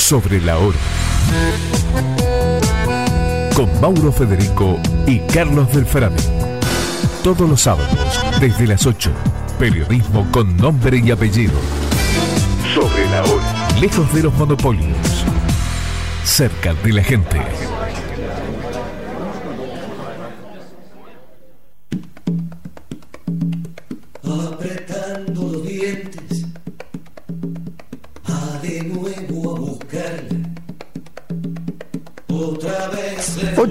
Sobre la hora. Con Mauro Federico y Carlos del Frame. Todos los sábados, desde las 8. Periodismo con nombre y apellido. Sobre la hora. Lejos de los monopolios. Cerca de la gente.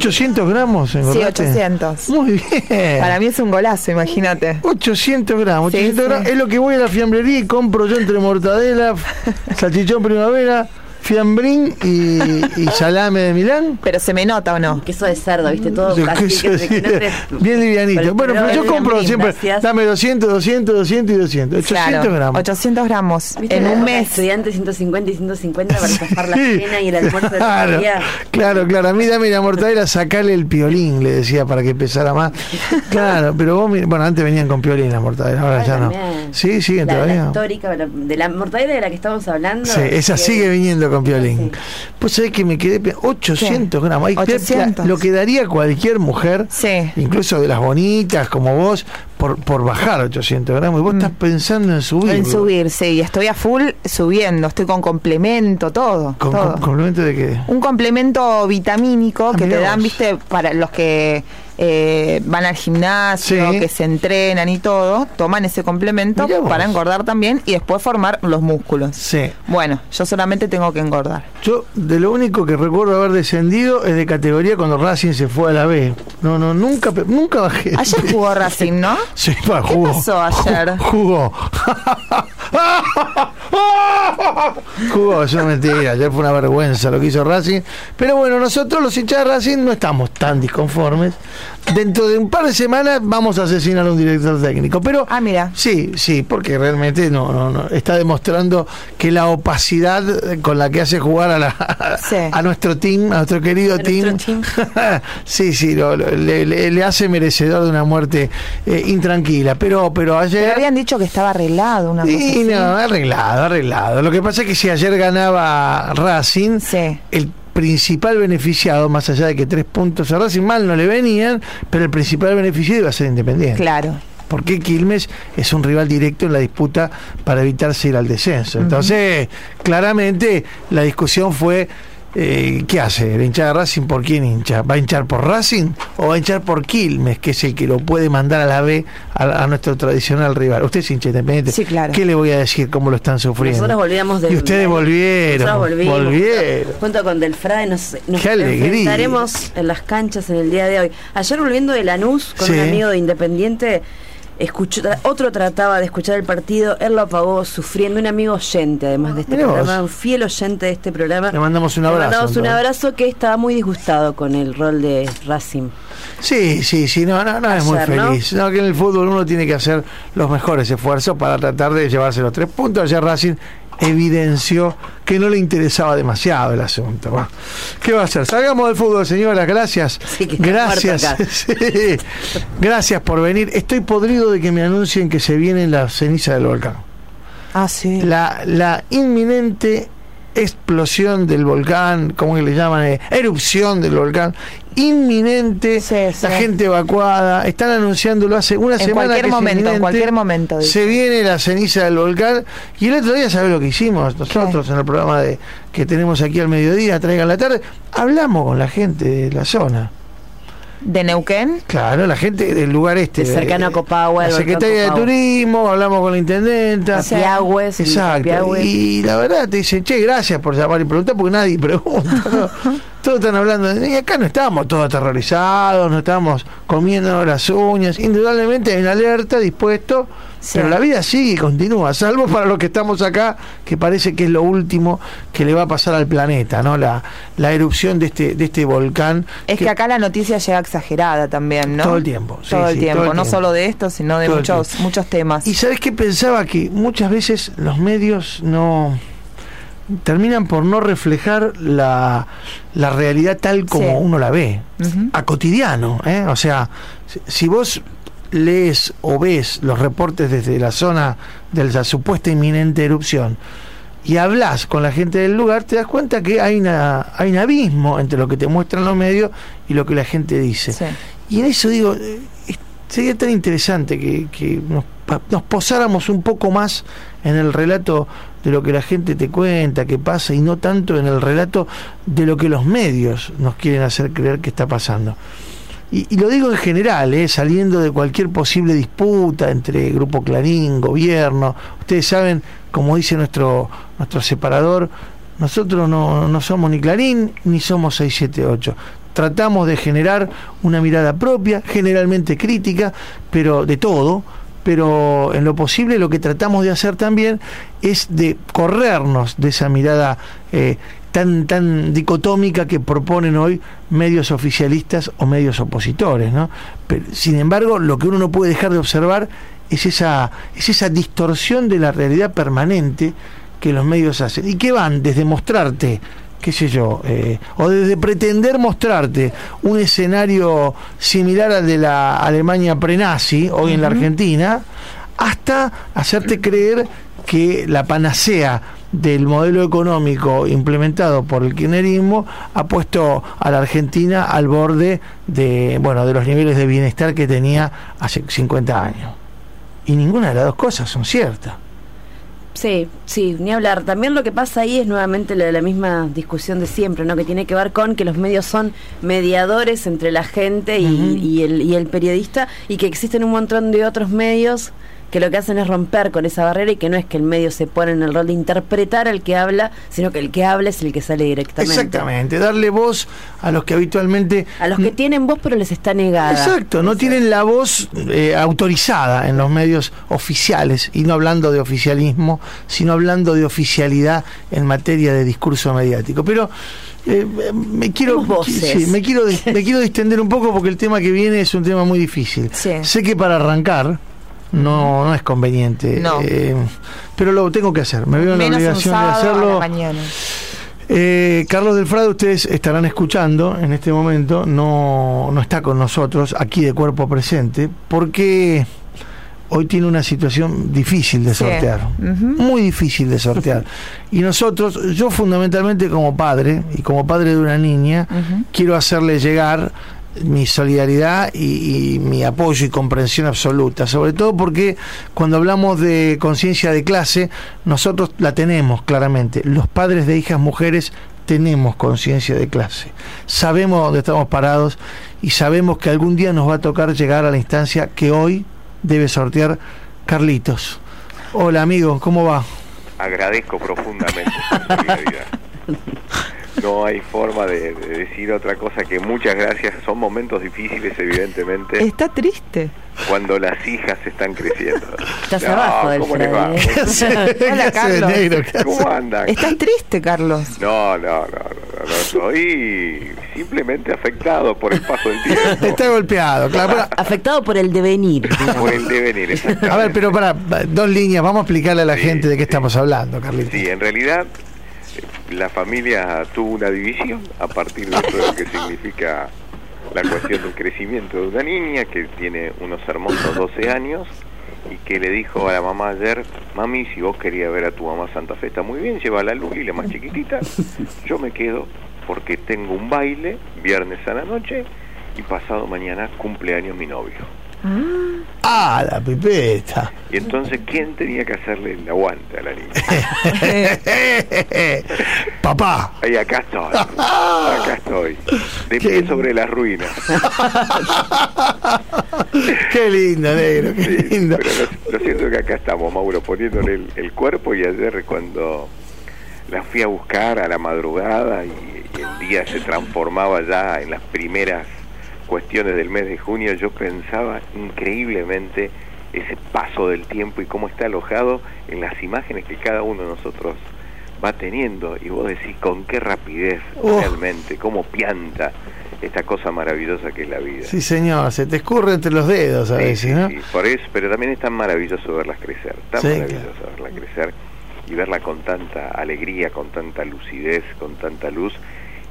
800 gramos, Sí, engordaste. 800. Muy bien. Para mí es un golazo, imagínate. 800 gramos, Sí, 800 sí. gramos. Es lo que voy a la fiambrería y compro yo entre mortadela, salchichón primavera, fiambrín y, y salame de Milán. Pero se me nota o no. Queso de cerdo, ¿viste? Todo Sí, así que, no te- bien livianito. Bueno, pero yo compro siempre, gracias. dame 200, 200, 200 y 200. 800 Claro, gramos. 800 gramos ¿Viste en un de mes. Estudiante 150 y 150 para zafar la cena y el almuerzo de claro, ese día. claro, claro. A mí dame la mortadela, sacale el piolín, le decía, para que pesara más. Claro, pero vos, bueno, antes venían con piolín la mortadela, ahora Ah, ya no. Sí, siguen la, la todavía. histórica, la- de la mortadela de la que estamos hablando. Sí, esa sigue viniendo con piolín. Sí. Pues sabés que me quedé pe- 800 Sí, gramos. Hay que- 800. Lo que daría cualquier mujer, Sí. incluso de las bonitas como vos, por, por bajar 800 gramos. Y vos estás pensando en subir. Mm. En subir, sí. Y estoy a full subiendo. Estoy con complemento, todo. ¿Con, todo. complemento de qué? un complemento vitamínico Ah, que te dan, vos. viste, para los que eh, van al gimnasio, Sí. que se entrenan y todo, toman ese complemento para engordar también y después formar los músculos. Sí. Bueno, yo solamente tengo que engordar. Yo de lo único que recuerdo haber descendido es de categoría cuando Racing se fue a la B. No, no, nunca, nunca bajé. Ayer jugó Racing, ¿no? Sí, pa, ¿Qué jugó. pasó ayer? Jugó. Jugó, eso es mentira. Ayer fue una vergüenza lo que hizo Racing. Pero bueno, nosotros los hinchas de Racing no estamos tan disconformes. Dentro de un par de semanas vamos a asesinar a un director técnico. Pero Ah, mira. Sí, sí, porque realmente no, no, no, está demostrando que la opacidad con la que hace jugar a, la, Sí. a nuestro team, a nuestro querido A team, nuestro sí, sí, lo- lo- le, le- le hace merecedor de una muerte eh, intranquila. Pero, pero Pero ayer. habían dicho que estaba arreglado una cosa Sí, así. no, arreglado, arreglado. Lo que pasa es que si ayer ganaba Racing, Sí. el principal beneficiado, más allá de que tres puntos a Racing mal no le venían, pero el principal beneficiado iba a ser Independiente Claro. porque Quilmes es un rival directo en la disputa para evitarse ir al descenso. Entonces, claramente la discusión fue, eh, ¿qué hace? ¿El hincha de Racing por quién hincha? ¿Va a hinchar por Racing o va a hinchar por Quilmes, que es el que lo puede mandar a la B a, a nuestro tradicional rival? Usted es hincha independiente. Sí, claro. ¿Qué le voy a decir? ¿Cómo lo están sufriendo? Nosotros volvíamos de. Y ustedes volvieron. Nosotros volvimos. volvieron. Junto, con Delfrade nos, nos Qué enfrentaremos en las canchas en el día de hoy. Ayer volviendo de Lanús con Sí. un amigo de Independiente, escuchó, otro trataba de escuchar el partido, él lo apagó sufriendo, un amigo oyente además de este Mirá vos. programa, un fiel oyente de este programa. Le mandamos un Le abrazo, mandamos un abrazo que estaba muy disgustado con el rol de Racing. Sí, sí, sí, no, no, no es muy Ayer, ¿no? feliz. ¿no? que en el fútbol uno tiene que hacer los mejores esfuerzos para tratar de llevarse los tres puntos. Ayer Racing evidenció que no le interesaba demasiado el asunto. Bueno, ¿Qué va a hacer? Salgamos del fútbol, señoras. Gracias. Sí, que está Gracias. Sí. Gracias por venir. Estoy podrido de que me anuncien que se viene la ceniza del volcán. Ah, sí. La, la inminente explosión del volcán, ¿cómo que le llaman? Eh, erupción del volcán, inminente, Sí, sí. la gente evacuada, están anunciándolo hace una En semana. cualquier que momento, en cualquier momento, dice. Se viene la ceniza del volcán y el otro día, ¿sabes lo que hicimos? Nosotros en el programa de que tenemos aquí al mediodía, traigan la tarde, hablamos con la gente de la zona. ¿De Neuquén? Claro, la gente del lugar este. De cercano a Copahue, La al volcán Secretaría de. Turismo, hablamos con la intendenta. Sí. Piagüe, sí, Exacto. Y la verdad te dicen, che, gracias por llamar y preguntar porque nadie pregunta. ¿no? Todos están hablando de. Y acá no estamos todos aterrorizados, no estamos comiendo las uñas. Indudablemente hay una alerta dispuesto, Sí. pero la vida sigue y continúa, salvo para los que estamos acá, que parece que es lo último que le va a pasar al planeta, ¿no? La, la erupción de este, de este volcán. Es que, acá la noticia llega exagerada también, ¿no? Todo el tiempo, sí, todo, el sí, tiempo. todo el no tiempo. solo de esto, sino de Todo muchos, muchos temas. Y sabes qué pensaba que muchas veces los medios no terminan por no reflejar la, la realidad tal como uno la ve, a cotidiano. ¿eh? O sea, si vos lees o ves los reportes desde la zona de la supuesta inminente erupción, y hablas con la gente del lugar, te das cuenta que hay, una, hay un abismo entre lo que te muestran los medios y lo que la gente dice. Sí. Y en eso digo, eh, sería tan interesante que, que nos, nos posáramos un poco más en el relato de lo que la gente te cuenta, que pasa, y no tanto en el relato de lo que los medios nos quieren hacer creer que está pasando. Y, lo digo en general, ¿eh? saliendo de cualquier posible disputa entre Grupo Clarín, gobierno. Ustedes saben, como dice nuestro, nuestro separador, nosotros no, no somos ni Clarín ni somos 678. Tratamos de generar una mirada propia, generalmente crítica, pero de todo, pero en lo posible lo que tratamos de hacer también es de corrernos de esa mirada eh, tan tan dicotómica que proponen hoy medios oficialistas o medios opositores, ¿no? Pero, sin embargo, lo que uno no puede dejar de observar es esa es esa distorsión de la realidad permanente que los medios hacen y que van desde mostrarte qué sé yo, eh, o desde pretender mostrarte un escenario similar al de la Alemania prenazi, hoy en la Argentina, hasta hacerte creer que la panacea del modelo económico implementado por el kirchnerismo ha puesto a la Argentina al borde de, bueno, de los niveles de bienestar que tenía hace 50 años. Y ninguna de las dos cosas son ciertas. Sí, sí, ni hablar. También lo que pasa ahí es nuevamente la, la misma discusión de siempre, ¿no? Que tiene que ver con que los medios son mediadores entre la gente y, el, y el periodista y que existen un montón de otros medios que lo que hacen es romper con esa barrera y que no es que el medio se pone en el rol de interpretar al que habla, sino que el que habla es el que sale directamente. Exactamente, darle voz a los que habitualmente... A los que tienen voz pero les está negada. Exacto, no tienen la voz eh, autorizada en los medios oficiales, y no hablando de oficialismo, sino hablando de oficialidad en materia de discurso mediático. Pero eh, me quiero sí, me quiero me quiero distender un poco porque el tema que viene es un tema muy difícil. Sí. Sé que para arrancar no, no es conveniente, No. eh, pero lo tengo que hacer. Me veo en la obligación de hacerlo. Eh, Carlos del Frade, ustedes estarán escuchando en este momento, no, no está con nosotros aquí de cuerpo presente, porque hoy tiene una situación difícil de Sí. sortear, muy difícil de sortear. y nosotros, yo fundamentalmente como padre y como padre de una niña, quiero hacerle llegar mi solidaridad y, y mi apoyo y comprensión absoluta, sobre todo porque cuando hablamos de conciencia de clase, nosotros la tenemos claramente. Los padres de hijas mujeres tenemos conciencia de clase. Sabemos dónde estamos parados y sabemos que algún día nos va a tocar llegar a la instancia que hoy debe sortear Carlitos. Hola amigo, ¿cómo va? agradezco profundamente su solidaridad. No hay forma de, de decir otra cosa que muchas gracias. Son momentos difíciles, evidentemente, Está triste. cuando las hijas están creciendo. Estás No, abajo del ¿cómo les va? Freddy, ¿eh? ¿Qué hace? Hola, ¿Qué hace, Carlos. negro? ¿Qué hace? ¿Cómo andan? Estás triste, Carlos. No, no, no, no, no, no, Estoy simplemente afectado por el paso del tiempo. Está golpeado, claro. Afectado por el devenir. digamos. Por el devenir, exactamente. A ver, pero para dos líneas, vamos a explicarle a la Sí, gente de qué sí. estamos hablando, Carlitos. Sí, en realidad la familia tuvo una división a partir de eso de lo que significa la cuestión del crecimiento de una niña que tiene unos hermosos 12 años y que le dijo a la mamá ayer, mami, si vos querías ver a tu mamá Santa Fe, está muy bien, lleva a la Luli, la más chiquitita, yo me quedo porque tengo un baile viernes a la noche y pasado mañana cumpleaños mi novio. Ah, la pipeta. Y entonces, ¿quién tenía que hacerle el aguante a la niña? Papá. Ahí acá estoy, acá estoy, de pie sobre las ruinas. Qué lindo, negro, qué Sí, lindo. pero lo, lo cierto es que acá estamos, Mauro, poniéndole el, el cuerpo y ayer cuando la fui a buscar a la madrugada y, y el día se transformaba ya en las primeras cuestiones del mes de junio, yo pensaba increíblemente ese paso del tiempo y cómo está alojado en las imágenes que cada uno de nosotros va teniendo y vos decís con qué rapidez Oh. realmente, cómo pianta esta cosa maravillosa que es la vida. Sí, señor, se te escurre entre los dedos a Sí, veces, ¿no? sí, por eso, pero también es tan maravilloso verlas crecer, tan Sí, maravilloso verlas crecer y verla con tanta alegría, con tanta lucidez, con tanta luz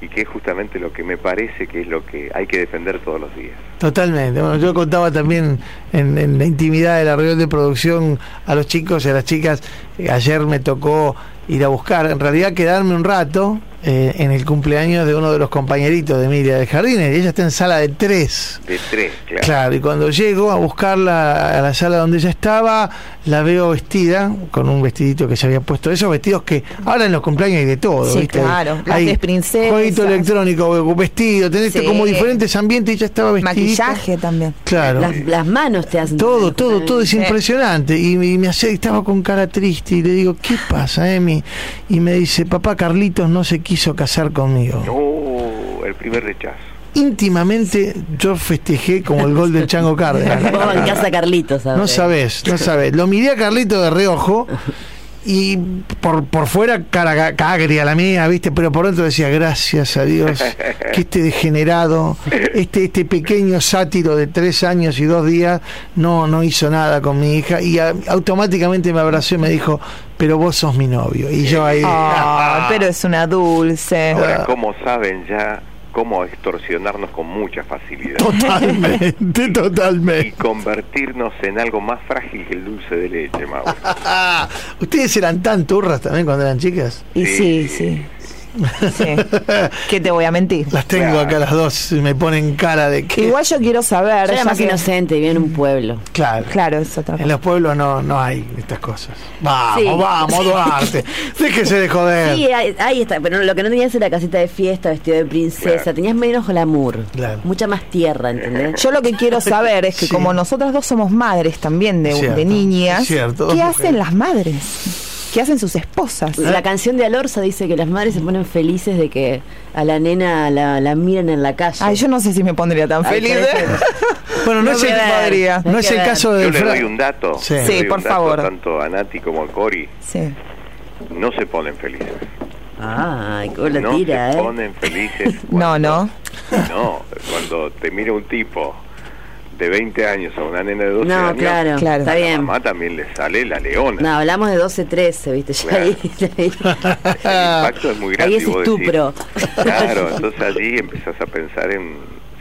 y que es justamente lo que me parece que es lo que hay que defender todos los días. Totalmente. Bueno, yo contaba también en, en la intimidad de la reunión de producción a los chicos y a las chicas. eh, ayer me tocó ir a buscar, en realidad quedarme un rato eh, en el cumpleaños de uno de los compañeritos de Emilia de Jardines. Ella está en sala de tres. De tres, claro. Claro, y cuando llego a buscarla a la sala donde ella estaba, la veo vestida con un vestidito que se había puesto. Esos vestidos que ahora en los cumpleaños hay de todo. Sí, ¿viste? claro, las Hay de princesas. Jueguito electrónico, vestido, tenés Sí. como diferentes ambientes y ella estaba vestida. Maquillaje también. Claro. Las, las manos te hacen. Todo, todo, todo es impresionante. Y, y me hacía, estaba con cara triste y le digo, ¿qué pasa, Emi? Y me dice, papá Carlitos no se quiso casar conmigo. Oh, el primer rechazo. Íntimamente yo festejé como el gol del Chango Vos Cárdenas. en casa Carlitos, ¿sabes? No sabes, no sabes. Lo miré a Carlito de reojo y por, por fuera cara ca- agria la mía, ¿viste? Pero por dentro decía, gracias a Dios que este degenerado, este, este pequeño sátiro de tres años y dos días no, no hizo nada con mi hija y a- automáticamente me abrazó y me dijo, pero vos sos mi novio. Y yo ahí... Ah, pero es una dulce. Ahora, ¿cómo saben ya cómo extorsionarnos con mucha facilidad? Totalmente, Y totalmente. convertirnos en algo más frágil que el dulce de leche, Mauro. ¿Ustedes eran tan turras también cuando eran chicas? Y sí, Sí. sí. Sí. ¿Qué te voy a mentir? Las tengo acá las dos y me ponen cara de que... Igual yo quiero saber. Yo era más que- inocente, vivía en un pueblo. Claro. Claro, es otra En cosa. los pueblos no, no hay estas cosas. Vamos, Sí. vamos, Duarte. Déjese de joder. Sí, ahí, ahí está, pero lo que no tenías era casita de fiesta, vestido de princesa, Claro. tenías menos glamour, Claro. mucha más tierra, ¿entendés? Yo lo que quiero saber es que Sí. como nosotras dos somos madres también de, Cierto, de niñas, cierto, ¿qué mujeres. hacen las madres? ¿Qué hacen sus esposas? La canción de Alorza dice que las madres se ponen felices de que a la nena la, la miren en la calle. Ay, yo no sé si me pondría tan Ay, feliz. ¿eh? Bueno, no, No es el, podría. no es que el ver. caso de Yo le Fra- doy un dato. Sí. le Sí, doy por un dato favor. Tanto a Nati como a Cori Sí. no se ponen felices. Ay, cómo la no tira, se ¿eh? ponen felices. No, cuando- no. No, cuando te mira un tipo de 20 años a una nena de 12 No, años, claro, Claro. está a la bien. mamá también le sale la leona. No, hablamos de 12, 13, ¿viste? Ya Claro. ahí, ahí. El impacto es muy grande. Ahí es vos decís, estupro. Claro, entonces allí empezás a pensar en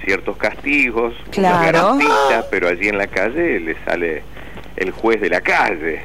ciertos castigos, Claro. garantista, pero allí en la calle le sale el juez de la calle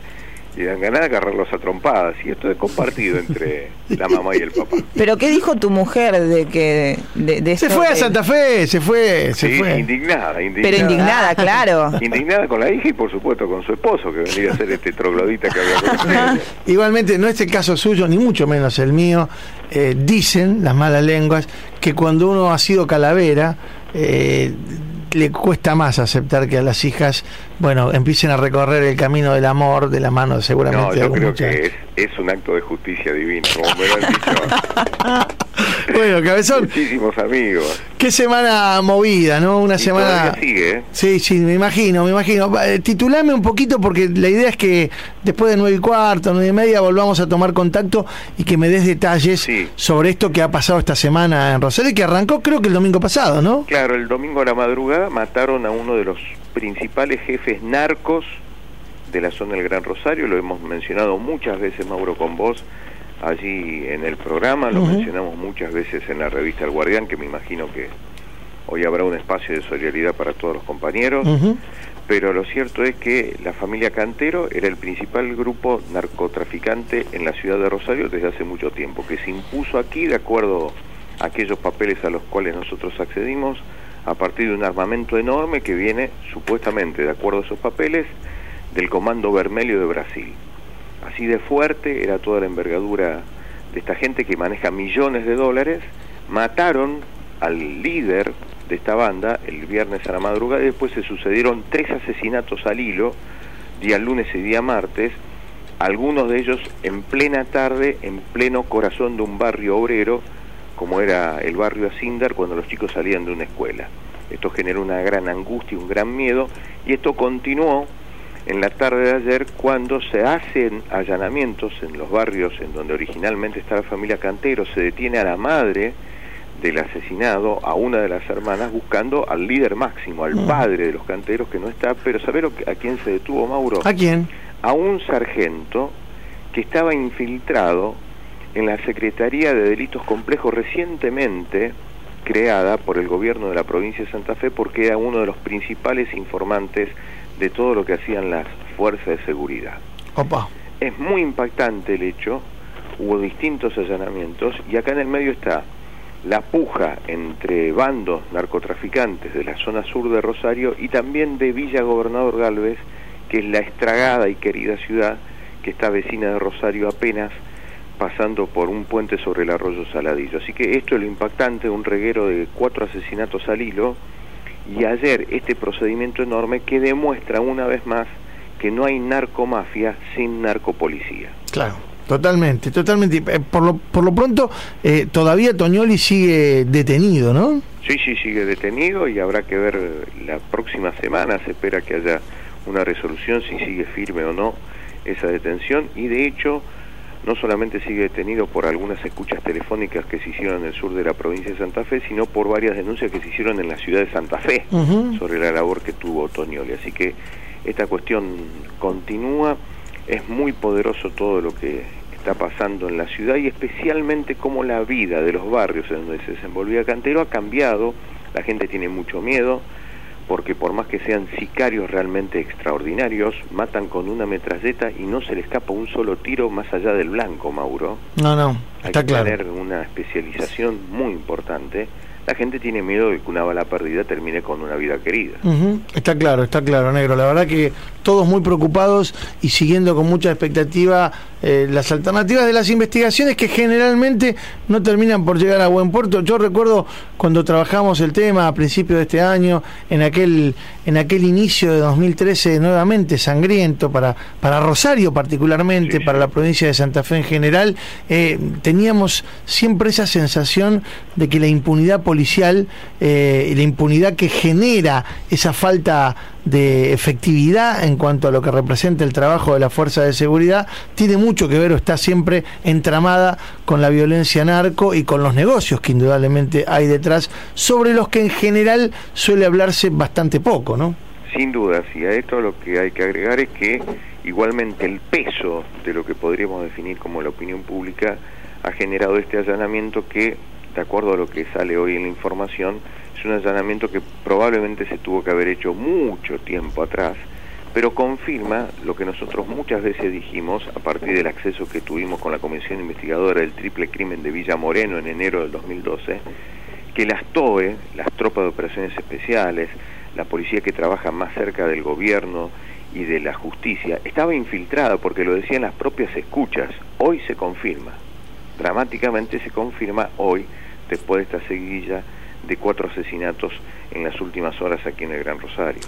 y dan ganas de agarrarlos a trompadas. Y esto es compartido entre la mamá y el papá. Pero ¿qué dijo tu mujer de que de, de Se fue a Santa Fe, se fue, se Sí, fue. indignada, indignada. Pero indignada, claro. Indignada con la hija y por supuesto con su esposo, que vendría a ser este troglodita que había conocido. Igualmente, no es el caso suyo, ni mucho menos el mío. Eh, dicen las malas lenguas que cuando uno ha sido calavera, eh, le cuesta más aceptar que a las hijas, bueno, empiecen a recorrer el camino del amor de la mano seguramente No, yo algún creo muchacho. que es, es un acto de justicia divina, como me lo han dicho Bueno, cabezón, muchísimos amigos. qué semana movida, ¿no? Una Y semana... sigue, ¿eh? Sí, sí, me imagino, me imagino. Eh, Titulame un poquito porque la idea es que después de nueve y cuarto, nueve y media, volvamos a tomar contacto y que me des detalles Sí. sobre esto que ha pasado esta semana en Rosario y que arrancó creo que el domingo pasado, ¿no? Claro, el domingo a la madrugada mataron a uno de los principales jefes narcos de la zona del Gran Rosario, lo hemos mencionado muchas veces, Mauro, con vos, allí en el programa, lo mencionamos muchas veces en la revista El Guardián, que me imagino que hoy habrá un espacio de solidaridad para todos los compañeros, pero lo cierto es que la familia Cantero era el principal grupo narcotraficante en la ciudad de Rosario desde hace mucho tiempo, que se impuso aquí de acuerdo a aquellos papeles a los cuales nosotros accedimos a partir de un armamento enorme que viene supuestamente, de acuerdo a esos papeles, del Comando Vermelho de Brasil. Así de fuerte era toda la envergadura de esta gente que maneja millones de dólares. Mataron al líder de esta banda el viernes a la madrugada y después se sucedieron tres asesinatos al hilo, día lunes y día martes, algunos de ellos en plena tarde, en pleno corazón de un barrio obrero, como era el barrio Asindar cuando los chicos salían de una escuela. Esto generó una gran angustia, un gran miedo, y esto continuó en la tarde de ayer cuando se hacen allanamientos en los barrios en donde originalmente está la familia Cantero, se detiene a la madre del asesinado, a una de las hermanas, buscando al líder máximo, al padre de los canteros que no está, pero ¿saber a quién se detuvo Mauro? ¿A quién? a un sargento que estaba infiltrado en la Secretaría de Delitos Complejos recientemente creada por el gobierno de la provincia de Santa Fe porque era uno de los principales informantes de todo lo que hacían las fuerzas de seguridad. Opa. Es muy impactante el hecho hubo distintos allanamientos y acá en el medio está la puja entre bandos narcotraficantes de la zona sur de Rosario y también de Villa Gobernador Galvez, que es la estragada y querida ciudad que está vecina de Rosario apenas pasando por un puente sobre el arroyo Saladillo. Así que esto es lo impactante, un reguero de cuatro asesinatos al hilo y ayer este procedimiento enorme que demuestra una vez más que no hay narcomafia sin narcopolicía. Claro. Totalmente, totalmente. Eh, Por lo, por lo pronto, eh, todavía Toñoli sigue detenido, ¿no? Sí, sí, sigue detenido y habrá que ver la próxima semana, se espera que haya una resolución si sigue firme o no esa detención y de hecho no solamente sigue detenido por algunas escuchas telefónicas que se hicieron en el sur de la provincia de Santa Fe, sino por varias denuncias que se hicieron en la ciudad de Santa Fe sobre la labor que tuvo Toñoli. Así que esta cuestión continúa, es muy poderoso todo lo que está pasando en la ciudad y especialmente cómo la vida de los barrios en donde se desenvolvía Cantero ha cambiado, la gente tiene mucho miedo, porque por más que sean sicarios realmente extraordinarios, matan con una metralleta y no se le escapa un solo tiro más allá del blanco, Mauro. No, no, Hay está que claro. tener una especialización muy importante. La gente tiene miedo de que una bala perdida termine con una vida querida. Está claro, está claro, negro. La verdad que todos muy preocupados y siguiendo con mucha expectativa eh, las alternativas de las investigaciones que generalmente no terminan por llegar a buen puerto. Yo recuerdo cuando trabajamos el tema a principios de este año, en aquel, en aquel inicio de 2013 nuevamente sangriento para, para Rosario particularmente, para la provincia de Santa Fe en general, eh, teníamos siempre esa sensación de que la impunidad policial eh, la impunidad que genera esa falta de efectividad en cuanto a lo que representa el trabajo de la fuerza de seguridad tiene mucho que ver o está siempre entramada con la violencia narco y con los negocios que indudablemente hay detrás, sobre los que en general suele hablarse bastante poco, ¿no? Sin duda, y a esto lo que hay que agregar es que igualmente el peso de lo que podríamos definir como la opinión pública ha generado este allanamiento que, de acuerdo a lo que sale hoy en la información, es un allanamiento que probablemente se tuvo que haber hecho mucho tiempo atrás, pero confirma lo que nosotros muchas veces dijimos a partir del acceso que tuvimos con la Comisión Investigadora del Triple Crimen de Villa Moreno en enero del 2012, que las TOE, las Tropas de Operaciones Especiales, la policía que trabaja más cerca del gobierno y de la justicia, estaba infiltrada porque lo decían las propias escuchas. Hoy se confirma, dramáticamente se confirma hoy, después de esta seguilla de cuatro asesinatos en las últimas horas aquí en el Gran Rosario.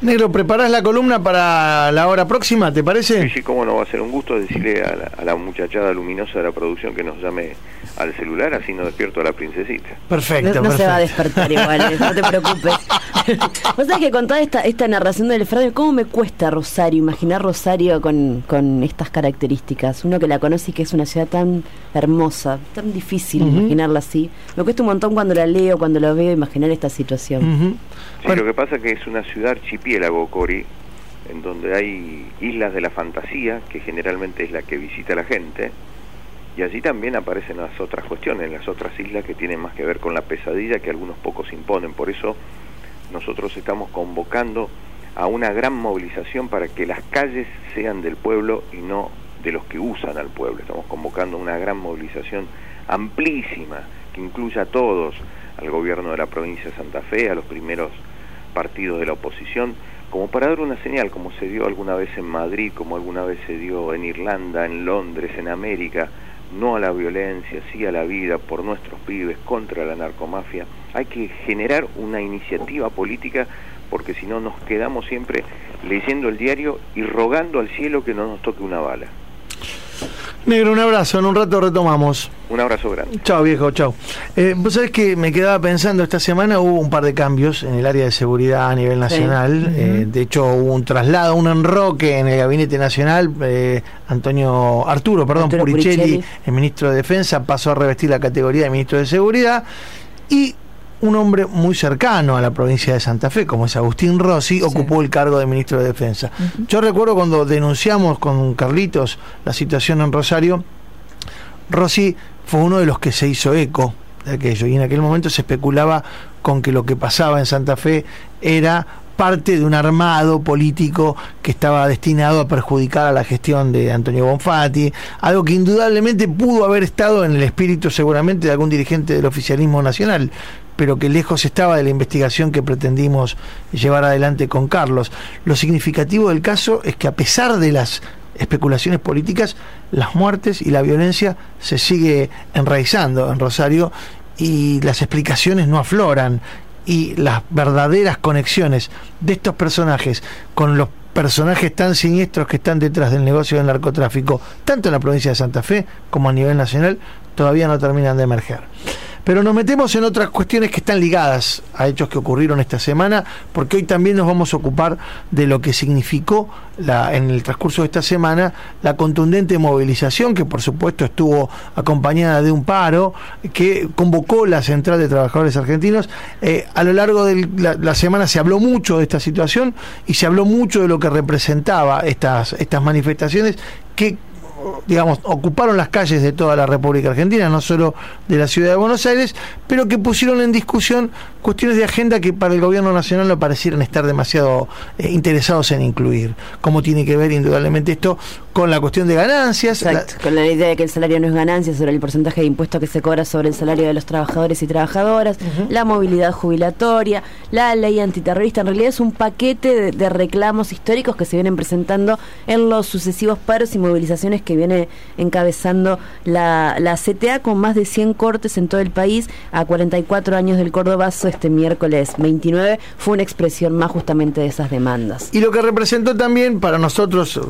Negro, ¿preparás la columna para la hora próxima, te parece? Sí, sí, cómo no va a ser un gusto decirle a la, a la muchachada luminosa de la producción que nos llame al celular, así no despierto a la princesita. Perfecto, No, no se va a despertar igual, eh, no te preocupes. Vos sabés que con toda esta, esta narración del fraude, ¿cómo me cuesta Rosario, imaginar Rosario con, con estas características? Uno que la conoce y que es una ciudad tan hermosa, tan difícil Ujú. imaginarla así. Me cuesta un montón cuando la leo, cuando la veo, imaginar esta situación. Ujú. Sí, Bueno, lo que pasa es que es una ciudad archipiélago, Cori, en donde hay islas de la fantasía, que generalmente es la que visita la gente, y allí también aparecen las otras cuestiones, las otras islas que tienen más que ver con la pesadilla que algunos pocos imponen. Por eso nosotros estamos convocando a una gran movilización para que las calles sean del pueblo y no de los que usan al pueblo. Estamos convocando una gran movilización amplísima que incluya a todos, al gobierno de la provincia de Santa Fe, a los primeros partidos de la oposición, como para dar una señal, como se dio alguna vez en Madrid, como alguna vez se dio en Irlanda, en Londres, en América, no a la violencia, sí a la vida por nuestros pibes, contra la narcomafia. Hay que generar una iniciativa política porque si no nos quedamos siempre leyendo el diario y rogando al cielo que no nos toque una bala. Negro, un abrazo, en un rato retomamos. Un abrazo grande. Chao viejo, chao. Eh, Vos sabés que me quedaba pensando, esta semana hubo un par de cambios en el área de seguridad a nivel nacional. Eh, de hecho, hubo un traslado, un enroque en el Gabinete Nacional. Eh, Antonio Arturo, perdón, Arturo Puricelli, Puricelli. el ministro de Defensa, pasó a revestir la categoría de ministro de Seguridad. Y un hombre muy cercano a la provincia de Santa Fe, como es Agustín Rossi, ocupó el cargo de ministro de Defensa. Yo recuerdo cuando denunciamos con Carlitos la situación en Rosario, Rossi fue uno de los que se hizo eco de aquello y en aquel momento se especulaba con que lo que pasaba en Santa Fe era parte de un armado político que estaba destinado a perjudicar a la gestión de Antonio Bonfatti, algo que indudablemente pudo haber estado en el espíritu seguramente de algún dirigente del oficialismo nacional, pero que lejos estaba de la investigación que pretendimos llevar adelante con Carlos. Lo significativo del caso es que a pesar de las especulaciones políticas, las muertes y la violencia se sigue enraizando en Rosario y las explicaciones no afloran y las verdaderas conexiones de estos personajes con los personajes tan siniestros que están detrás del negocio del narcotráfico, tanto en la provincia de Santa Fe como a nivel nacional, todavía no terminan de emerger. Pero nos metemos en otras cuestiones que están ligadas a hechos que ocurrieron esta semana, porque hoy también nos vamos a ocupar de lo que significó la, en el transcurso de esta semana la contundente movilización, que por supuesto estuvo acompañada de un paro que convocó la Central de Trabajadores Argentinos. Eh, a lo largo de la, la semana se habló mucho de esta situación y se habló mucho de lo que representaba estas, estas manifestaciones que digamos, ocuparon las calles de toda la República Argentina, no solo de la ciudad de Buenos Aires, pero que pusieron en discusión cuestiones de agenda que para el gobierno nacional no parecieran estar demasiado eh, interesados en incluir. ¿Cómo tiene que ver indudablemente esto con la cuestión de ganancias? Exacto, con la idea de que el salario no es ganancia, sobre el porcentaje de impuestos que se cobra sobre el salario de los trabajadores y trabajadoras, la movilidad jubilatoria, la ley antiterrorista. En realidad es un paquete de, de reclamos históricos que se vienen presentando en los sucesivos paros y movilizaciones que viene encabezando la, la CTA con más de 100 cortes en todo el país a 44 años del Cordobazo este miércoles 29 fue una expresión más justamente de esas demandas. Y lo que representó también para nosotros,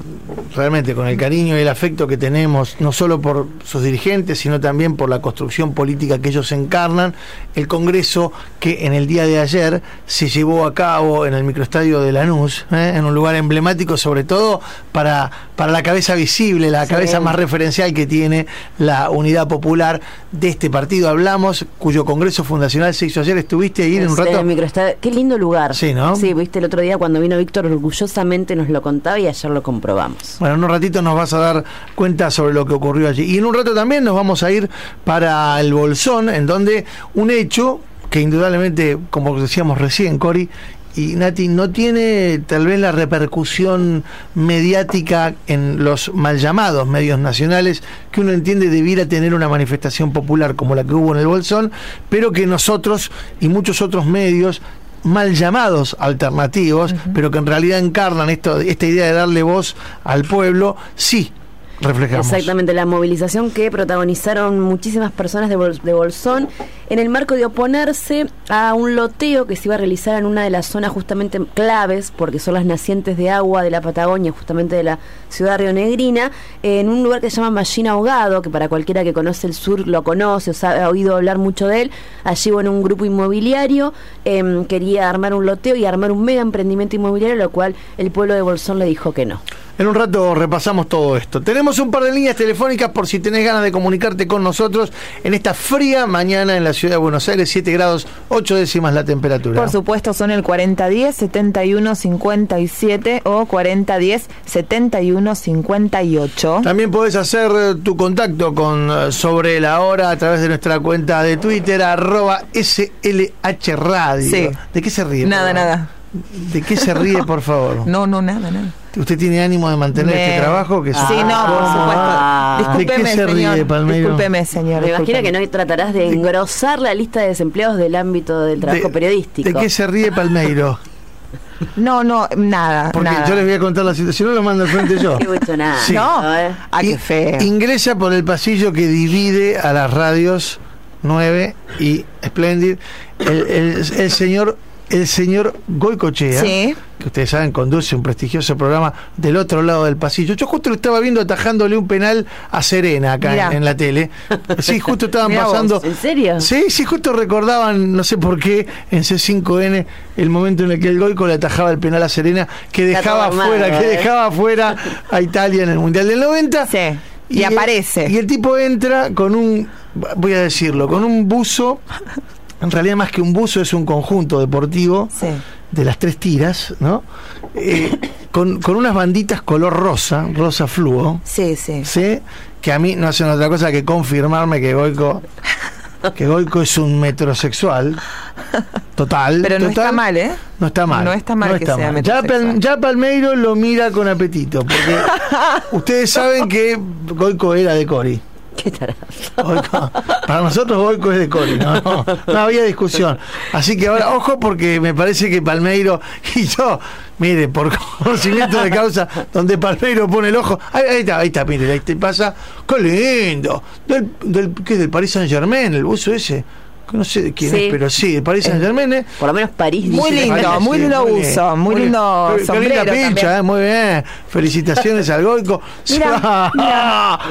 realmente con el cariño y el afecto que tenemos, no solo por sus dirigentes, sino también por la construcción política que ellos encarnan, el Congreso que en el día de ayer se llevó a cabo en el microestadio de Lanús, ¿eh? en un lugar emblemático sobre todo para, para la cabeza visible, la Sí. Cabeza más referencial que tiene la unidad popular de este partido. Hablamos, cuyo Congreso Fundacional se hizo ayer, estuviste ahí en un rato. el. Qué lindo lugar. Sí, ¿no? Sí, viste, el otro día cuando vino Víctor orgullosamente nos lo contaba y ayer lo comprobamos. Bueno, en un ratito nos vas a dar cuenta sobre lo que ocurrió allí. Y en un rato también nos vamos a ir para el Bolsón, en donde un hecho que indudablemente, como decíamos recién, Cori y Nati, no tiene tal vez la repercusión mediática en los mal llamados medios nacionales que uno entiende debiera tener una manifestación popular como la que hubo en el Bolsón, pero que nosotros y muchos otros medios mal llamados alternativos, pero que en realidad encarnan esto, esta idea de darle voz al pueblo, sí Exactamente, la movilización que protagonizaron muchísimas personas de, Bol- Bolsón en el marco de oponerse a un loteo que se iba a realizar en una de las zonas justamente claves, porque son las nacientes de agua de la Patagonia, justamente de la ciudad rionegrina, en un lugar que se llama Mallina Ahogado, que para cualquiera que conoce el sur lo conoce o sabe- ha oído hablar mucho de él. Allí, bueno, un grupo inmobiliario em, quería armar un loteo y armar un mega emprendimiento inmobiliario, lo cual el pueblo de Bolsón le dijo que no. En un rato repasamos todo esto. Tenemos un par de líneas telefónicas por si tenés ganas de comunicarte con nosotros en esta fría mañana en la ciudad de Buenos Aires, 7 grados 8 décimas la temperatura. Por supuesto, son el 4010-7157 o 4010-7158. También podés hacer eh, tu contacto con eh, Sobre la Hora a través de nuestra cuenta de Twitter, arroba SLH Radio. Sí. ¿De qué se ríe? Nada, nada. ¿De qué se ríe, por favor? No, no, nada, nada. ¿Usted tiene ánimo de mantener Me- este trabajo? Que Sí, no, por Ah. supuesto. ¿De qué Discúlpeme, se ríe, señor. Palmeiro? Discúlpeme, señor. Me imagino discúlpeme. que no tratarás de engrosar la lista de desempleados del ámbito del trabajo de- periodístico. ¿De qué se ríe Palmeiro? No, no, nada. Porque nada. yo les voy a contar la situación, no lo mando al frente yo. Mucho nada. Sí. No. Ah, qué feo. Ingresa por el pasillo que divide a las radios 9 y Splendid el, el- el señor el señor Goicochea, Sí. que ustedes saben conduce un prestigioso programa del otro lado del pasillo. Yo justo lo estaba viendo atajándole un penal a Serena acá en, en la tele. Sí, justo estaban Mirá vos, pasando. ¿En serio? Sí, sí, justo recordaban, no sé por qué, en C5N, el momento en el que el Goico le atajaba el penal a Serena, que dejaba fuera, que ¿eh? dejaba fuera a Italia en el Mundial del 90. Sí. Y, aparece. y el tipo entra con un, voy a decirlo, con un buzo, en realidad más que un buzo es un conjunto deportivo Sí. de las tres tiras, ¿no? Eh, con, con unas banditas color rosa, rosa fluo, Sí, sí. ¿sí? Que a mí no hacen otra cosa que confirmarme que Goico que Goico es un metrosexual. Total. Pero no total. está mal, ¿eh? No está mal. No está mal que sea Ya. Pal- ya Palmeiro lo mira con apetito. Porque ustedes saben que Goico era de Cori. Qué para nosotros Goico es de Cori, no, no, no había discusión. Así que ahora, ojo, porque me parece que Palmeiro y yo, mire, por conocimiento de causa, donde Palmeiro pone el ojo, ahí, ahí está, ahí está, mire, ahí te pasa, qué lindo, del, del, ¿qué es del Paris Saint Germain, el buzo ese? No sé de quién Sí. es, pero sí, el Paris Saint Germain es. Por lo menos París. Muy lindo, París. muy lindo bien, uso, muy bien. lindo Qué- linda pincha, eh, muy bien. Felicitaciones al Goico. Mira,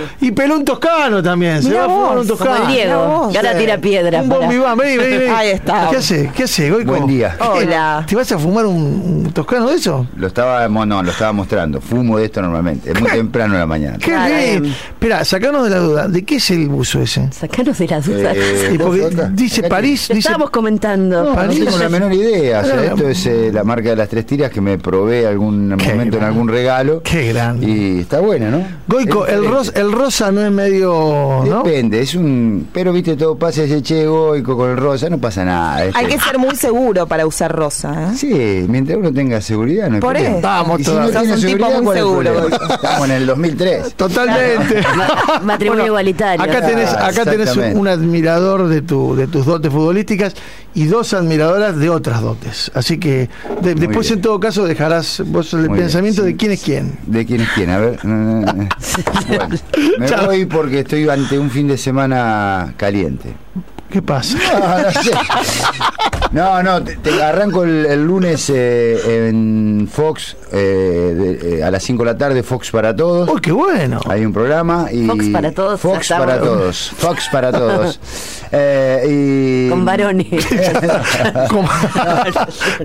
y peló un toscano también. se Mirá va a fumar vos, un Como toscano. el Mirá Diego. Que ahora tira piedra. Un para- bombiván, vení, vení, vení. Ahí está. ¿Qué hace? ¿Qué hace, Goico? Buen día. Hola. ¿Te vas a fumar un, un toscano de eso? Lo estaba, no, lo estaba mostrando. Fumo de esto normalmente. Es muy temprano en la mañana. Qué em. Espera, sacanos de la duda. ¿De qué es el buzo ese? Sacanos de la duda. Eh, Sí, dice acá París, dice estábamos comentando. No, tengo la menor idea. O sea, Claro. esto es eh, la marca de las tres tiras que me probé algún Qué momento en algún regalo. Qué grande. Y está buena, ¿no? Goico, Es el rosa, el rosa no es medio. ¿no? Depende, es un. Pero viste, todo pasa ese che Goico con el rosa, no pasa nada. es Hay que todo. ser muy seguro para usar rosa, ¿eh? Sí, mientras uno tenga seguridad, no hay Por problema. eso. Vamos Y si no un tipo muy. Estamos en el 2003. Totalmente. Ma- matrimonio igualitario. Acá tenés, acá tenés un admirador de tu, de tus dotes futbolísticas y dos admiradoras de otras dotes. Así que de- después bien. en todo caso dejarás vos el Muy bien, pensamiento sí. de quién es quién. ¿De quién es quién? A ver. bueno, me Chao. voy porque estoy ante un fin de semana caliente. ¿Qué pasa? No, no sé. No, no, te- te arranco el, el lunes eh, en Fox eh, de- eh, a las 5 de la tarde, Fox para todos. ¡Uy, qué bueno! Hay un programa y Fox para todos, Fox para bueno. todos. Fox para todos. Eh, y Con varones. Con,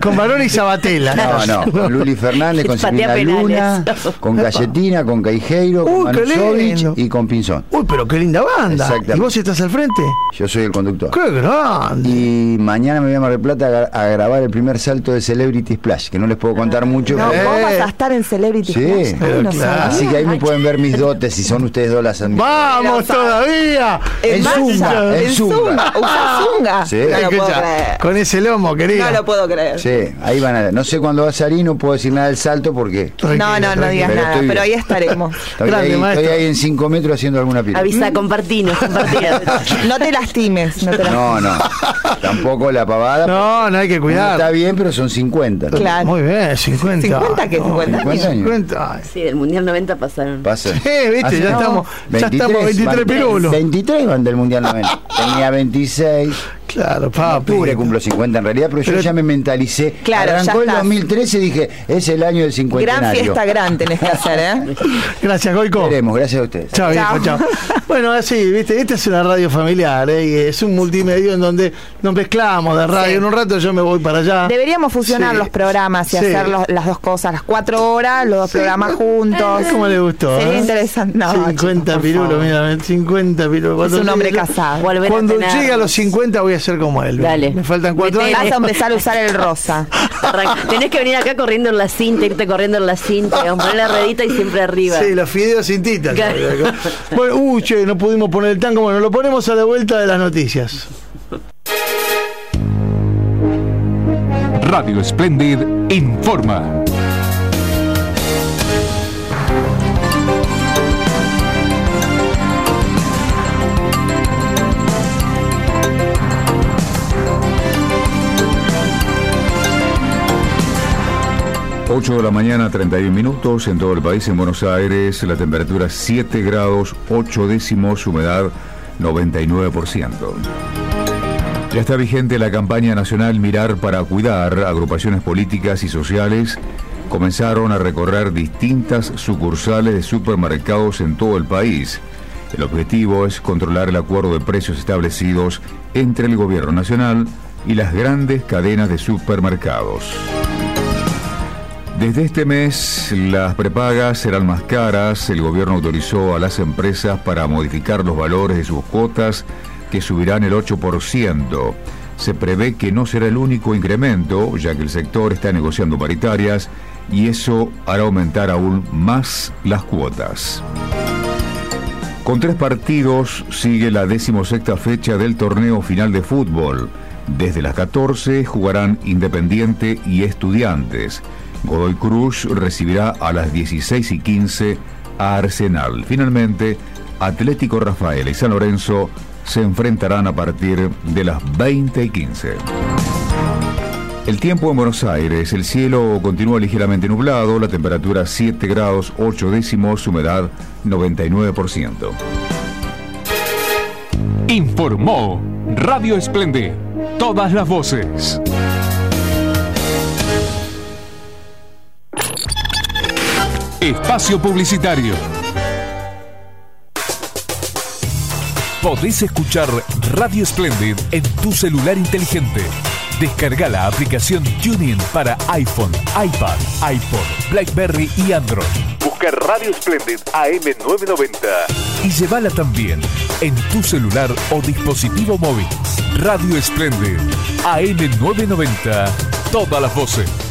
con Barón y Sabatella. No, no, con Luli Fernández, con Silvina. Luna, con Galletina, con Caijeiro, Uy, con qué Manusovich lindo. y con Pinzón. Uy, pero qué linda banda. Exactamente. ¿Y vos estás al frente? Yo soy el conductor. ¡Qué grande! Y mañana me voy a Mar del Plata a, gra- a grabar el primer salto de Celebrity Splash, que no les puedo contar mucho. No, pero- vos vas Eh. a estar en Celebrity Sí. Splash. Pero no claro. Así que ahí me pueden ver mis dotes si son ustedes dos las. ¡Vamos todavía! En Zunga, en Zunga. Zunga. ¿Usás Zunga? Sí. No lo puedo Escucha, creer. Con ese lomo, querido. No lo puedo creer. Sí, ahí van a No sé cuándo va a salir, no puedo decir nada del salto porque No, no, no digas Pero nada, pero ahí estaremos. estoy, Grande, ahí, maestro. estoy ahí en 5 metros haciendo alguna pila. Avisa, compartinos, compartinos. No te lastimes, no te. No, no. Tampoco la pavada. No, no hay que cuidar. Está bien, pero son 50. ¿no? Claro. Muy bien, 50. ¿50 qué? No, 50 años. 50 años. Sí, del Mundial 90 pasaron. Pasa. Eh, viste, Hace- ya no, estamos, ya estamos 23 van- pirulos. 23 van del Mundial 90. Tenía 26. Claro, En papi. octubre cumplo 50 en realidad, pero, Pero- yo ya me mentalicé. Claro, ya Arrancó el estás. 2013 y dije, es el año del 50 Gran fiesta gran tenés que hacer, ¿eh? Gracias, Goico. Veremos, gracias a ustedes. Chao, chao. Chao. Bueno, así, viste, esta es una radio familiar, ¿eh? y es un multimedio en donde nos mezclamos de radio. Sí. En un rato yo me voy para allá. Deberíamos fusionar Sí. los programas y Sí. hacer los- las dos cosas, las cuatro horas, los dos programas juntos. ¿Cómo le gustó? Sería eh? interesante. No, 50 chicos, por pirulos, mira, 50 pirulos. Cuando Es un hombre casado. Volver a Cuando tener- llegue a los 50 voy a ser como él. Dale. Me faltan cuatro Metele. años. Vas a empezar a usar el rosa. Tenés que venir acá corriendo en la cinta, irte corriendo en la cinta, poner la redita y siempre arriba. Sí, los fideos sin tita. Claro. bueno, uy, che, no pudimos poner el tango. Bueno, lo ponemos a la vuelta de las noticias. Radio Splendid informa. Ocho de la mañana, 31 minutos en todo el país. En Buenos Aires, la temperatura 7 grados, 8 décimos, humedad 99%. Ya está vigente la campaña nacional Mirar para Cuidar. Agrupaciones políticas y sociales comenzaron a recorrer distintas sucursales de supermercados en todo el país. El objetivo es controlar el acuerdo de precios establecidos entre el gobierno nacional y las grandes cadenas de supermercados. Desde este mes las prepagas serán más caras. El gobierno autorizó a las empresas para modificar los valores de sus cuotas que subirán el 8%. Se prevé que no será el único incremento, ya que el sector está negociando paritarias y eso hará aumentar aún más las cuotas. Con tres partidos sigue la decimosexta fecha del torneo final de fútbol. Desde las 14 jugarán Independiente y Estudiantes. Godoy Cruz recibirá a las 16 y 15 a Arsenal. Finalmente, Atlético Rafael y San Lorenzo se enfrentarán a partir de las 20 y 15. El tiempo en Buenos Aires, el cielo continúa ligeramente nublado, la temperatura 7 grados 8 décimos, humedad 99%. Informó Radio Esplende. Todas las voces. Espacio Publicitario. Podés escuchar Radio Splendid en tu celular inteligente. Descarga la aplicación TuneIn para iPhone, iPad, iPod, BlackBerry y Android. Busca Radio Splendid AM990 y llévala también en tu celular o dispositivo móvil. Radio Splendid AM990. Todas las voces.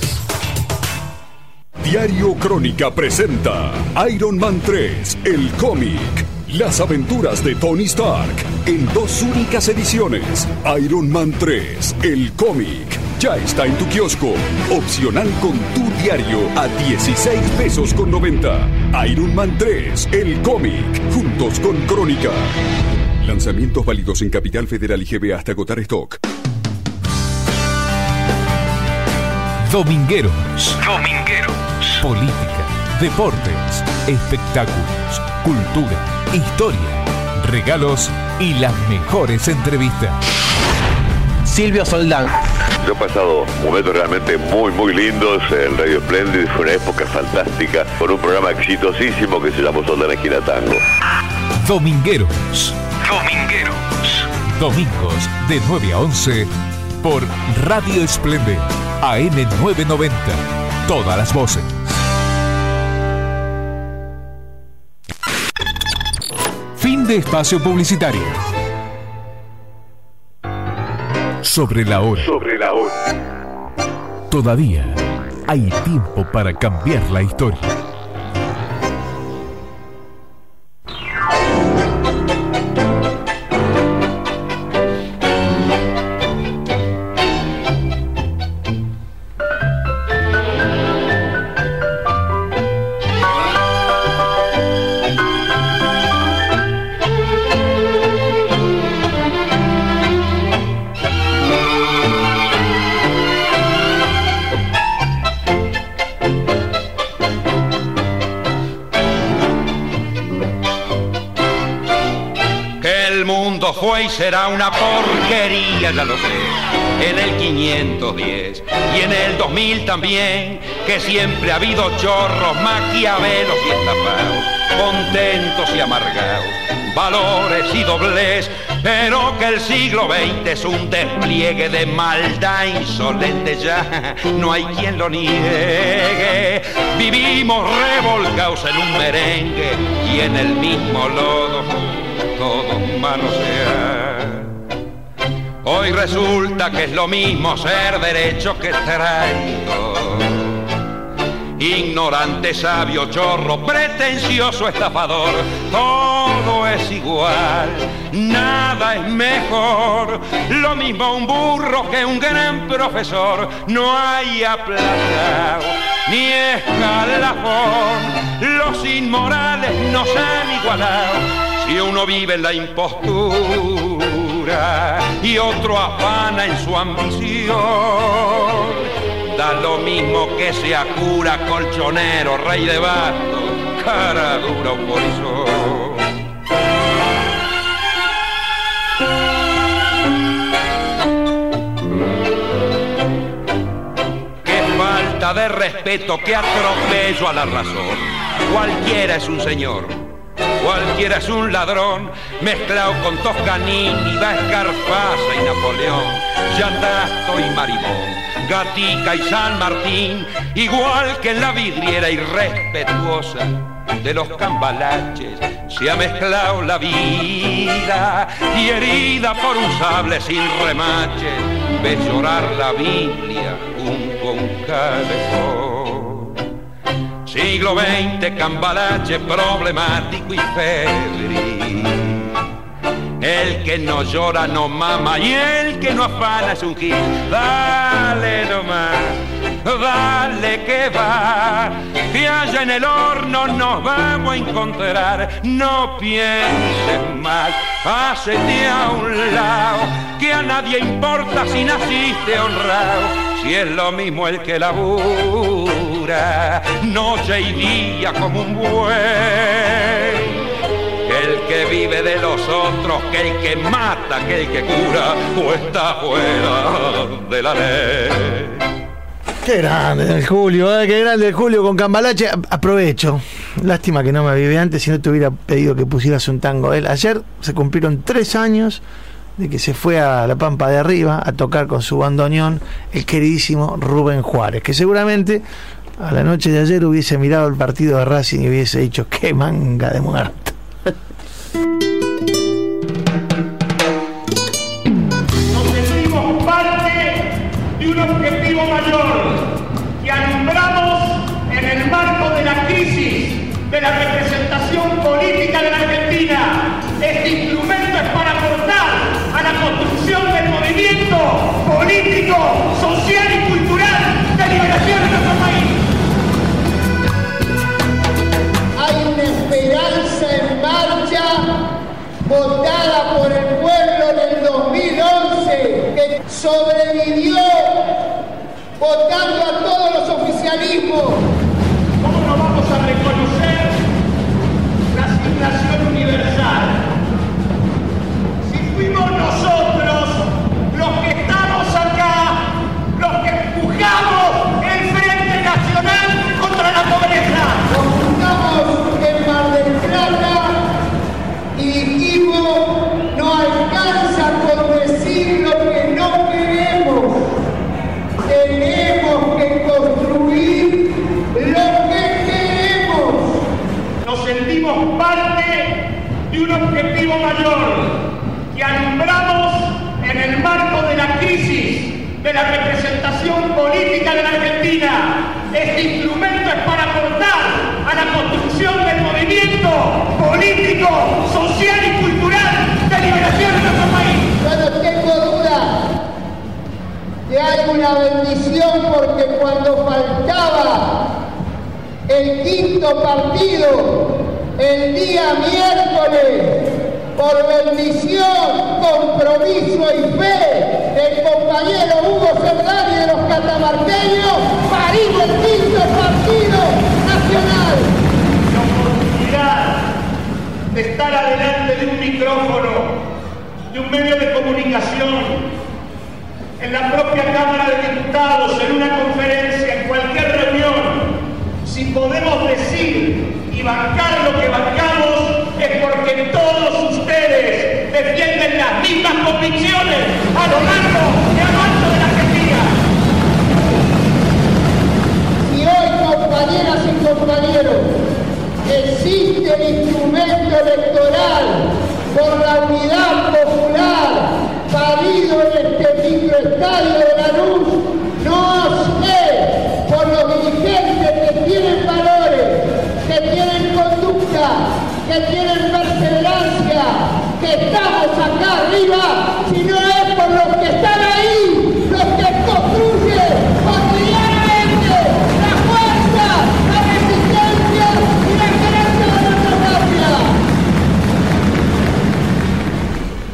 Diario Crónica presenta Iron Man 3, el cómic. Las aventuras de Tony Stark en dos únicas ediciones. Iron Man 3, el cómic. Ya está en tu kiosco. Opcional con tu diario a 16 pesos con 90. Iron Man 3, el cómic. Juntos con Crónica. Lanzamientos válidos en Capital Federal y GB hasta agotar stock. Domingueros. Domingueros. Política, deportes, espectáculos, cultura, historia, regalos y las mejores entrevistas. Silvio Soldán. Yo he pasado momentos realmente muy, muy lindos. El Radio Splendid fue una época fantástica con un programa exitosísimo que se llamó Soldán Esquina Tango. Domingueros. Domingueros. Domingos de 9 a 11 por Radio Esplende AM990. Todas las voces. Fin de espacio publicitario. Sobre la hora. Sobre la hora. Todavía hay tiempo para cambiar la historia. Será una porquería, ya lo sé. En el 510 y en el 2000 también, que siempre ha habido chorros, maquiavelos y estafados, contentos y amargados, valores y doblez, pero que el siglo XX es un despliegue de maldad insolente ya, no hay quien lo niegue. Vivimos revolcados en un merengue y en el mismo lodo todo manosear. Hoy resulta que es lo mismo ser derecho que traidor. Ignorante, sabio, chorro, pretencioso, estafador, todo es igual, nada es mejor. Lo mismo un burro que un gran profesor, no hay aplazado ni escalafón. Los inmorales nos han igualado si uno vive en la impostura y otro afana en su ambición, da lo mismo que sea cura, colchonero, rey de bastos, cara dura o polizón. Qué falta de respeto, qué atropello a la razón. Cualquiera es un señor cualquiera es un ladrón, mezclado con Toscanini, da Escarpasa y Napoleón, Yandasto y Marimón, Gatica y San Martín, igual que en la vidriera irrespetuosa de los cambalaches, se ha mezclado la vida y herida por un sable sin remache, ve llorar la Biblia junto a un calefón. Siglo XX, cambalache problemático y febril. El que no llora no mama y el que no afana es un gil. Dale nomás, dale que va. Que allá en el horno nos vamos a encontrar. No pienses más, hacete a un lado. Que a nadie importa si naciste honrado. Si es lo mismo el que labura, noche y día como un buey el que vive de los otros, que el que mata, que el que cura, o está fuera de la ley. Qué grande el Julio, eh, qué grande el Julio con Cambalache. Aprovecho. Lástima que no me avivé antes, si no te hubiera pedido que pusieras un tango. Él, ayer se cumplieron tres años de que se fue a la Pampa de Arriba a tocar con su bandoneón el queridísimo Rubén Juárez, que seguramente a la noche de ayer hubiese mirado el partido de Racing y hubiese dicho, qué manga de muerto. Nos sentimos parte de un objetivo mayor que alumbramos en el marco de la crisis de la representación política de la Argentina. Este instrumento es para aportar a la construcción del movimiento político, votada por el pueblo en el 2011 que sobrevivió votando a todos los oficialismos. Partido, el día miércoles, por bendición, compromiso y fe del compañero Hugo Cerdán y de los catamarqueños, parimos el quinto partido nacional. oportunidad de estar adelante de un micrófono, de un medio de comunicación, en la propia Cámara de Diputados, en una conferencia, si podemos decir y bancar lo que bancamos, es porque todos ustedes defienden las mismas convicciones a lo largo y a lo alto de la Argentina. Si hoy, compañeras y compañeros, existe el instrumento electoral por la unidad popular parido en este microestadio de la luz, no sé por los dirigentes que tienen valores, que tienen conducta, que tienen perseverancia, que estamos acá arriba, sino es por los que están ahí, los que construyen cotidianamente la fuerza, la resistencia y la esperanza de nuestra patria.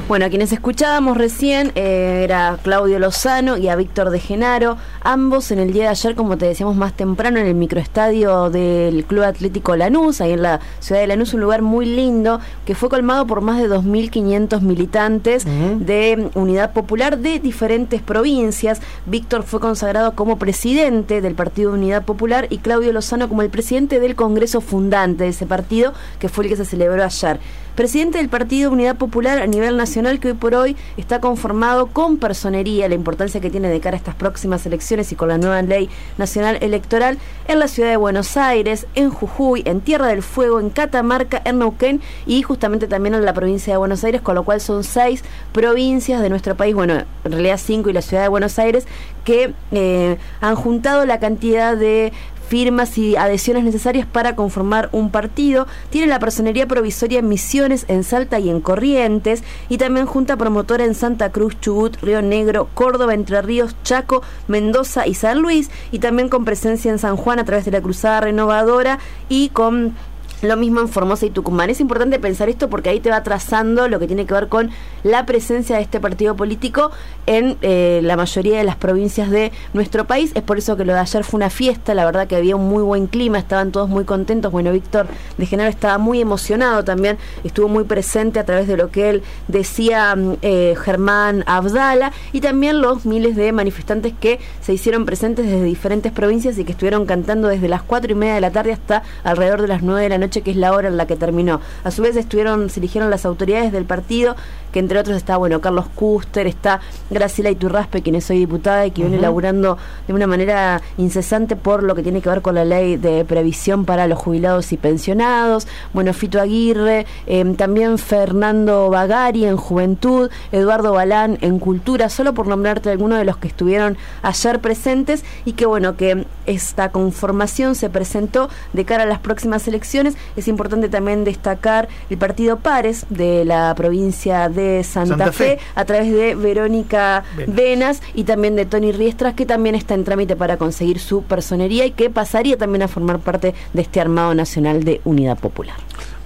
Bueno, a quienes escuchábamos recién eh, era Claudio Lozano y a Víctor de Genaro, ambos en el día de ayer, como te decíamos más temprano, en el microestadio del Club Atlético Lanús, ahí en la ciudad de Lanús, un lugar muy lindo que fue colmado por más de 2.500 militantes de Unidad Popular de diferentes provincias. Víctor fue consagrado como presidente del Partido de Unidad Popular y Claudio Lozano como el presidente del Congreso fundante de ese partido, que fue el que se celebró ayer presidente del Partido Unidad Popular a nivel nacional que hoy por hoy está conformado con personería, la importancia que tiene de cara a estas próximas elecciones y con la nueva ley nacional electoral en la ciudad de Buenos Aires, en Jujuy, en Tierra del Fuego, en Catamarca, en Neuquén y justamente también en la provincia de Buenos Aires, con lo cual son seis provincias de nuestro país, bueno, en realidad cinco y la ciudad de Buenos Aires, que eh, han juntado la cantidad de firmas y adhesiones necesarias para conformar un partido. Tiene la personería provisoria en Misiones, en Salta y en Corrientes. Y también junta promotora en Santa Cruz, Chubut, Río Negro, Córdoba, Entre Ríos, Chaco, Mendoza y San Luis. Y también con presencia en San Juan a través de la Cruzada Renovadora y con lo mismo en Formosa y Tucumán. Es importante pensar esto porque ahí te va trazando lo que tiene que ver con la presencia de este partido político en eh, la mayoría de las provincias de nuestro país. Es por eso que lo de ayer fue una fiesta, la verdad que había un muy buen clima, estaban todos muy contentos. Bueno, Víctor de Genaro estaba muy emocionado también, estuvo muy presente a través de lo que él decía mm, eh, Germán Abdala y también los miles de manifestantes que se hicieron presentes desde diferentes provincias y que estuvieron cantando desde las cuatro y media de la tarde hasta alrededor de las nueve de la noche que es la hora en la que terminó. A su vez estuvieron, se eligieron las autoridades del partido, que entre otros está, bueno, Carlos Custer, está Graciela Iturraspe, quien es hoy diputada y que viene laburando de una manera incesante por lo que tiene que ver con la ley de previsión para los jubilados y pensionados, bueno, Fito Aguirre, em, también Fernando Bagari en Juventud, Eduardo Balán en Cultura, solo por nombrarte algunos de los que estuvieron ayer presentes y que bueno, que esta conformación se presentó de cara a las próximas elecciones es importante también destacar el partido Pares de la provincia de Santa, Santa Fe, Fe. a través de Verónica Venas. y también de Tony Riestras, que también está en trámite para conseguir su personería y que pasaría también a formar parte de este Armado Nacional de Unidad Popular.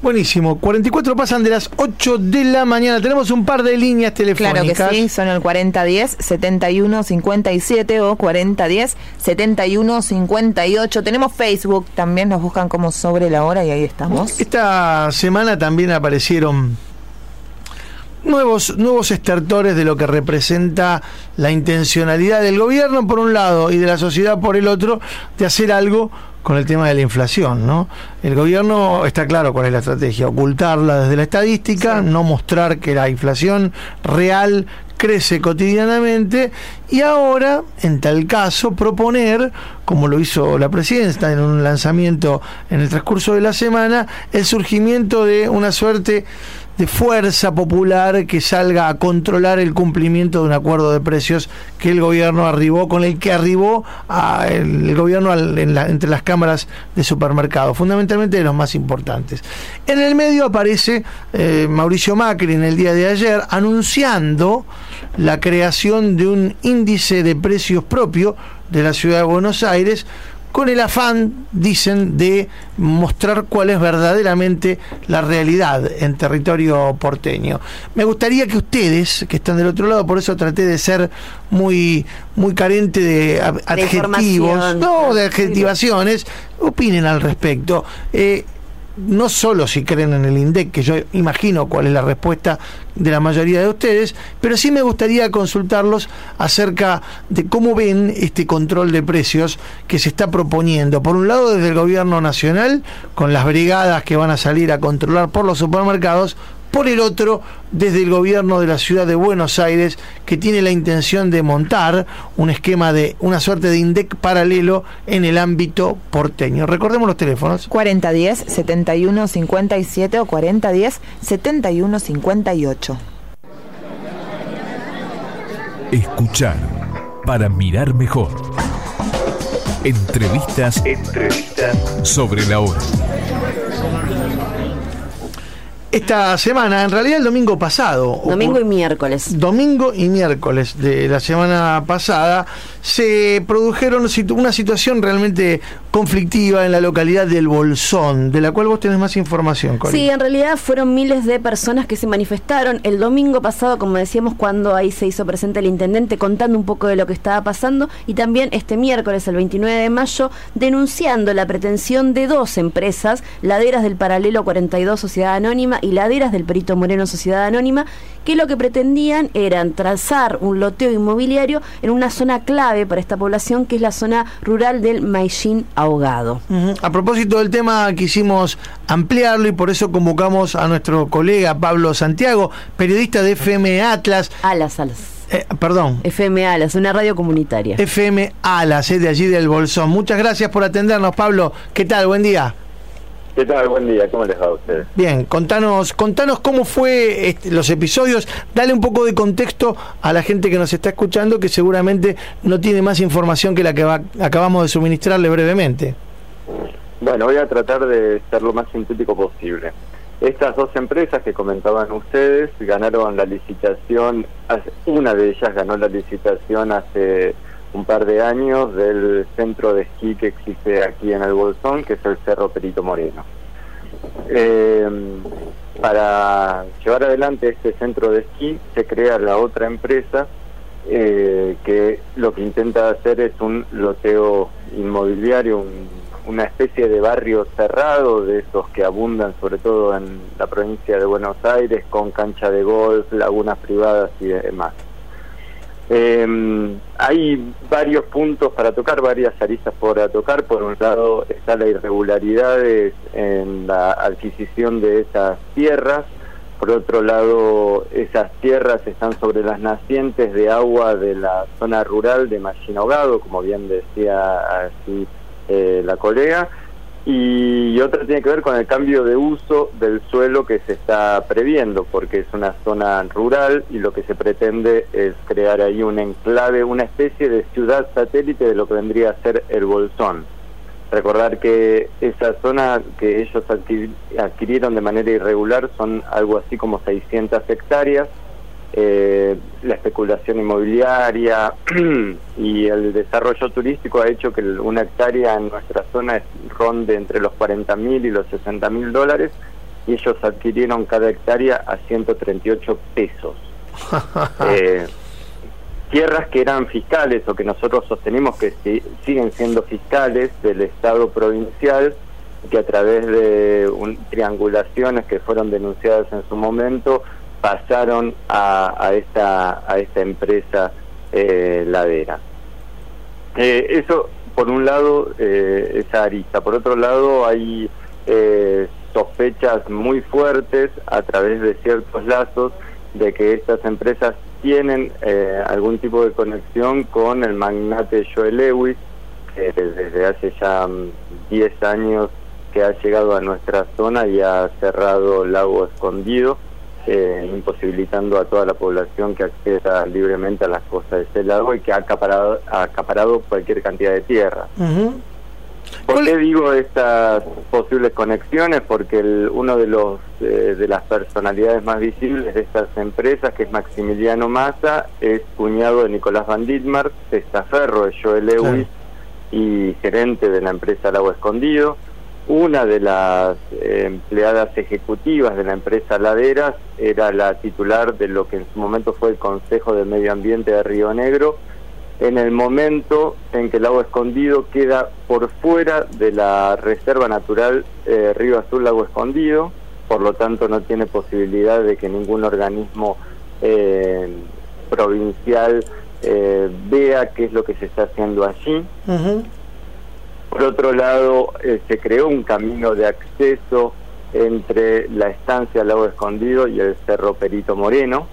Buenísimo. 44 pasan de las 8 de la mañana. Tenemos un par de líneas Claro telefónicas. que sí, son el 4010-7157 o 4010-7158. Tenemos Facebook, también nos buscan como sobre la hora y ahí estamos. Esta semana también aparecieron nuevos, nuevos estertores de lo que representa la intencionalidad del gobierno por un lado y de la sociedad por el otro de hacer algo con el tema de la inflación, ¿no? El gobierno está claro cuál es la estrategia, ocultarla desde la estadística, no mostrar que la inflación real crece cotidianamente y ahora, en tal caso, proponer, como lo hizo la presidenta en un lanzamiento en el transcurso de la semana, el surgimiento de una suerte de fuerza popular que salga a controlar el cumplimiento de un acuerdo de precios que el gobierno arribó, con el que arribó el, gobierno al- en entre las cámaras de supermercados, fundamentalmente de los más importantes. En el medio aparece eh, Mauricio Macri en el día de ayer anunciando la creación de un índice de precios propio de la ciudad de Buenos Aires con el afán, dicen, de mostrar cuál es verdaderamente la realidad en territorio porteño. Me gustaría que ustedes, que están del otro lado, por eso traté de ser muy, muy carente de adjetivos, no de adjetivaciones, opinen al respecto. Eh, no solo si creen en el INDEC, que yo imagino cuál es la respuesta de la mayoría de ustedes, pero sí me gustaría consultarlos acerca de cómo ven este control de precios que se está proponiendo. Por un lado, desde el gobierno nacional, con las brigadas que van a salir a controlar por los supermercados, por el otro, desde el gobierno de la ciudad de Buenos Aires, que tiene la intención de montar un esquema de una suerte de INDEC paralelo en el ámbito porteño. Recordemos los teléfonos. 4010-7157 o 4010-7158. Escuchar para mirar mejor. Entrevistas, sobre la hora. Esta semana, en realidad el domingo pasado, Domingo y miércoles. domingo y miércoles de la semana pasada se produjeron una situación realmente conflictiva en la localidad del Bolsón, de la cual vos tenés más información, Cori. Sí, en realidad fueron miles de personas que se manifestaron el domingo pasado, como decíamos, cuando ahí se hizo presente el intendente contando un poco de lo que estaba pasando y también este miércoles, el 29 de mayo, denunciando la pretensión de dos empresas, Laderas del Paralelo 42 Sociedad Anónima y Laderas del Perito Moreno Sociedad Anónima, que lo que pretendían eran trazar un loteo inmobiliario en una zona clave para esta población, que es la zona rural del Maillín Ahogado. A propósito del tema, quisimos ampliarlo y por eso convocamos a nuestro colega Pablo Santiago, periodista de FM Atlas. Alas, alas. Eh, perdón. FM Alas, una radio comunitaria. FM Alas, eh, de allí del Bolsón. Muchas gracias por atendernos, Pablo. ¿Qué tal? Buen día. ¿Qué tal? Buen día, ¿cómo les va a ustedes? Bien, contanos, contanos cómo fue este, los episodios, dale un poco de contexto a la gente que nos está escuchando, que seguramente no tiene más información que la que va- acabamos de suministrarle brevemente. Bueno, voy a tratar de ser lo más sintético posible. Estas dos empresas que comentaban ustedes ganaron la licitación, una de ellas ganó la licitación hace un par de años del centro de esquí que existe aquí en el Bolsón, que es el Cerro Perito Moreno. Eh, para llevar adelante este centro de esquí se crea la otra empresa eh, que lo que intenta hacer es un loteo inmobiliario, un- una especie de barrio cerrado de esos que abundan sobre todo en la provincia de Buenos Aires con cancha de golf, lagunas privadas y demás. Eh, hay varios puntos para tocar, varias aristas para tocar. Por un lado está la irregularidades en la adquisición de esas tierras. Por otro lado, esas tierras están sobre las nacientes de agua de la zona rural de Machinogado, como bien decía así eh, la colega. Y otra tiene que ver con el cambio de uso del suelo que se está previendo, porque es una zona rural y lo que se pretende es crear ahí un enclave, una especie de ciudad satélite de lo que vendría a ser el Bolsón. Recordar que esa zona que ellos adquiri- adquirieron de manera irregular son algo así como 600 hectáreas. Eh, la especulación inmobiliaria y el desarrollo turístico ha hecho que una hectárea en nuestra zona ronde entre los 40 mil y los 60 mil dólares y ellos adquirieron cada hectárea a 138 pesos. Eh, tierras que eran fiscales o que nosotros sostenimos que si- siguen siendo fiscales del Estado provincial, que a través de un- triangulaciones que fueron denunciadas en su momento pasaron a, a esta a esta empresa eh, ladera. Eh, eso, por un lado, eh, esa arista. Por otro lado, hay eh, sospechas muy fuertes a través de ciertos lazos de que estas empresas tienen eh, algún tipo de conexión con el magnate Joel Lewis, que desde hace ya mm, 10 años que ha llegado a nuestra zona y ha cerrado Lago Escondido, eh, imposibilitando a toda la población que acceda libremente a las costas de ese lago y que ha acaparado, ha acaparado cualquier cantidad de tierra. ¿Por qué digo estas posibles conexiones? Porque el- uno de los eh, de las personalidades más visibles de estas empresas, que es Maximiliano Massa, es cuñado de Nicolás Van Dittmar, testaferro de Joel Lewis y gerente de la empresa Lago Escondido. Una de las eh, empleadas ejecutivas de la empresa Laderas era la titular de lo que en su momento fue el Consejo de Medio Ambiente de Río Negro, en el momento en que el lago escondido queda por fuera de la Reserva Natural eh, Río Azul Lago Escondido, por lo tanto no tiene posibilidad de que ningún organismo eh, provincial eh, vea qué es lo que se está haciendo allí. Por otro lado, eh, se creó un camino de acceso entre la estancia Lago Escondido y el Cerro Perito Moreno.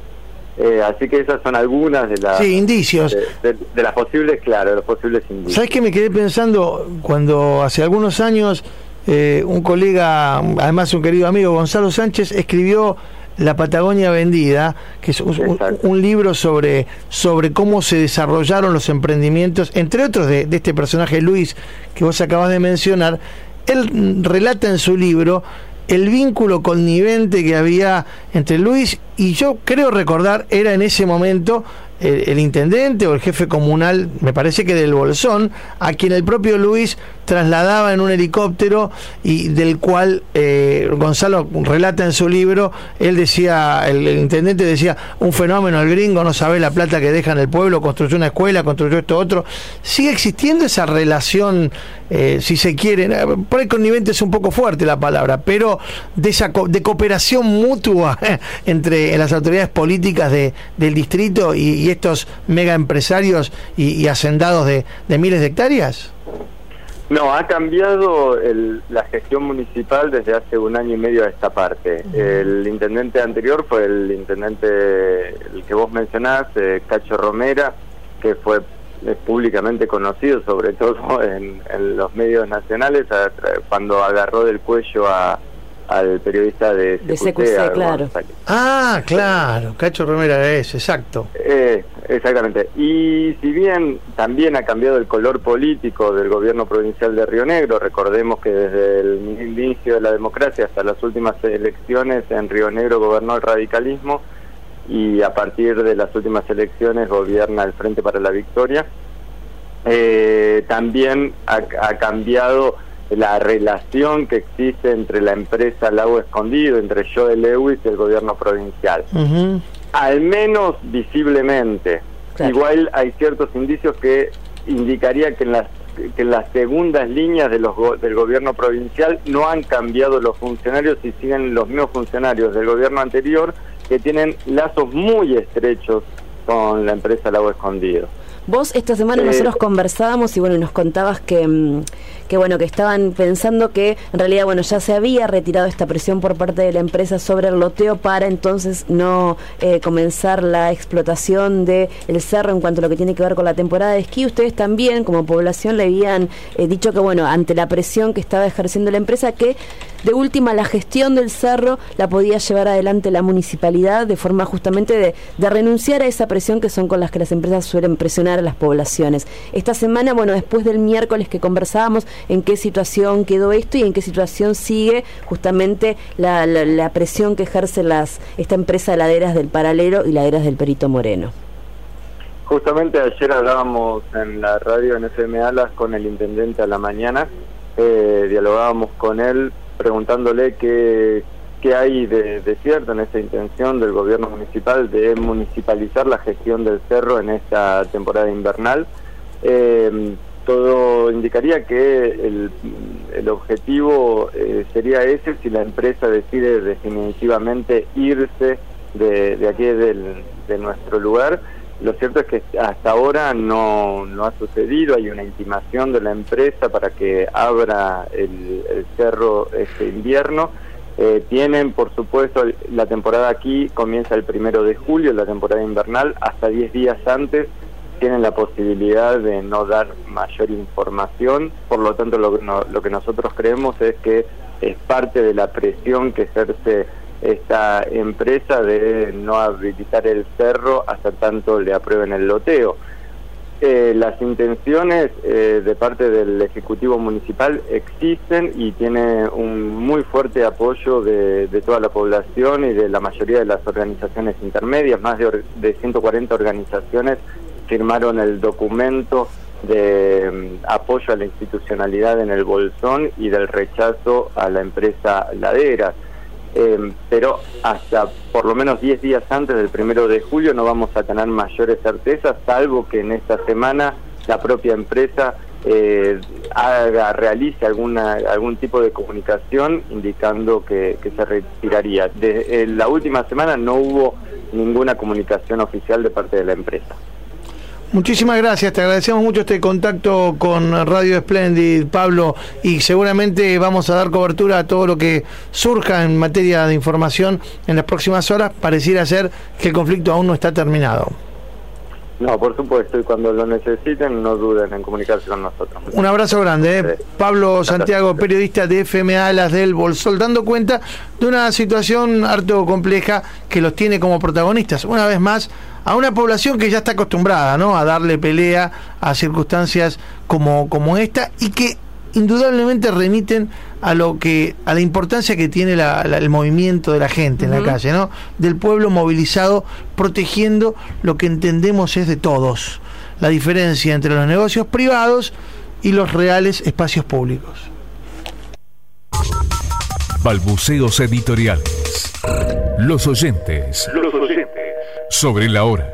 Eh, así que esas son algunas de las Sí, indicios. de, de- de las posibles, claro, de los posibles indicios. ¿Sabes qué me quedé pensando cuando hace algunos años eh, un colega, además un querido amigo, Gonzalo Sánchez, escribió La Patagonia Vendida, que es un, libro sobre, sobre cómo se desarrollaron los emprendimientos, entre otros de, de este personaje Luis que vos acabas de mencionar, él relata en su libro el vínculo connivente que había entre Luis y yo creo recordar era en ese momento el, el intendente o el jefe comunal, me parece que del Bolsón, a quien el propio Luis trasladaba en un helicóptero y del cual eh, Gonzalo relata en su libro, él decía, el, intendente decía, un fenómeno, el gringo no sabe la plata que deja en el pueblo, construyó una escuela, construyó esto otro. ¿Sigue existiendo esa relación, eh, si se quiere, eh, por ahí connivente es un poco fuerte la palabra, pero de, esa co- de cooperación mutua entre las autoridades políticas de, del distrito y, estos mega empresarios y, hacendados de miles de hectáreas? No, ha cambiado el- la gestión municipal desde hace un año y medio a esta parte. El intendente anterior fue el intendente, el que vos mencionás, eh, Cacho Romera, que fue públicamente conocido, sobre todo en, en los medios nacionales, a cuando agarró del cuello a- al periodista de De CQC, CQC, a claro. Ah, claro, Cacho Romera es, exacto. Eh, Exactamente. Y si bien también ha cambiado el color político del gobierno provincial de Río Negro, recordemos que desde el inicio de la democracia hasta las últimas elecciones en Río Negro gobernó el radicalismo y a partir de las últimas elecciones gobierna el Frente para la Victoria, eh, también ha, ha cambiado la relación que existe entre la empresa Lago Escondido, entre Joe Lewis y el gobierno provincial al menos visiblemente. Igual hay ciertos indicios que indicaría que en las que en las segundas líneas de los go- del gobierno provincial no han cambiado los funcionarios y siguen los mismos funcionarios del gobierno anterior que tienen lazos muy estrechos con la empresa Lago Escondido. Vos esta semana Eh, nosotros conversábamos y bueno, nos contabas que, mm, que bueno, que estaban pensando que en realidad bueno, ya se había retirado esta presión por parte de la empresa sobre el loteo para entonces no eh, comenzar la explotación del el cerro en cuanto a lo que tiene que ver con la temporada de esquí. Ustedes también como población le habían eh, dicho que bueno, ante la presión que estaba ejerciendo la empresa que de última la gestión del cerro la podía llevar adelante la municipalidad de forma justamente de, de renunciar a esa presión que son con las que las empresas suelen presionar a las poblaciones. Esta semana, bueno, después del miércoles que conversábamos en qué situación quedó esto y en qué situación sigue justamente la, la- la presión que ejerce las esta empresa de laderas del Paralelo y laderas del Perito Moreno. Justamente ayer hablábamos en la radio en FM Alas con el intendente a la mañana, eh, dialogábamos con él preguntándole qué, qué hay de, cierto en esa intención del gobierno municipal de municipalizar la gestión del cerro en esta temporada invernal. Eh, todo indicaría que el, el objetivo eh, sería ese si la empresa decide definitivamente irse de, de aquí del- de nuestro lugar. Lo cierto es que hasta ahora no, no ha sucedido, hay una intimación de la empresa para que abra el, el cerro este invierno. Eh, tienen, por supuesto, la temporada aquí comienza el primero de julio, la temporada invernal, hasta 10 días antes tienen la posibilidad de no dar mayor información, por lo tanto lo, no- lo que nosotros creemos es que es parte de la presión que ejerce esta empresa de no habilitar el cerro hasta tanto le aprueben el loteo. Eh, las intenciones eh, de parte del Ejecutivo Municipal existen y tiene un muy fuerte apoyo de, de toda la población y de la mayoría de las organizaciones intermedias, más de, de 140 organizaciones firmaron el documento de mm, apoyo a la institucionalidad en el Bolsón y del rechazo a la empresa Laderas. Eh, pero hasta por lo menos 10 días antes del primero de julio no vamos a tener mayores certezas, salvo que en esta semana la propia empresa eh, haga, realice alguna, algún tipo de comunicación indicando que, se retiraría. De, la última semana no hubo ninguna comunicación oficial de parte de la empresa. Muchísimas gracias, te agradecemos mucho este contacto con Radio Splendid, Pablo, y seguramente vamos a dar cobertura a todo lo que surja en materia de información en las próximas horas. Pareciera ser que el conflicto aún no está terminado. No, por supuesto, y cuando lo necesiten no duden en comunicarse con nosotros. Un abrazo grande, ¿eh? Pablo Santiago, periodista de FMA Las del Bolsol, dando cuenta de una situación harto compleja que los tiene como protagonistas. Una vez más, a una población que ya está acostumbrada ¿no? a darle pelea a circunstancias como, como esta y que indudablemente remiten a lo que a la importancia que tiene la- la- el movimiento de la gente en la calle, ¿no? Del pueblo movilizado protegiendo lo que entendemos es de todos, la diferencia entre los negocios privados y los reales espacios públicos. Balbuceos editoriales. Los oyentes. Los oyentes. Sobre la hora.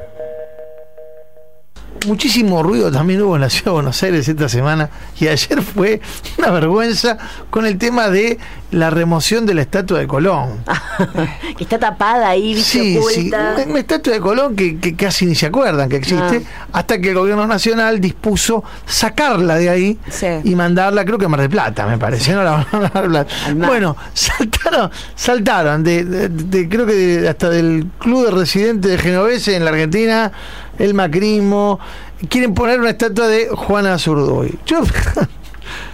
Muchísimo ruido también hubo en la ciudad de Buenos Aires esta semana y ayer fue una vergüenza con el tema de la remoción de la estatua de Colón. que está tapada ahí, Sí, sí, oculta. una, una estatua de Colón que, que casi ni se acuerdan que existe, hasta que el gobierno nacional dispuso sacarla de ahí y mandarla, creo que a Mar del Plata, me parece, ¿no? La- Mar del Plata. Bueno, saltaron, saltaron, de, de- de- creo que de- hasta del club de residentes de Genovese en la Argentina, el macrismo, quieren poner una estatua de Juana Zurduy. Yo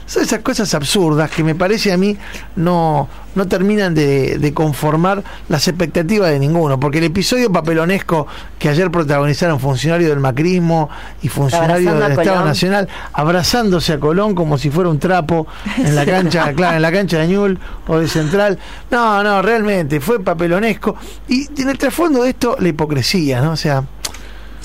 Son esas cosas absurdas que me parece a mí no, no terminan de, de conformar las expectativas de ninguno. Porque el episodio papelonesco que ayer protagonizaron funcionarios del macrismo y funcionarios Abrazando del Estado. Nacional abrazándose a Colón como si fuera un trapo en la cancha, claro, en la cancha de Ñul o de Central. No, no, realmente fue papelonesco. Y en el trasfondo de esto, la hipocresía, ¿no? O sea,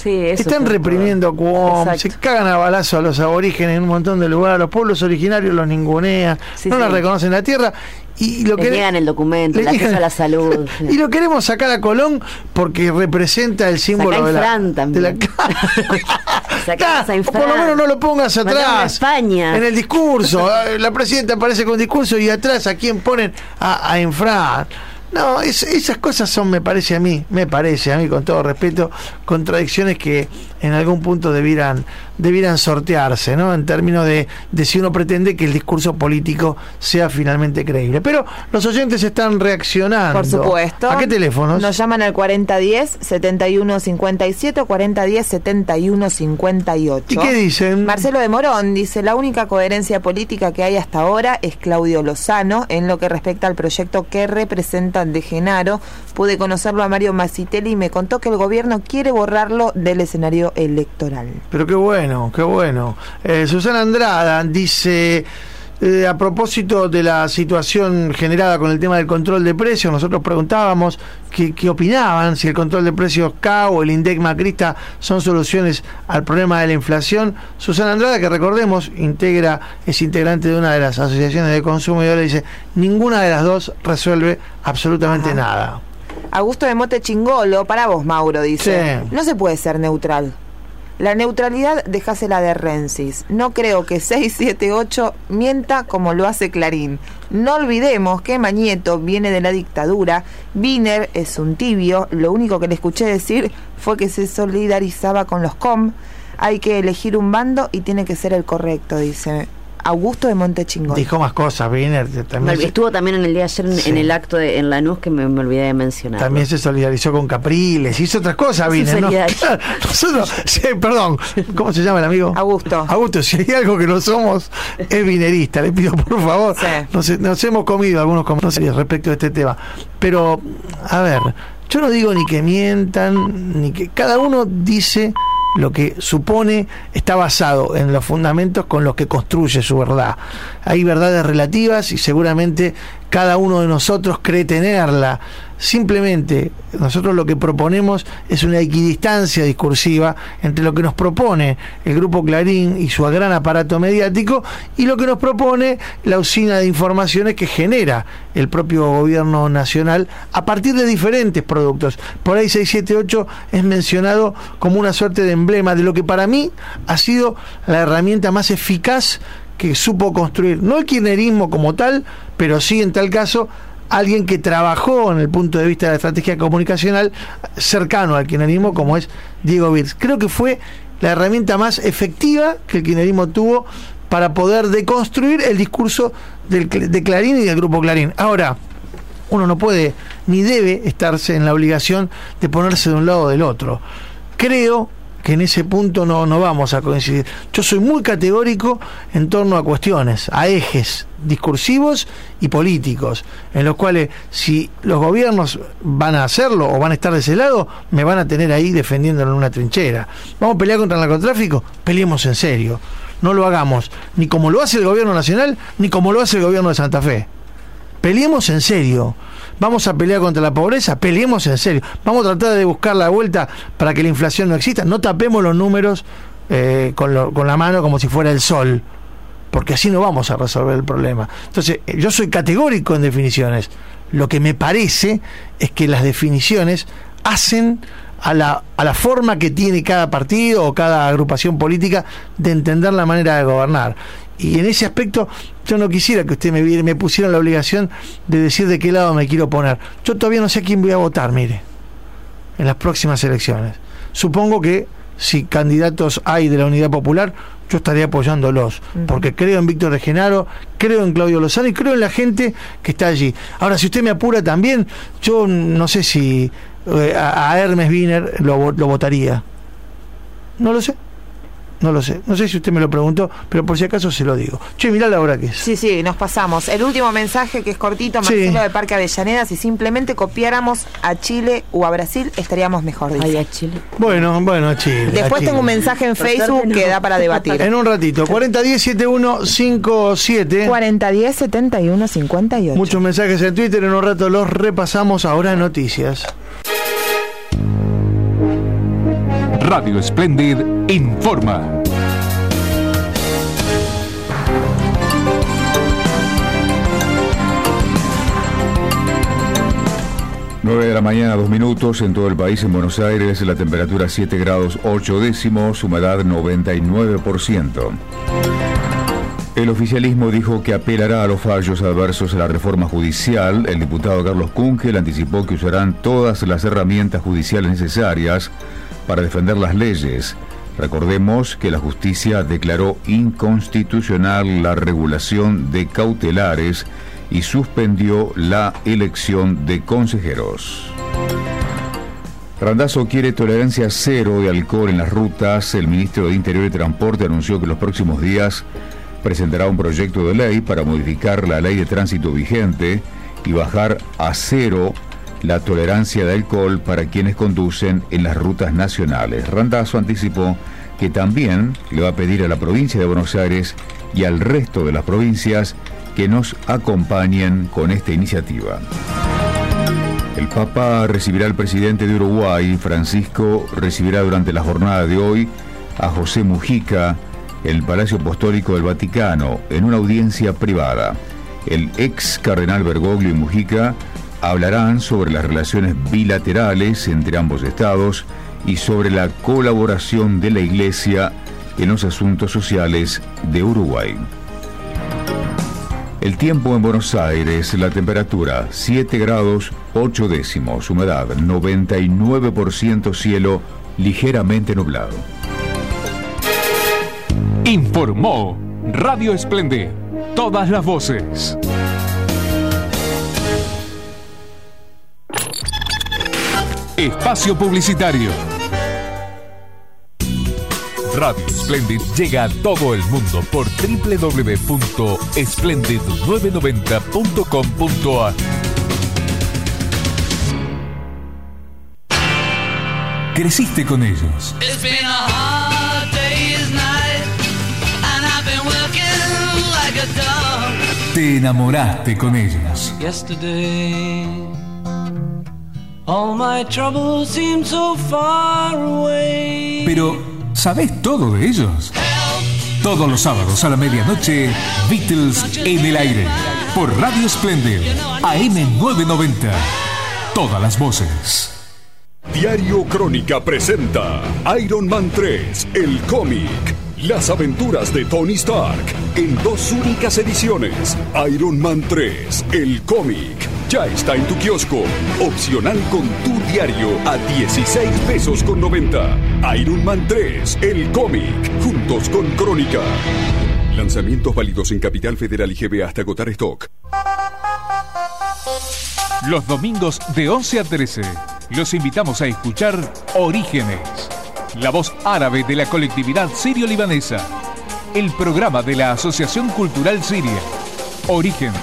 Sí, eso están reprimiendo a Cuom, Exacto. se cagan a balazo a los aborígenes en un montón de lugares, los pueblos originarios los ningunean, Sí, no sí. la reconocen la tierra. Y lo que niegan el documento, el acceso a la salud. y lo queremos sacar a Colón porque representa el símbolo Sacá de la, Infran de la por lo menos no lo pongas atrás. España. En el discurso. La presidenta aparece con discurso y atrás a quién ponen a, a Infran. No, es- esas cosas son, me parece a mí, me parece a mí, con todo respeto, contradicciones que en algún punto debieran, debieran sortearse, ¿no? En términos de, de si uno pretende que el discurso político sea finalmente creíble. Pero los oyentes están reaccionando. Por supuesto. ¿A qué teléfonos? Nos llaman al 4010-7157 o 4010-7158. ¿Y qué dicen? Marcelo de Morón dice, la única coherencia política que hay hasta ahora es Claudio Lozano en lo que respecta al proyecto que representan de Genaro. Pude conocerlo a Mario Massitelli y me contó que el gobierno quiere borrarlo del escenario electoral. Pero qué bueno, qué bueno. Eh, Susana Andrada dice, eh, a propósito de la situación generada con el tema del control de precios, nosotros preguntábamos qué, qué opinaban, si el control de precios K o el INDEC Macrista son soluciones al problema de la inflación. Susana Andrada, que recordemos, integra, es integrante de una de las asociaciones de consumidores, dice, ninguna de las dos resuelve absolutamente nada. Augusto de Mote Chingolo, para vos, Mauro, dice. Sí. No se puede ser neutral. La neutralidad dejásela de Rensis. No creo que 678 mienta como lo hace Clarín. No olvidemos que Mañeto viene de la dictadura. Wiener es un tibio. Lo único que le escuché decir fue que se solidarizaba con los com. Hay que elegir un bando y tiene que ser el correcto, dice Augusto de Monte Chingolo. Dijo más cosas, Wiener, también, Estuvo también en el día de ayer en, Sí. en el acto de, en Lanús que me, me olvidé de mencionar. también se solidarizó con Capriles, hizo otras cosas, Wiener, ¿no? nosotros, sí, perdón, ¿cómo se llama el amigo? Augusto. Augusto, si hay algo que no somos, es vinerista, le pido por favor. Sí. Nos, nos hemos comido algunos comentarios respecto a este tema. Pero, a ver, yo no digo ni que mientan, ni que cada uno dice lo que supone está basado en los fundamentos con los que construye su verdad. Hay verdades relativas y seguramente cada uno de nosotros cree tenerla. Simplemente nosotros lo que proponemos es una equidistancia discursiva entre lo que nos propone el Grupo Clarín y su gran aparato mediático y lo que nos propone la usina de informaciones que genera el propio gobierno nacional a partir de diferentes productos. Por ahí 678 es mencionado como una suerte de emblema de lo que para mí ha sido la herramienta más eficaz que supo construir, no el kirchnerismo como tal, pero sí en tal caso alguien que trabajó en el punto de vista de la estrategia comunicacional cercano al kirchnerismo como es Diego Virz. Creo que fue la herramienta más efectiva que el kirchnerismo tuvo para poder deconstruir el discurso del, de Clarín y del grupo Clarín. Ahora, uno no puede ni debe estarse en la obligación de ponerse de un lado o del otro. Creo que en ese punto no, no vamos a coincidir. Yo soy muy categórico en torno a cuestiones, a ejes discursivos y políticos, en los cuales si los gobiernos van a hacerlo o van a estar de ese lado, me van a tener ahí defendiéndolo en una trinchera. ¿Vamos a pelear contra el narcotráfico? Peleemos en serio. No lo hagamos ni como lo hace el gobierno nacional, ni como lo hace el gobierno de Santa Fe. Peleemos en serio. Vamos a pelear contra la pobreza, peleemos en serio. Vamos a tratar de buscar la vuelta para que la inflación no exista. No tapemos los números eh, con, lo- con la mano como si fuera el sol, porque así no vamos a resolver el problema. Entonces, eh, yo soy categórico en definiciones. Lo que me parece es que las definiciones hacen a la, a la forma que tiene cada partido o cada agrupación política de entender la manera de gobernar. Y en ese aspecto yo no quisiera que usted me, viera- me pusiera la obligación de decir de qué lado me quiero poner. Yo todavía no sé a quién voy a votar, mire, en las próximas elecciones. Supongo que si candidatos hay de la Unidad Popular, yo estaría apoyándolos, porque creo en Víctor de Genaro, creo en Claudio Lozano y creo en la gente que está allí. Ahora, si usted me apura también, yo no sé si eh, a, Hermes Wiener lo, lo votaría. No lo sé. No lo sé. No sé si usted me lo preguntó, pero por si acaso se lo digo. Che, mirá la hora que es. Sí, sí, nos pasamos. El último mensaje que es cortito, Sí. Marcelo de Parque Avellaneda, si simplemente copiáramos a Chile o a Brasil, estaríamos mejor. dice. Ay, a Chile. Bueno, bueno, Chile. Después a Chile. tengo un mensaje en Facebook no. que da para debatir. En un ratito. 4010-7157. 4010 71 58. Muchos mensajes en Twitter. En un rato los repasamos. Ahora noticias. Radio Splendid informa. Nueve de la mañana, dos minutos, en todo el país, en Buenos Aires, la temperatura 7 grados 8 décimos, humedad 99%. El oficialismo dijo que apelará a los fallos adversos a la reforma judicial. El diputado Carlos Kunkel anticipó que usarán todas las herramientas judiciales necesarias para defender las leyes. Recordemos que la justicia declaró inconstitucional la regulación de cautelares y suspendió la elección de consejeros. Randazo quiere tolerancia cero de alcohol en las rutas. El ministro de Interior y Transporte anunció que los próximos días presentará un proyecto de ley para modificar la ley de tránsito vigente y bajar a cero la tolerancia de alcohol para quienes conducen en las rutas nacionales. Randazo anticipó que también le va a pedir a la provincia de Buenos Aires y al resto de las provincias que nos acompañen con esta iniciativa. El Papa recibirá al presidente de Uruguay, Francisco, recibirá durante la jornada de hoy a José Mujica el Palacio Apostólico del Vaticano en una audiencia privada. El ex cardenal Bergoglio y Mujica hablarán sobre las relaciones bilaterales entre ambos estados y sobre la colaboración de la Iglesia en los asuntos sociales de Uruguay. El tiempo en Buenos Aires, la temperatura 7 grados 8 décimos, humedad 99% cielo ligeramente nublado. Informó Radio Splendid. Todas las voces. Espacio Publicitario. Radio Splendid llega a todo el mundo por www.splendid990.com.ar. Creciste con ellos. Te enamoraste con ellos. Yesterday, Pero, ¿sabés todo de ellos? Todos los sábados a la medianoche, Beatles en el aire. Por Radio Splendid, AM990. Todas las voces. Diario Crónica presenta Iron Man 3, el cómic. Las aventuras de Tony Stark en dos únicas ediciones. Iron Man 3, el cómic. Ya está en tu kiosco. Opcional con tu diario a 16 pesos con 90. Iron Man 3, el cómic. Juntos con Crónica. Lanzamientos válidos en Capital Federal y GB hasta agotar stock. Los domingos de 11 a 13, los invitamos a escuchar Orígenes, la voz árabe de la colectividad sirio-libanesa, el programa de la Asociación Cultural Siria. Orígenes,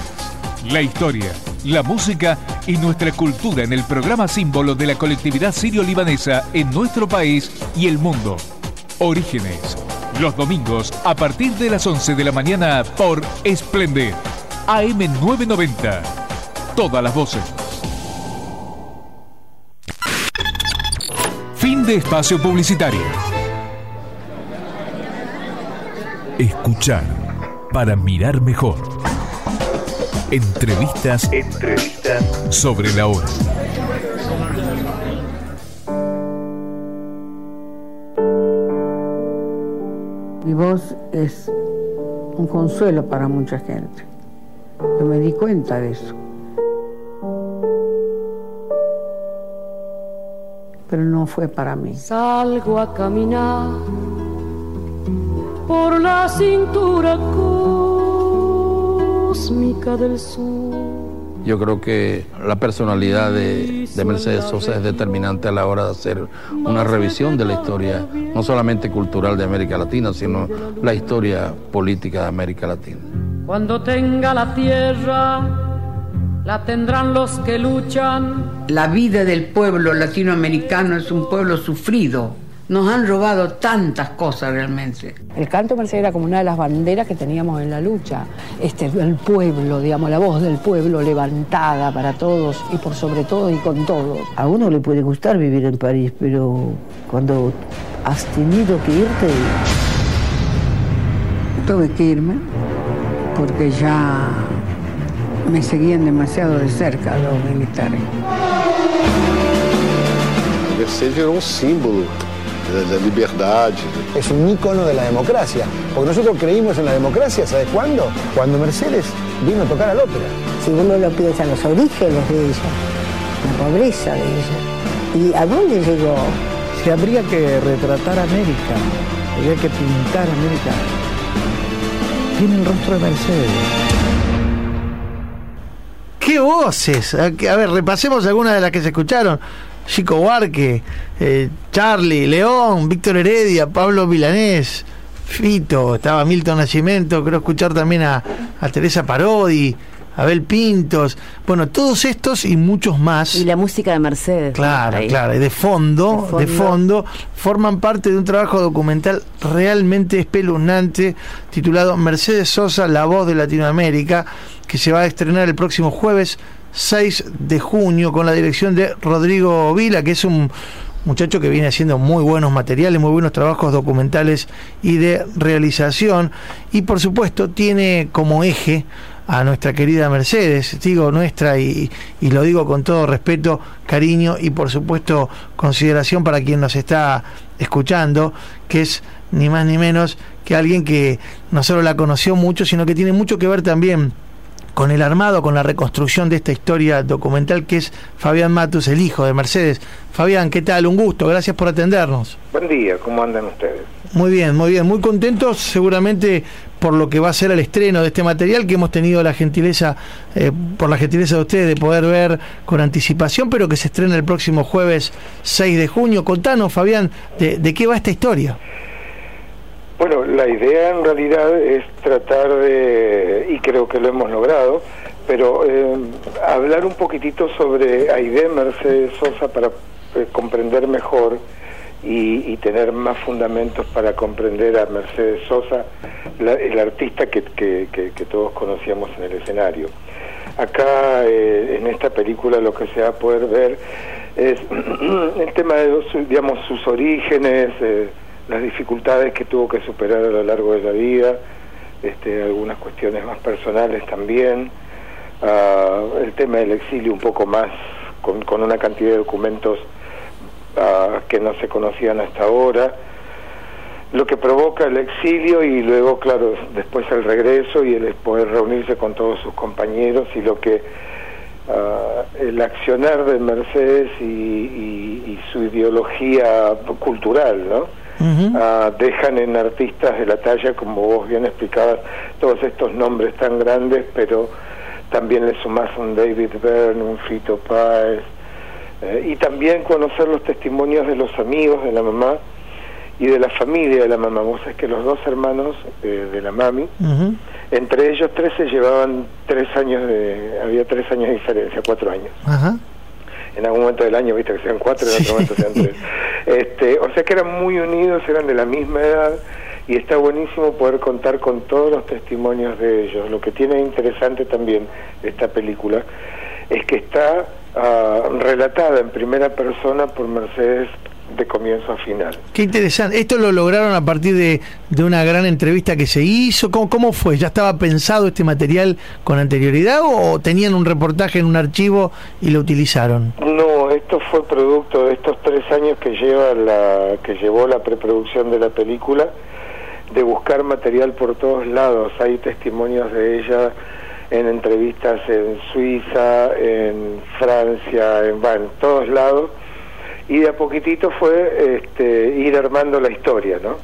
la historia, la música y nuestra cultura en el programa símbolo de la colectividad sirio-libanesa en nuestro país y el mundo. Orígenes, los domingos a partir de las 11 de la mañana por Esplendid, AM990. Todas las voces. Fin de espacio publicitario. Escuchar para mirar mejor. Entrevistas, sobre la hora. Mi voz es un consuelo para mucha gente. Yo me di cuenta de eso. Pero no fue para mí. Salgo a caminar por la cintura cósmica del sur. yo creo que la personalidad de, de Mercedes Sosa es determinante a la hora de hacer una revisión de la historia, no solamente cultural de América Latina, sino la historia política de América Latina. Cuando tenga la tierra, la tendrán los que luchan. La vida del pueblo latinoamericano es un pueblo sufrido. Nos han robado tantas cosas realmente. El canto Mercedes era como una de las banderas que teníamos en la lucha. Este, el pueblo, digamos, la voz del pueblo levantada para todos y por sobre todo y con todos. A uno le puede gustar vivir en París, pero cuando has tenido que irte, Tuve que irme porque ya me seguían demasiado de cerca los militares. Mercedes era un símbolo de la liberdad. Es un ícono de la democracia, porque nosotros creímos en la democracia, ¿sabes cuándo? Cuando Mercedes vino a tocar al ópera. si uno lo piensa, los orígenes de ella, la pobreza de ella, ¿y a dónde llegó? Si habría que retratar América, habría que pintar América, tiene el rostro de Mercedes. ¡Qué voces! A a ver, repasemos algunas de las que se escucharon. Chico Huarque, eh, Charlie, León, Víctor Heredia, Pablo Milanés, Fito, estaba Milton Nascimento, creo escuchar también a, a Teresa Parodi, Abel Pintos, bueno, todos estos y muchos más. Y la música de Mercedes. Claro, claro, y de fondo, De fondo, forman parte de un trabajo documental realmente espeluznante titulado Mercedes Sosa, la voz de Latinoamérica, que se va a estrenar el próximo jueves 6 de junio con la dirección de Rodrigo Vila, que es un muchacho que viene haciendo muy buenos materiales, muy buenos trabajos documentales y de realización. Y por supuesto tiene como eje a nuestra querida Mercedes, digo nuestra y, y lo digo con todo respeto, cariño y por supuesto consideración para quien nos está escuchando, que es ni más ni menos que alguien que no solo la conoció mucho, sino que tiene mucho que ver también con el armado, con la reconstrucción de esta historia documental que es Fabián Matus, el hijo de Mercedes. Fabián, ¿qué tal? Un gusto, gracias por atendernos. Buen día, ¿cómo andan ustedes? Muy bien, muy bien, muy contentos seguramente por lo que va a ser el estreno de este material que hemos tenido la gentileza, eh, por la gentileza de ustedes de poder ver con anticipación, pero que se estrena el próximo jueves 6 de junio. Contanos, Fabián, de, de qué va esta historia. Bueno, la idea en realidad es tratar de, y creo que lo hemos logrado, pero eh, hablar un poquitito sobre Aide Mercedes Sosa para eh, comprender mejor y, tener más fundamentos para comprender a Mercedes Sosa, la- el artista que, que- que- que todos conocíamos en el escenario. Acá eh, en esta película lo que se va a poder ver es el tema de digamos, sus orígenes, eh, las dificultades que tuvo que superar a lo largo de la vida, este, algunas cuestiones más personales también, ah, el tema del exilio un poco más, con, con una cantidad de documentos ah, que no se conocían hasta ahora, lo que provoca el exilio y luego, claro, después el regreso y el poder reunirse con todos sus compañeros y lo que ah, el accionar de Mercedes y- y su ideología cultural, ¿no? Ah, dejan en artistas de la talla, como vos bien explicabas, todos estos nombres tan grandes, pero también le sumás un David Byrne, un Fito Páez, eh, y también conocer los testimonios de los amigos de la mamá y de la familia de la mamá. Vos sabés que los dos hermanos eh, de la mami, entre ellos tres se llevaban tres años de, había tres años de diferencia, cuatro años. Ajá. En algún momento del año, viste que sean cuatro, en otro momento sean tres. Este, o sea que eran muy unidos, eran de la misma edad y está buenísimo poder contar con todos los testimonios de ellos. Lo que tiene interesante también esta película es que está ah, relatada en primera persona por Mercedes de comienzo a final. Qué interesante. ¿Esto lo lograron a partir de, de una gran entrevista que se hizo? ¿Cómo, ¿Cómo fue? ¿Ya estaba pensado este material con anterioridad o tenían un reportaje en un archivo y lo utilizaron? No, esto fue producto de estos tres años que lleva la que llevó la preproducción de la película, de buscar material por todos lados. Hay testimonios de ella en entrevistas en Suiza, en Francia, en, va, en todos lados. Y de a poquitito fue este, ir armando la historia, ¿no?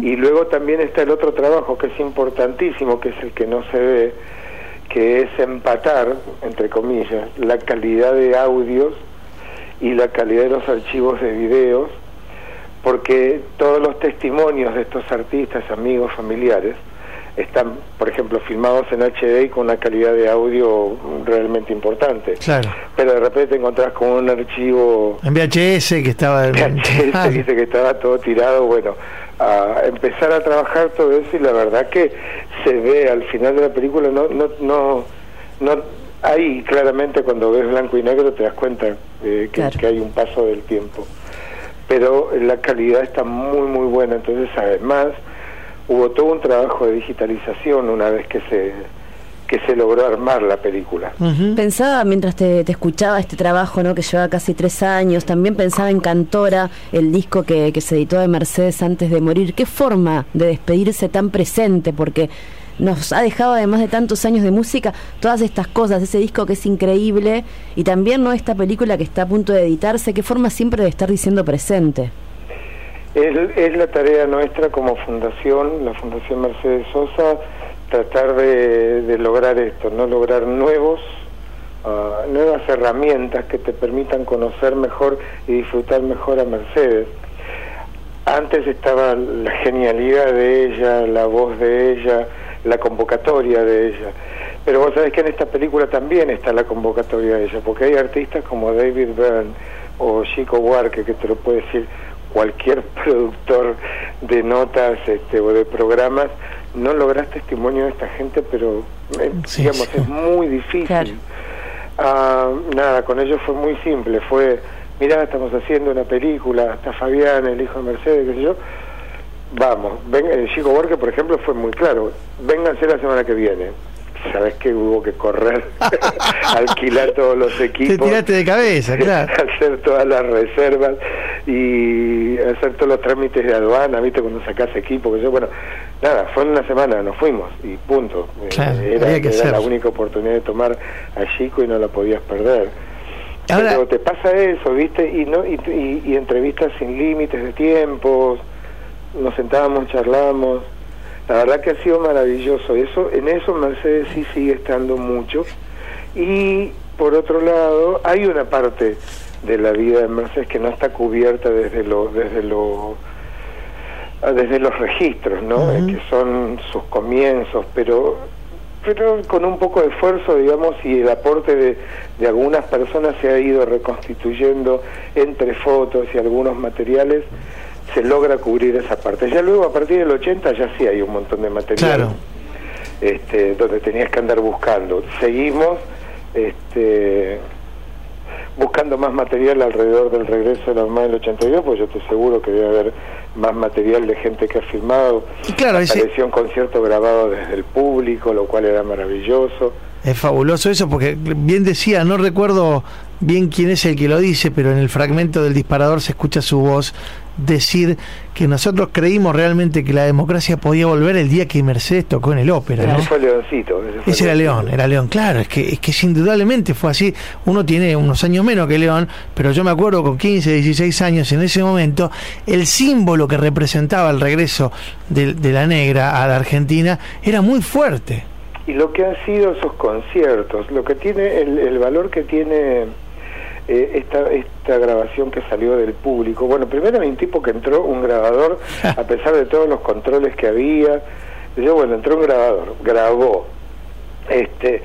Y luego también está el otro trabajo que es importantísimo, que es el que no se ve, que es empatar, entre comillas, la calidad de audios y la calidad de los archivos de videos, porque todos los testimonios de estos artistas, amigos, familiares, están, por ejemplo, filmados en HD y con una calidad de audio realmente importante. Claro. Pero de repente te encontrás con un archivo En VHS que estaba. VHS, dice que estaba todo tirado, bueno, a empezar a trabajar todo eso y la verdad que se ve al final de la película, no, no, no, no ahí claramente cuando ves blanco y negro te das cuenta eh, que, que hay un paso del tiempo. Pero la calidad está muy, muy buena, entonces además hubo todo un trabajo de digitalización una vez que se que se logró armar la película. Pensaba mientras te, te escuchaba este trabajo, ¿no? que lleva casi tres años, también pensaba en Cantora, el disco que, que se editó de Mercedes antes de morir. ¿Qué forma de despedirse tan presente? Porque nos ha dejado, además de tantos años de música, todas estas cosas, ese disco que es increíble y también no esta película que está a punto de editarse. ¿Qué forma siempre de estar diciendo presente? Es, la tarea nuestra como fundación, la Fundación Mercedes Sosa, tratar de, de lograr esto, no lograr nuevos ah, nuevas herramientas que te permitan conocer mejor y disfrutar mejor a Mercedes. Antes estaba la genialidad de ella, la voz de ella, la convocatoria de ella. Pero vos sabés que en esta película también está la convocatoria de ella, porque hay artistas como David Byrne o Chico Buarque, que te lo puede decir cualquier productor de notas este, o de programas, no logras testimonio de esta gente, pero eh, Sí, digamos, sí. es muy difícil. Ah, nada, con ellos fue muy simple, fue, mirá, estamos haciendo una película, está Fabián, el hijo de Mercedes, qué sé yo, vamos, ven, el Chico Borges, por ejemplo, fue muy claro, vénganse la semana que viene. Sabes que hubo que correr, alquilar todos los Te equipos, tiraste de cabeza, claro. hacer todas las reservas y hacer todos los trámites de aduana, viste, cuando sacás equipo, que yo, bueno, nada, fue en una semana, nos fuimos y punto. Eh, Claro, era que la única oportunidad de tomar a Chico y no la podías perder. Ahora- Pero te pasa eso, viste, y, no, y, y- y entrevistas sin límites de tiempos, nos sentábamos, charlábamos. La verdad que ha sido maravilloso. Eso, en eso Mercedes sí sigue estando mucho. Y por otro lado, hay una parte de la vida de Mercedes que no está cubierta desde lo, desde lo, ah, desde los registros, ¿no? Que son sus comienzos, pero pero con un poco de esfuerzo, digamos, y el aporte de, de algunas personas se ha ido reconstituyendo entre fotos y algunos materiales, se logra cubrir esa parte. Ya luego, a partir del 80, ya sí hay un montón de material Claro. este, donde tenías que andar buscando. Seguimos este, buscando más material alrededor del regreso de la mamá del 82, pues yo estoy seguro que debe haber más material de gente que ha filmado. claro, ese- Apareció un concierto grabado desde el público, lo cual era maravilloso. Es fabuloso eso porque bien decía, no recuerdo bien quién es el que lo dice, pero en el fragmento del disparador se escucha su voz decir que nosotros creímos realmente que la democracia podía volver el día que Mercedes tocó en el ópera. ¿no? Ese fue Leoncito. ese fue Ese era León, era León, claro, es que, es que indudablemente fue así. Uno tiene unos años menos que León, pero yo me acuerdo con 15, 16 años en ese momento, el símbolo que representaba el regreso de, de la negra a la Argentina era muy fuerte. Y lo que han sido esos conciertos, lo que tiene, el, el valor que tiene eh, esta, esta grabación que salió del público. Bueno, primero hay un tipo que entró, un grabador, a pesar de todos los controles que había. Yo, bueno, entró un grabador, grabó. Este,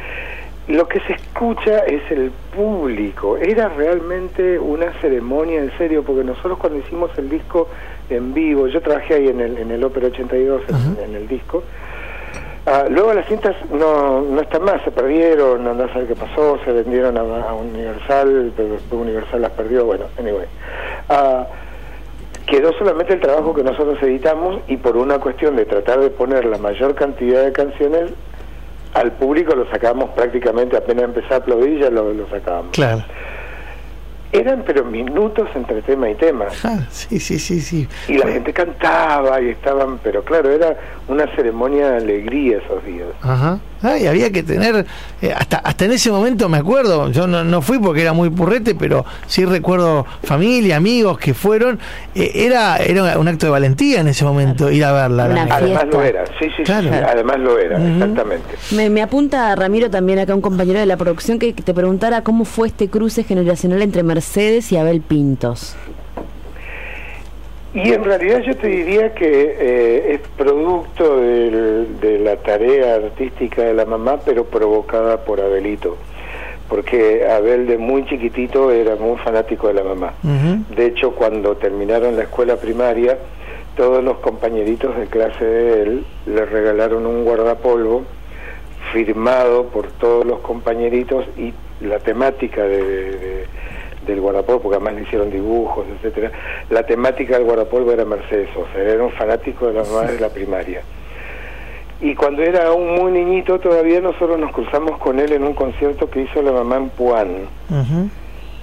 lo que se escucha es el público. Era realmente una ceremonia en serio, porque nosotros cuando hicimos el disco en vivo, yo trabajé ahí en el, en el Ópera 82, en- en el disco, Ah, luego las cintas no, no están más, se perdieron, andás a ver qué pasó, se vendieron a, a Universal, pero después Universal las perdió, bueno, anyway. Ah, quedó solamente el trabajo que nosotros editamos y por una cuestión de tratar de poner la mayor cantidad de canciones, al público lo sacamos prácticamente, apenas empezó a aplaudir ya lo, lo sacábamos. Claro. Eran pero minutos entre tema y tema. Ah, sí, sí, sí, sí. Y la gente cantaba y estaban, pero claro, era una ceremonia de alegría esos días. Ajá. ¿Ah? y había que tener, eh, hasta, hasta en ese momento me acuerdo, yo no, no fui porque era muy purrete, pero sí recuerdo familia, amigos que fueron, eh, era, era un acto de valentía en ese momento ir a verla. La- Además lo era, sí, sí, sí, Claro. sí, además lo era, exactamente. Me, me apunta Ramiro también acá un compañero de la producción que te preguntara cómo fue este cruce generacional entre Mercedes y Abel Pintos. Y en realidad yo te diría que eh, es producto del- de la tarea artística de la mamá, pero provocada por Abelito. Porque Abel de muy chiquitito era muy fanático de la mamá. De hecho, cuando terminaron la escuela primaria, todos los compañeritos de clase de él le regalaron un guardapolvo firmado por todos los compañeritos y la temática de, de- del guardapolvo, porque además le hicieron dibujos, etcétera. La temática del guardapolvo era Mercedes Sosa, era un fanático de la mamá de la primaria. Y cuando era aún muy niñito, todavía nosotros nos cruzamos con él en un concierto que hizo la mamá en Puan.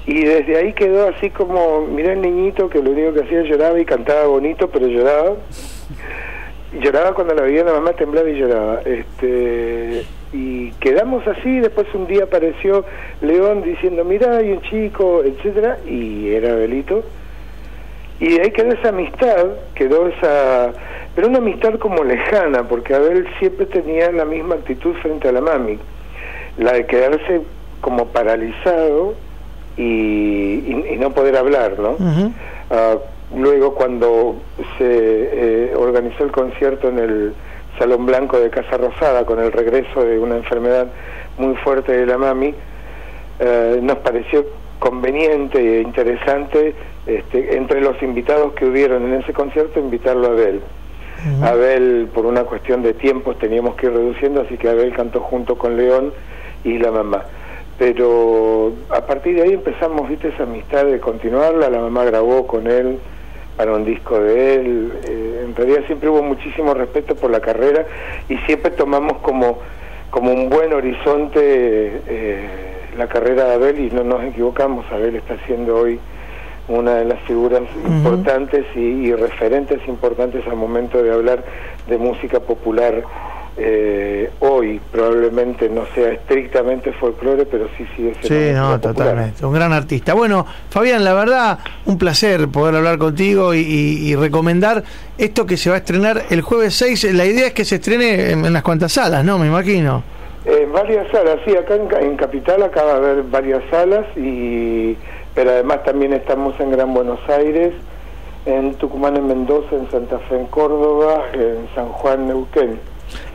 Y desde ahí quedó así como, mirá el niñito que lo único que hacía lloraba y cantaba bonito, pero lloraba. Lloraba cuando la veía la mamá, temblaba y lloraba. Este, y quedamos así, después un día apareció León diciendo, mirá, hay un chico, etcétera, y era Belito. Y de ahí quedó esa amistad, quedó esa... Pero una amistad como lejana, porque Abel siempre tenía la misma actitud frente a la mami, la de quedarse como paralizado y, y- y no poder hablar, ¿no? Ah, luego cuando se eh, organizó el concierto en el Salón Blanco de Casa Rosada con el regreso de una enfermedad muy fuerte de la mami, eh, nos pareció conveniente e interesante este, entre los invitados que hubieron en ese concierto invitarlo a Abel. Abel, por una cuestión de tiempos, teníamos que ir reduciendo, así que Abel cantó junto con León y la mamá. Pero a partir de ahí empezamos, viste, esa amistad de continuarla. La mamá grabó con él para un disco de él. Eh, en realidad siempre hubo muchísimo respeto por la carrera y siempre tomamos como, como un buen horizonte eh, la carrera de Abel y no nos equivocamos. Abel está siendo hoy una de las figuras importantes y, y referentes importantes al momento de hablar de música popular eh, hoy. Probablemente no sea estrictamente folclore, pero sí sigue siendo Sí, no, popular. totalmente. Un gran artista. Bueno, Fabián, la verdad, un placer poder hablar contigo y, y- y recomendar esto que se va a estrenar el jueves 6. La idea es que se estrene en unas cuantas salas, ¿no? Me imagino. En varias salas, sí, acá en, en Capital acaba de haber varias salas, y pero además también estamos en Gran Buenos Aires, en Tucumán, en Mendoza, en Santa Fe, en Córdoba, en San Juan, Neuquén.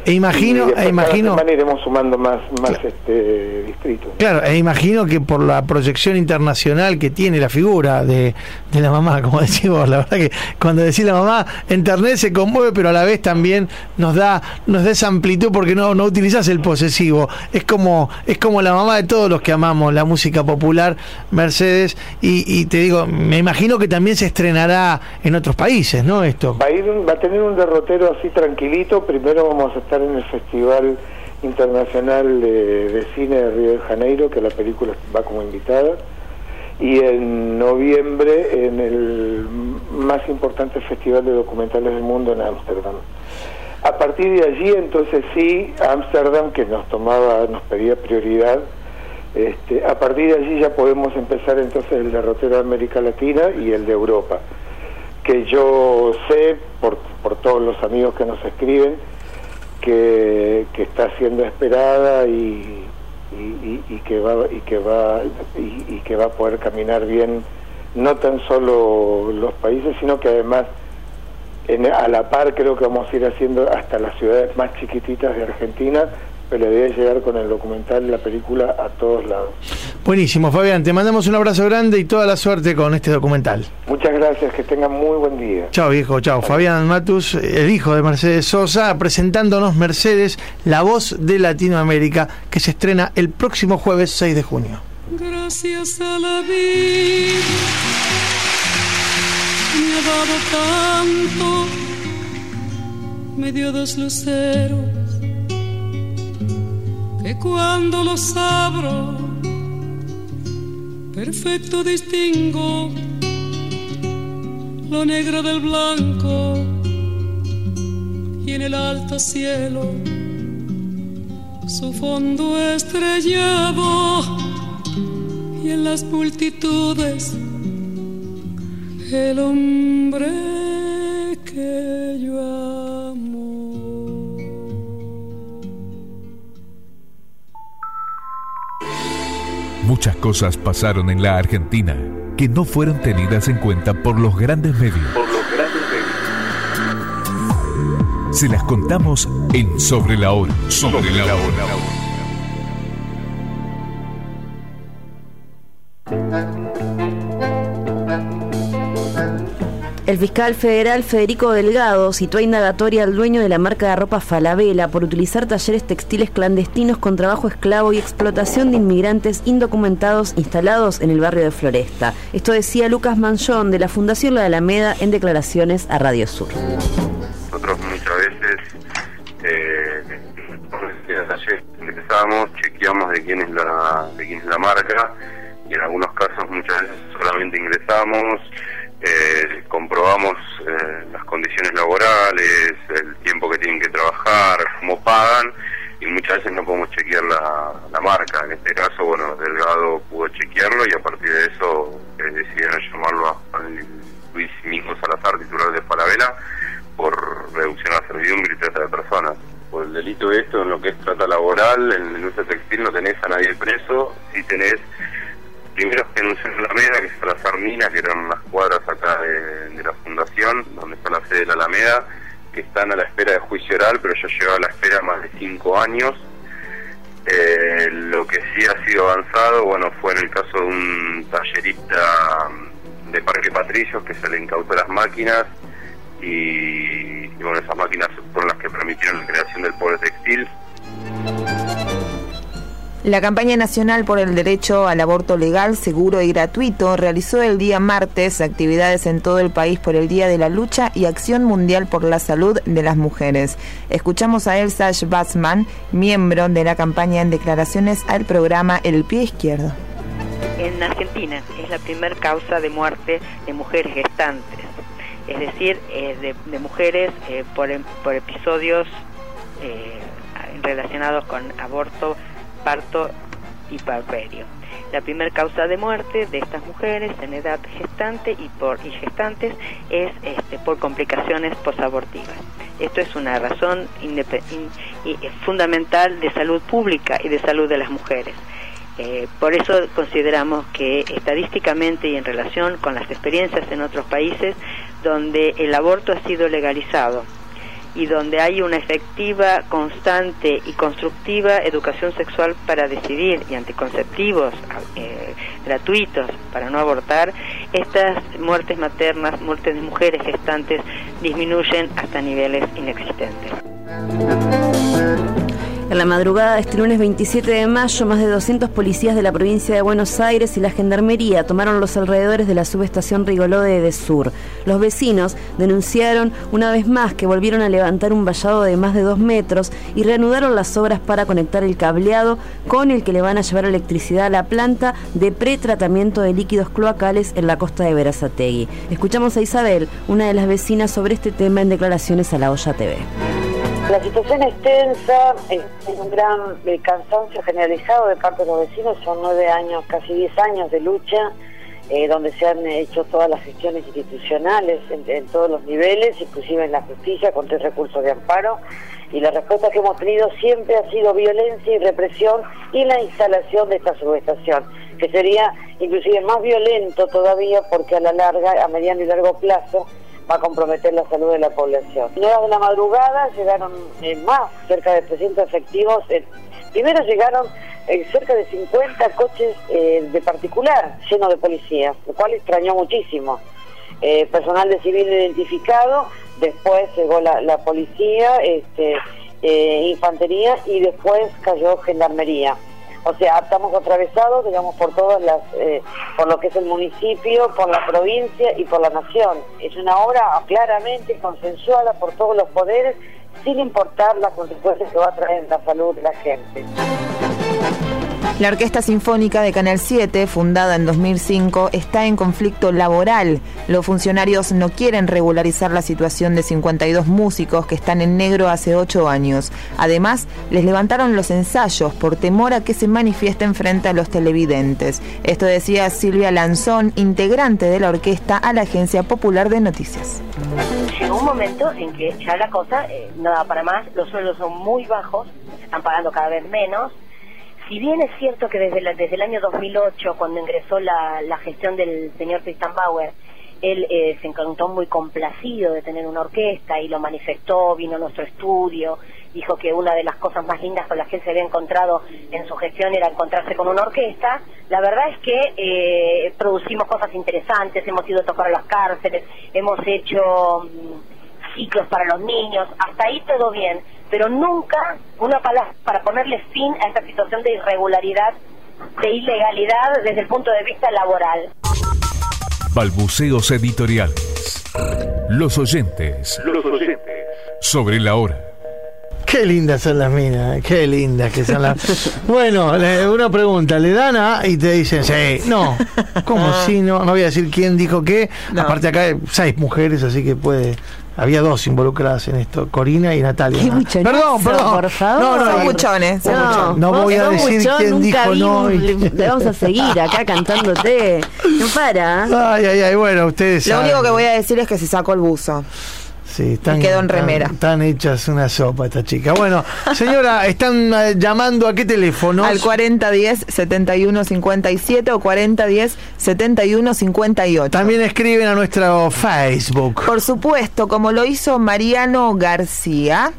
E imagino, y e imagino. Cada iremos sumando más, más este, distritos. Claro, e imagino que por la proyección internacional que tiene la figura de, de la mamá, como decimos, la verdad que cuando decís la mamá, internet se conmueve, pero a la vez también nos da, nos da esa amplitud porque no, no utilizás el posesivo. Es como, es como la mamá de todos los que amamos la música popular, Mercedes, y, y te digo, me imagino que también se estrenará en otros países, ¿no? Esto. Va a, ir va a tener un derrotero así tranquilito. Primero vamos a estar en el Festival Internacional de, Cine de Río de Janeiro, que la película va como invitada. Y en noviembre en el más importante festival de documentales del mundo en Ámsterdam. A partir de allí, entonces sí, Ámsterdam, que nos tomaba, nos pedía prioridad, este, a partir de allí ya podemos empezar entonces el derrotero de América Latina y el de Europa que yo sé por, por todos los amigos que nos escriben que, está siendo esperada y, que va y que va y, que va a poder caminar bien no tan solo los países sino que además a la par creo que vamos a ir haciendo hasta las ciudades más chiquititas de Argentina pero la idea es llegar con el documental la película a todos lados Buenísimo, Fabián, te mandamos un abrazo grande y toda la suerte con este documental. muchas gracias que tengan muy buen día Chao viejo, chao. Fabián Matus, el hijo de Mercedes Sosa, presentándonos Mercedes, la voz de Latinoamérica, que se estrena el próximo jueves 6 de junio. Gracias a la vida me ha dado tanto, me dio dos luceros que cuando los abro perfecto distingo lo negro del blanco y en el alto cielo su fondo estrellado y en las multitudes el hombre que yo amo. Muchas cosas pasaron en la Argentina que no fueron tenidas en cuenta por los grandes medios. Se las contamos en Sobre la Hora. Sobre la Hora. El fiscal federal Federico Delgado citó a indagatoria al dueño de la marca de ropa Falabella por utilizar talleres textiles clandestinos con trabajo esclavo y explotación de inmigrantes indocumentados instalados en el barrio de Floresta. Esto decía Lucas Manchón de la Fundación La Alameda en declaraciones a Radio Sur. Nosotros muchas veces eh, ingresamos, chequeamos de quién es la marca y en algunos casos muchas veces solamente ingresamos, eh, comprobamos eh, las condiciones laborales, el tiempo que tienen que trabajar, cómo pagan y muchas veces no podemos chequear la, la marca. En este caso, bueno, Delgado pudo chequearlo y a partir de eso eh, decidieron llamarlo a, a Luis Mingo Salazar, titular de Falabella, por reducción a servidumbre y trata de personas. Por el delito de esto, en lo que es trata laboral, en la industria textil no tenés a nadie preso, sí tenés primero que en la Alameda, que es Salazar Mina, que eran unas cuadras acá de, la fundación, donde está la sede de la Alameda, que están a la espera de juicio oral, pero yo llevo a la espera más de cinco años. Eh, lo que sí ha sido avanzado, bueno, fue en el caso de un tallerista de Parque Patricios que se le incautó las máquinas y, y bueno, esas máquinas fueron las que permitieron la creación del pobre textil. La campaña nacional por el derecho al aborto legal, seguro y gratuito realizó el día martes actividades en todo el país por el Día de la Lucha y Acción Mundial por la Salud de las Mujeres. Escuchamos a Elsa Schwarzman, miembro de la campaña en declaraciones al programa El Pie Izquierdo. En Argentina es la primer causa de muerte de mujeres gestantes, es decir, eh, de, mujeres eh, por, por, episodios eh, relacionados con aborto parto y parperio. La primera causa de muerte de estas mujeres en edad gestante y por gestantes es este, por complicaciones posabortivas. Esto es una razón in, fundamental de salud pública y de salud de las mujeres. Eh, por eso consideramos que estadísticamente y en relación con las experiencias en otros países donde el aborto ha sido legalizado y donde hay una efectiva, constante y constructiva educación sexual para decidir y anticonceptivos eh, gratuitos para no abortar, estas muertes maternas, muertes de mujeres gestantes disminuyen hasta niveles inexistentes. En la madrugada de este lunes 27 de mayo, más de 200 policías de la provincia de Buenos Aires y la Gendarmería tomaron los alrededores de la subestación Rigoló de Edesur. Los vecinos denunciaron una vez más que volvieron a levantar un vallado de más de dos metros y reanudaron las obras para conectar el cableado con el que le van a llevar electricidad a la planta de pretratamiento de líquidos cloacales en la costa de Verazategui. Escuchamos a Isabel, una de las vecinas, sobre este tema en declaraciones a la Olla TV. La situación es tensa, es un gran eh, cansancio generalizado de parte de los vecinos, son nueve años, casi diez años de lucha, eh, donde se han hecho todas las gestiones institucionales en, todos los niveles, inclusive en la justicia, con tres recursos de amparo, y la respuesta que hemos tenido siempre ha sido violencia y represión y la instalación de esta subestación, que sería inclusive más violento todavía porque a la larga, a mediano y largo plazo, va a comprometer la salud de la población. En de la madrugada llegaron eh, más, cerca de 300 efectivos. Eh, primero llegaron eh, cerca de 50 coches de particular llenos de policías, lo cual extrañó muchísimo. personal de civil identificado, después llegó la, la policía, este, infantería y después cayó gendarmería. O sea, estamos atravesados, digamos, por todas las, eh, por lo que es el municipio, por la provincia y por la nación. Es una obra claramente consensuada por todos los poderes, sin importar las consecuencias que va a traer en la salud de la gente. La Orquesta Sinfónica de Canal 7, fundada en 2005, está en conflicto laboral. Los funcionarios no quieren regularizar la situación de 52 músicos que están en negro hace 8 años. Además, les levantaron los ensayos por temor a que se manifiesten frente a los televidentes. Esto decía Silvia Lanzón, integrante de la orquesta a la Agencia Popular de Noticias. llegó un momento en que ya la cosa eh, no daba para más, los sueldos son muy bajos, se están pagando cada vez menos. Si bien es cierto que desde, la- desde el año 2008, cuando ingresó la, gestión del señor Tristan Bauer, él eh, se encontró muy complacido de tener una orquesta y lo manifestó, vino a nuestro estudio, dijo que una de las cosas más lindas con las que él se había encontrado en su gestión era encontrarse con una orquesta. La verdad es que eh, producimos cosas interesantes, hemos ido a tocar a las cárceles, hemos hecho mm, ciclos para los niños, hasta ahí todo bien, pero nunca una palabra para ponerle fin a esta situación de irregularidad, de ilegalidad desde el punto de vista laboral. Balbuceos editoriales. Los oyentes. Los oyentes. Sobre la hora. Qué lindas son las minas, eh, qué lindas que son las. bueno, le- una pregunta, le dan a y te dicen, sí, no, ¿cómo si no? No voy a decir quién dijo qué. Aparte acá hay seis mujeres, así que puede. Había dos involucradas en esto, Corina y Natalia. Qué ¿no? buchonazo, Perdón, perdón. por favor. No, no, Son buchones, son No, voy a decir buchón, quién dijo no. y- le- Te vamos a seguir acá cantándote. No para. Ay, ay, ay, bueno, ustedes Lo saben. único que voy a decir es que se sacó el buzo. Sí, están, Y quedó en están- remera. Están hechas una sopa esta chica. Bueno, señora, están eh, llamando a qué teléfono? Al 4010-7157 o 4010-7158. También escriben a nuestro Facebook. Por supuesto, como lo hizo Mariano García.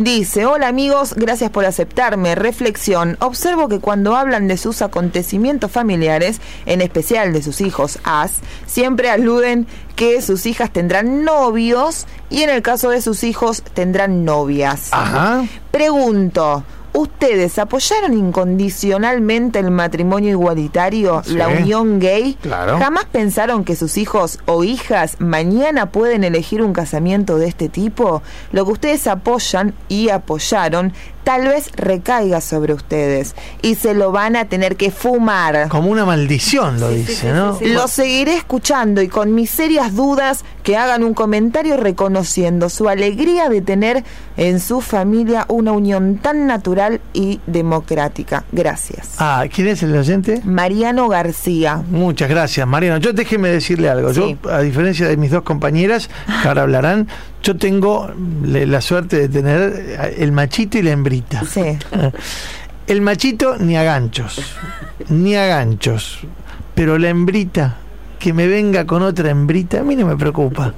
Dice, hola amigos, gracias por aceptarme. Reflexión, observo que cuando hablan de sus acontecimientos familiares, en especial de sus hijos as, siempre aluden que sus hijas tendrán novios y en el caso de sus hijos tendrán novias. Ajá. Pregunto, ¿ustedes apoyaron incondicionalmente el matrimonio igualitario, Sí. la unión gay? Claro. ¿Jamás pensaron que sus hijos o hijas mañana pueden elegir un casamiento de este tipo? Lo que ustedes apoyan y apoyaron tal vez recaiga sobre ustedes y se lo van a tener que fumar. Como una maldición lo dice, ¿no? Lo seguiré escuchando y con mis serias dudas que hagan un comentario reconociendo su alegría de tener en su familia una unión tan natural y democrática. Gracias. Ah, ¿quién es el oyente? Mariano García. Muchas gracias, Mariano. Yo déjeme decirle algo. Sí. Yo, a diferencia de mis dos compañeras, que ahora hablarán, yo tengo la suerte de tener el machito y la hembrita. Sí. El machito ni a ganchos, ni a ganchos. Pero la hembrita, que me venga con otra hembrita, a mí no me preocupa.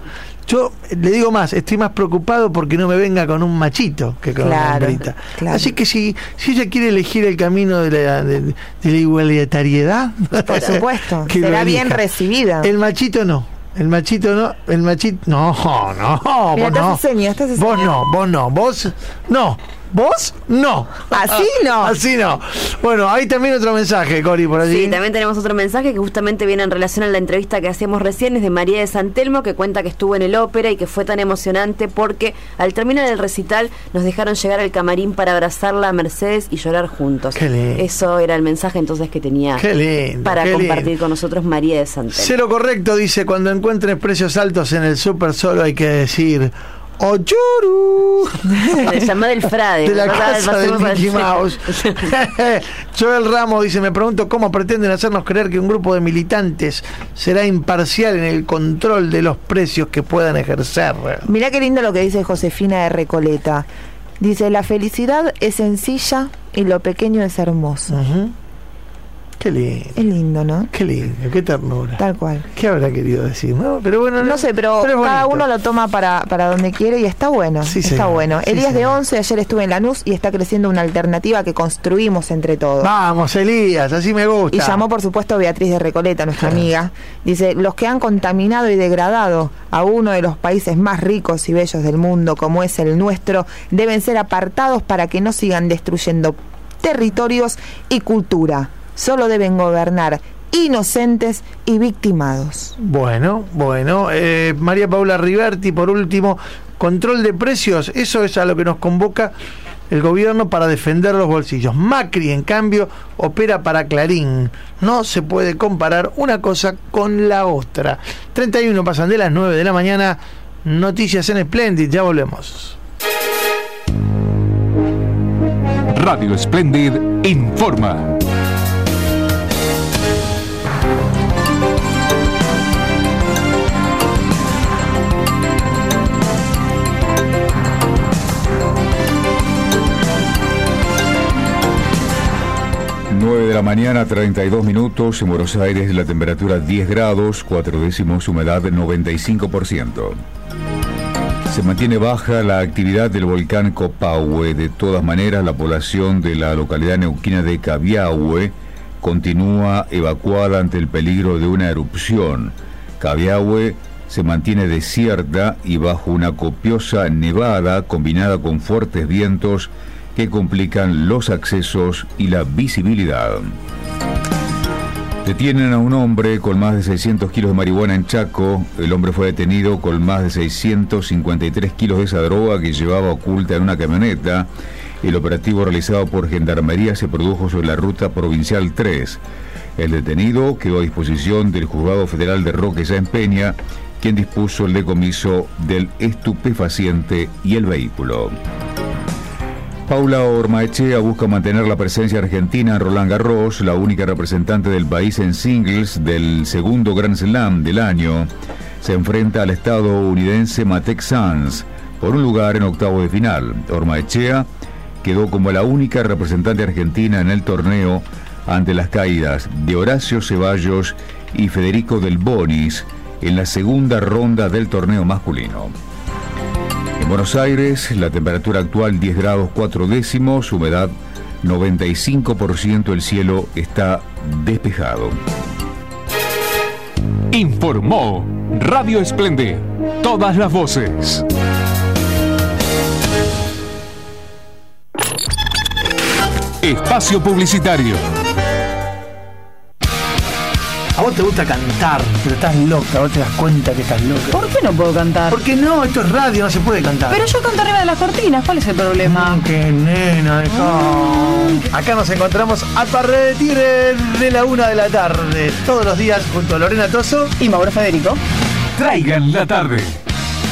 Yo le digo más, estoy más preocupado porque no me venga con un machito que con una Claro, hembrita. claro. Así que si, si ella quiere elegir el camino de la, de, de la igualitariedad, Por supuesto. Será bien recibida. El machito no. El machito no, el machito. No, no, Mira, vos no. señas, Vos no, vos no, vos no. ¿Vos? No. Así no. Así no. Bueno, hay también otro mensaje, Cori, por allí. Sí, también tenemos otro mensaje que justamente viene en relación a la entrevista que hacíamos recién, es de María de Santelmo, que cuenta que estuvo en el ópera y que fue tan emocionante porque al terminar el recital nos dejaron llegar al camarín para abrazarla a Mercedes y llorar juntos. Qué lindo. Eso era el mensaje entonces que tenía Qué lindo, para qué compartir lindo. con nosotros María de Santelmo. Cero correcto, dice, cuando encuentres precios altos en el súper solo hay que decir Oyuru. Le llamó del Frade. De la casa de pasemos al- Mickey Mouse. Joel Ramos dice, me pregunto cómo pretenden hacernos creer que un grupo de militantes será imparcial en el control de los precios que puedan ejercer. Mirá qué lindo lo que dice Josefina de Recoleta. Dice, la felicidad es sencilla y lo pequeño es hermoso. Qué lindo. Es lindo, ¿no? Qué lindo, qué ternura. Tal cual. ¿Qué habrá querido decir? No, pero bueno, No sé, pero, cada bonito. uno lo toma para, para donde quiere y está bueno. Sí, está señor. bueno. Sí, Elías de señor. 11, ayer estuve en Lanús y está creciendo una alternativa que construimos entre todos. Vamos, Elías, así me gusta. Y llamó, por supuesto, Beatriz de Recoleta, nuestra amiga. Dice, los que han contaminado y degradado a uno de los países más ricos y bellos del mundo, como es el nuestro, deben ser apartados para que no sigan destruyendo territorios y cultura. Solo deben gobernar inocentes y victimados. Bueno, bueno. eh, María Paula Riverti, por último, control de precios, eso es a lo que nos convoca el gobierno para defender los bolsillos. Macri, en cambio, opera para Clarín. No se puede comparar una cosa con la otra. 31 pasan de las 9 de la mañana. Noticias en Splendid. Ya volvemos. Radio Splendid informa. Nueve de la mañana, 32 minutos. En Buenos Aires la temperatura 10 grados, 4 décimos, humedad 95%. Se mantiene baja la actividad del volcán Copahue. De todas maneras, la población de la localidad neuquina de Cabiahue continúa evacuada ante el peligro de una erupción. Cabiahue se mantiene desierta y bajo una copiosa nevada combinada con fuertes vientos que complican los accesos y la visibilidad. Detienen a un hombre con más de 600 kilos de marihuana en Chaco. El hombre fue detenido con más de 653 kilos de esa droga que llevaba oculta en una camioneta. El operativo realizado por Gendarmería se produjo sobre la ruta provincial 3. El detenido quedó a disposición del Juzgado Federal de Roque Sáenz Peña, quien dispuso el decomiso del estupefaciente y el vehículo. Paula Ormaechea busca mantener la presencia argentina en Roland Garros, la única representante del país en singles del segundo Grand Slam del año. Se enfrenta al estadounidense Matek Sanz por un lugar en octavo de final. Ormaechea quedó como la única representante argentina en el torneo ante las caídas de Horacio Ceballos y Federico Del Bonis en la segunda ronda del torneo masculino. En Buenos Aires, la temperatura actual 10 grados 4 décimos, humedad 95%, el cielo está despejado. Informó Radio Esplende. Todas las voces. Espacio Publicitario. A vos te gusta cantar, pero estás loca, vos te das cuenta que estás loca. ¿Por qué no puedo cantar? Porque no, esto es radio, no se puede cantar. Pero yo canto arriba de las cortinas, ¿cuál es el problema? Mm, qué nena, dejá. Acá nos encontramos a partir de la una de la tarde, todos los días junto a Lorena Toso y Mauro Federico. Traigan la tarde.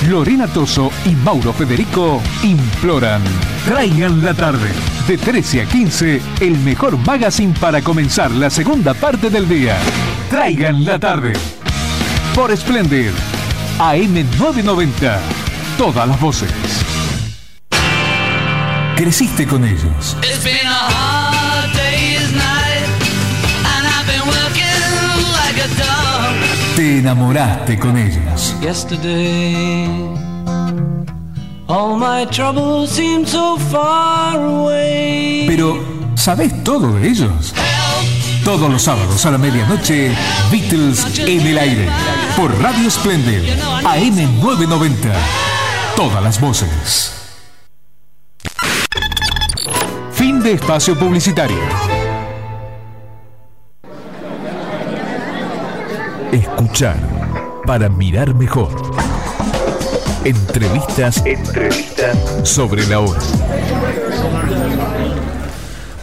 Lorena Toso y Mauro Federico imploran. Traigan la tarde. De 13 a 15, el mejor magazine para comenzar la segunda parte del día. Traigan la tarde. Por Splendid. AM990. Todas las voces. Creciste con ellos. Te enamoraste con ellos. Yesterday, all my troubles seem so far away. Pero, ¿sabes todo de ellos? Todos los sábados a la medianoche, Beatles en el aire. Por Radio Splendid, AM990. Todas las voces. Fin de espacio publicitario. Escuchar para mirar mejor. Entrevistas, entrevistas sobre la hora.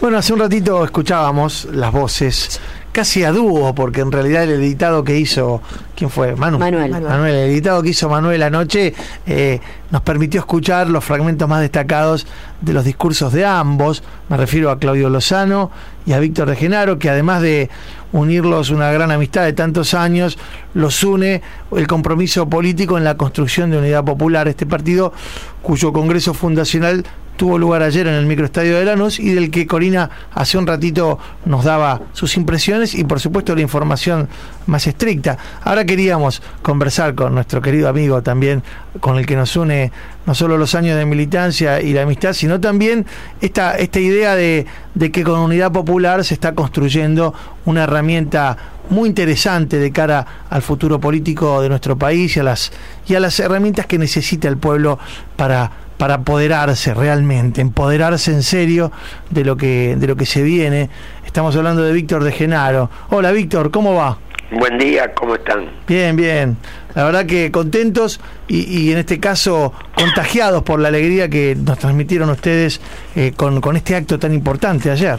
Bueno, hace un ratito escuchábamos las voces casi a dúo, porque en realidad el editado que hizo, ¿quién fue? Manu. Manuel. Manuel, el editado que hizo Manuel anoche eh, nos permitió escuchar los fragmentos más destacados de los discursos de ambos. Me refiero a Claudio Lozano y a Víctor de Genaro, que además de unirlos una gran amistad de tantos años, los une el compromiso político en la construcción de Unidad Popular, este partido cuyo Congreso Fundacional tuvo lugar ayer en el microestadio de Lanús y del que Corina hace un ratito nos daba sus impresiones y por supuesto la información más estricta. Ahora queríamos conversar con nuestro querido amigo también, con el que nos une no solo los años de militancia y la amistad, sino también esta, esta idea de, de que con Unidad Popular se está construyendo una herramienta muy interesante de cara al futuro político de nuestro país y a las, y a las herramientas que necesita el pueblo para para apoderarse realmente, empoderarse en serio de lo que de lo que se viene. Estamos hablando de Víctor de Genaro. Hola Víctor, ¿cómo va? Buen día, ¿cómo están? Bien, bien. La verdad que contentos y, y en este caso contagiados por la alegría que nos transmitieron ustedes eh, con, con este acto tan importante ayer.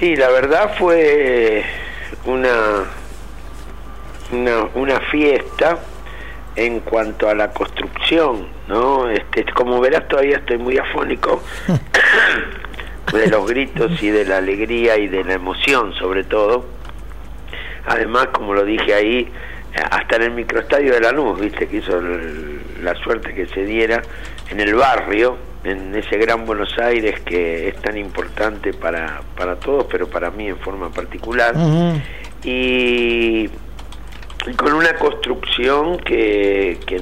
Sí, la verdad fue una, una, una fiesta en cuanto a la construcción, ¿no? Este, como verás todavía estoy muy afónico de los gritos y de la alegría y de la emoción sobre todo. Además, como lo dije ahí, hasta en el microestadio de Lanús, viste, que hizo el- la suerte que se diera en el barrio, en ese gran Buenos Aires que es tan importante para, para todos, pero para mí en forma particular. Y y con una construcción que, que,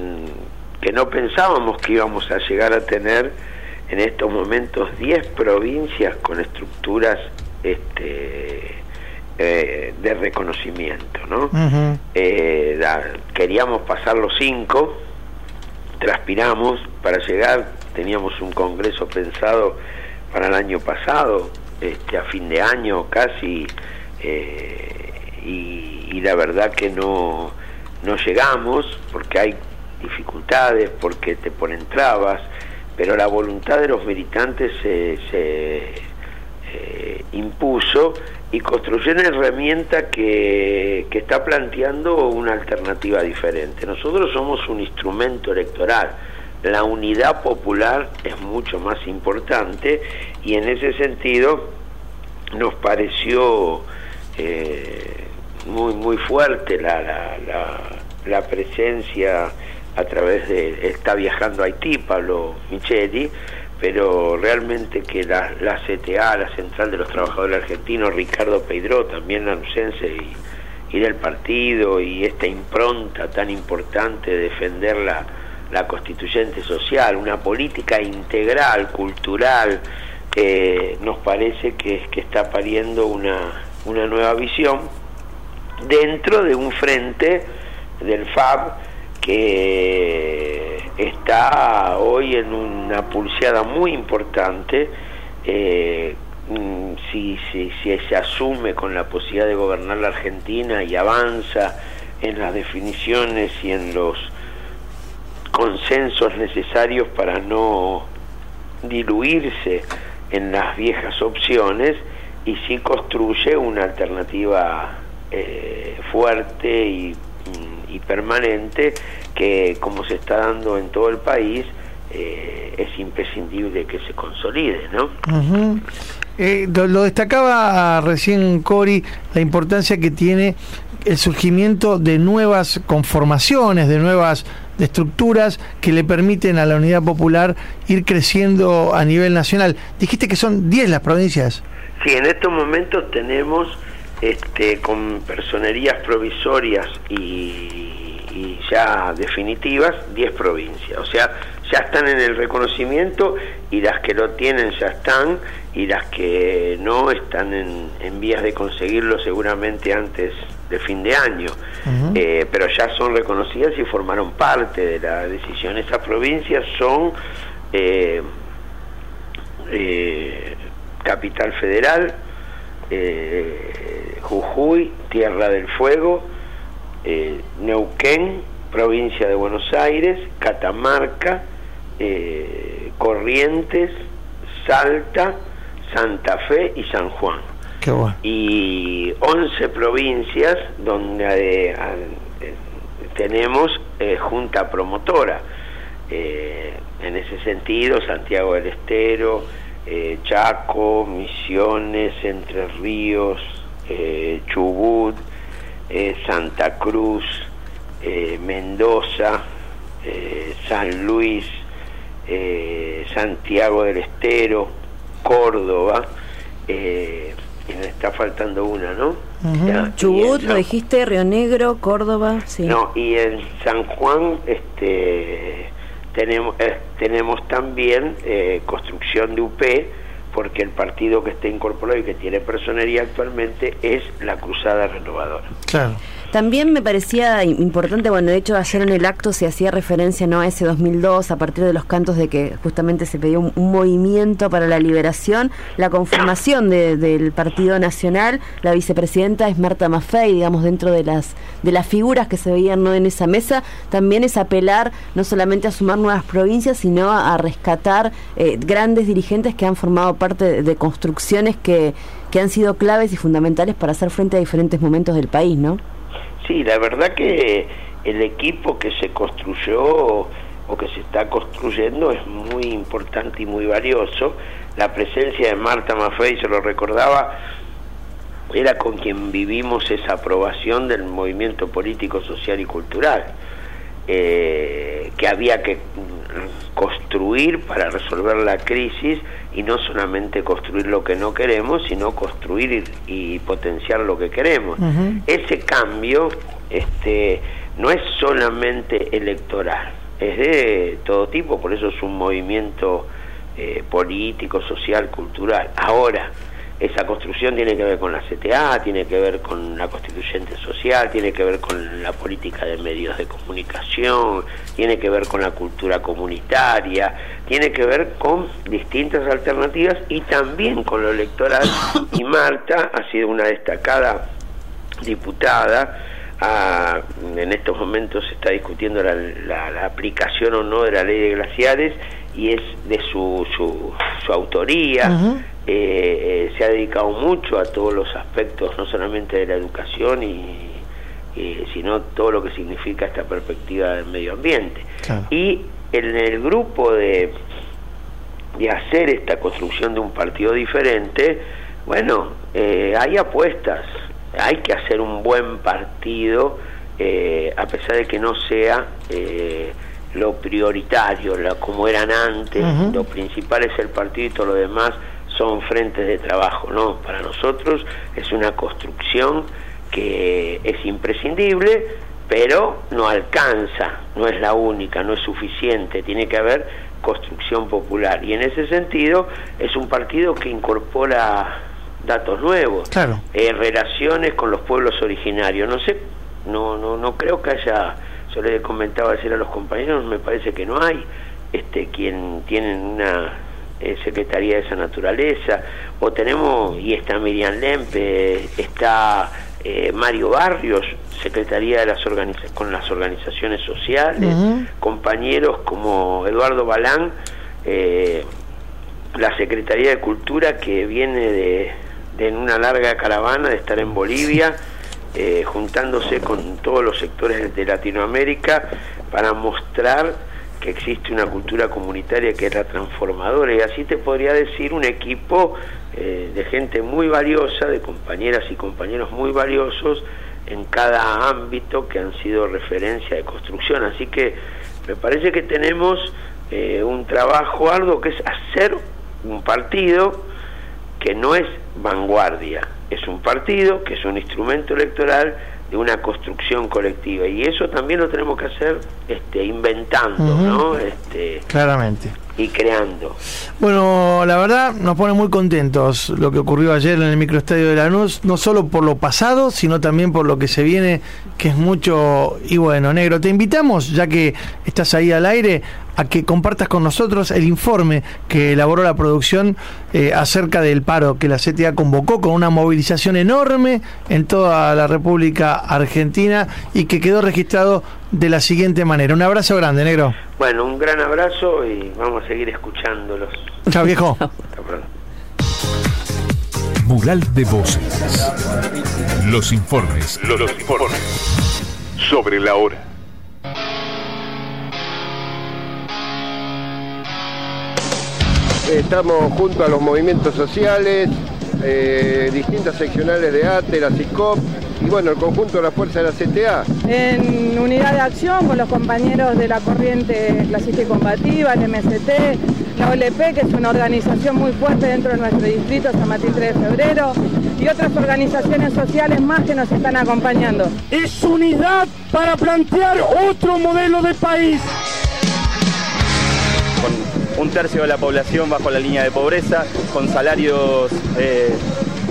que no pensábamos que íbamos a llegar a tener en estos momentos 10 provincias con estructuras este, eh, de reconocimiento, ¿no? Eh, da- queríamos pasar los 5, transpiramos para llegar, teníamos un congreso pensado para el año pasado, este, a fin de año casi, eh, y, y la verdad que no, no llegamos porque hay dificultades, porque te ponen trabas, pero la voluntad de los militantes se, se, eh, impuso y construyó una herramienta que, que está planteando una alternativa diferente. Nosotros somos un instrumento electoral, la unidad popular es mucho más importante y en ese sentido nos pareció eh, muy muy fuerte la, la, la, la presencia a través de está viajando a Haití Pablo Micheli pero realmente que la, la CTA, la Central de los Trabajadores Argentinos, Ricardo Peidró, también lanucense y, y del partido, y esta impronta tan importante de defender la, la constituyente social, una política integral, cultural, eh, nos parece que, que está pariendo una, una nueva visión dentro de un frente del FAB que está hoy en una pulseada muy importante. eh, mm, si, si, si se asume con la posibilidad de gobernar la Argentina y avanza en las definiciones y en los consensos necesarios para no diluirse en las viejas opciones y si construye una alternativa eh, fuerte y, y permanente que como se está dando en todo el país eh, es imprescindible que se consolide, ¿no? Ujú. Eh, lo, lo destacaba recién Cori, la importancia que tiene el surgimiento de nuevas conformaciones, de nuevas de estructuras que le permiten a la unidad popular ir creciendo a nivel nacional. Dijiste que son 10 las provincias. Sí, en estos momentos tenemos este, con personerías provisorias y, y ya definitivas 10 provincias. O sea, ya están en el reconocimiento y las que lo tienen ya están y las que no están en, en vías de conseguirlo seguramente antes de fin de año. Eh, pero ya son reconocidas y formaron parte de la decisión. Esas provincias son eh, eh, Capital Federal, eh, Jujuy, Tierra del Fuego, eh, Neuquén, provincia de Buenos Aires, Catamarca, eh, Corrientes, Salta, Santa Fe y San Juan Qué bueno. y 11 provincias donde tenemos junta promotora. En ese sentido, Santiago del Estero, eh, Chaco, Misiones, Entre Ríos, eh, Chubut, eh, Santa Cruz, eh, Mendoza, eh, San Luis, eh, Santiago del Estero, Córdoba, eh, y me está faltando una, ¿no? Ya, Chubut, lo dijiste, Río Negro, Córdoba, sí. no, y en San Juan este, tenemos, eh, tenemos también eh, construcción de UP, porque el partido que está incorporado y que tiene personería actualmente es la Cruzada Renovadora. Claro. También me parecía im- importante, bueno, de hecho ayer en el acto se hacía referencia no a ese 2002 a partir de los cantos de que justamente se pedía un, movimiento para la liberación, la conformación de- del Partido Nacional, la vicepresidenta es Marta Maffei, digamos, dentro de las de las figuras que se veían no en esa mesa, también es apelar no solamente a sumar nuevas provincias, sino a rescatar eh, grandes dirigentes que han formado parte de, de construcciones que, que han sido claves y fundamentales para hacer frente a diferentes momentos del país, ¿no? Sí, la verdad que el equipo que se construyó o que se está construyendo es muy importante y muy valioso. La presencia de Marta Maffei, se lo recordaba, era con quien vivimos esa aprobación del movimiento político, social y cultural, eh, que había que construir para resolver la crisis y no solamente construir lo que no queremos, sino construir y, y potenciar lo que queremos. Ese cambio este, no es solamente electoral, es de todo tipo, por eso es un movimiento eh, político, social, cultural. Ahora, esa construcción tiene que ver con la CTA, tiene que ver con la constituyente social, tiene que ver con la política de medios de comunicación, tiene que ver con la cultura comunitaria, tiene que ver con distintas alternativas y también con lo electoral. Y Marta ha sido una destacada diputada. ah, en estos momentos se está discutiendo la, la- la aplicación o no de la ley de glaciares y es de su, su, su autoría. Eh, eh, se ha dedicado mucho a todos los aspectos, no solamente de la educación, y, sino todo lo que significa esta perspectiva del medio ambiente. Y en el grupo de, de hacer esta construcción de un partido diferente, bueno, eh, hay apuestas, hay que hacer un buen partido, a pesar de que no sea eh, lo prioritario, la- como eran antes, Ujú. lo principal es el partido y todo lo demás son frentes de trabajo, ¿no? Para nosotros es una construcción que es imprescindible, pero no alcanza, no es la única, no es suficiente, tiene que haber construcción popular. Y en ese sentido es un partido que incorpora datos nuevos, Claro. eh, relaciones con los pueblos originarios. No sé, no, no, no creo que haya, yo le comentaba ayer a los compañeros, me parece que no hay este quien tienen una eh, secretaría de esa naturaleza, o tenemos, y está Miriam Lempe, está eh, Mario Barrios, secretaría de las organiza con las organizaciones sociales, compañeros como Eduardo Balán, eh, la Secretaría de Cultura que viene de, de en una larga caravana de estar en Bolivia, eh, juntándose con todos los sectores de Latinoamérica para mostrar que existe una cultura comunitaria que es la transformadora y así te podría decir un equipo eh, de gente muy valiosa, de compañeras y compañeros muy valiosos en cada ámbito que han sido referencia de construcción. Así que me parece que tenemos eh, un trabajo arduo que es hacer un partido que no es vanguardia, es un partido que es un instrumento electoral de una construcción colectiva y eso también lo tenemos que hacer este, inventando. ¿no? Este, Claramente. y creando. Bueno, la verdad nos pone muy contentos lo que ocurrió ayer en el microestadio de Lanús, no solo por lo pasado, sino también por lo que se viene, que es mucho y bueno, negro. Te invitamos, ya que estás ahí al aire, a que compartas con nosotros el informe que elaboró la producción eh, acerca del paro que la CTA convocó con una movilización enorme en toda la República Argentina y que quedó registrado de la siguiente manera. Un abrazo grande, negro. Bueno, un gran abrazo y vamos a seguir escuchándolos. Chao, viejo. Hasta pronto. Mural de voces. Los informes. Los informes sobre la hora. Estamos junto a los movimientos sociales, eh, distintas seccionales de ATE, la CICOP y bueno, el conjunto de la fuerza de la CTA. En unidad de acción con los compañeros de la corriente clasista y combativa, el MST, la OLP, que es una organización muy fuerte dentro de nuestro distrito, San Martín 3 de Febrero, y otras organizaciones sociales más que nos están acompañando. Es unidad para plantear otro modelo de país. Un tercio de la población bajo la línea de pobreza, con salarios, eh,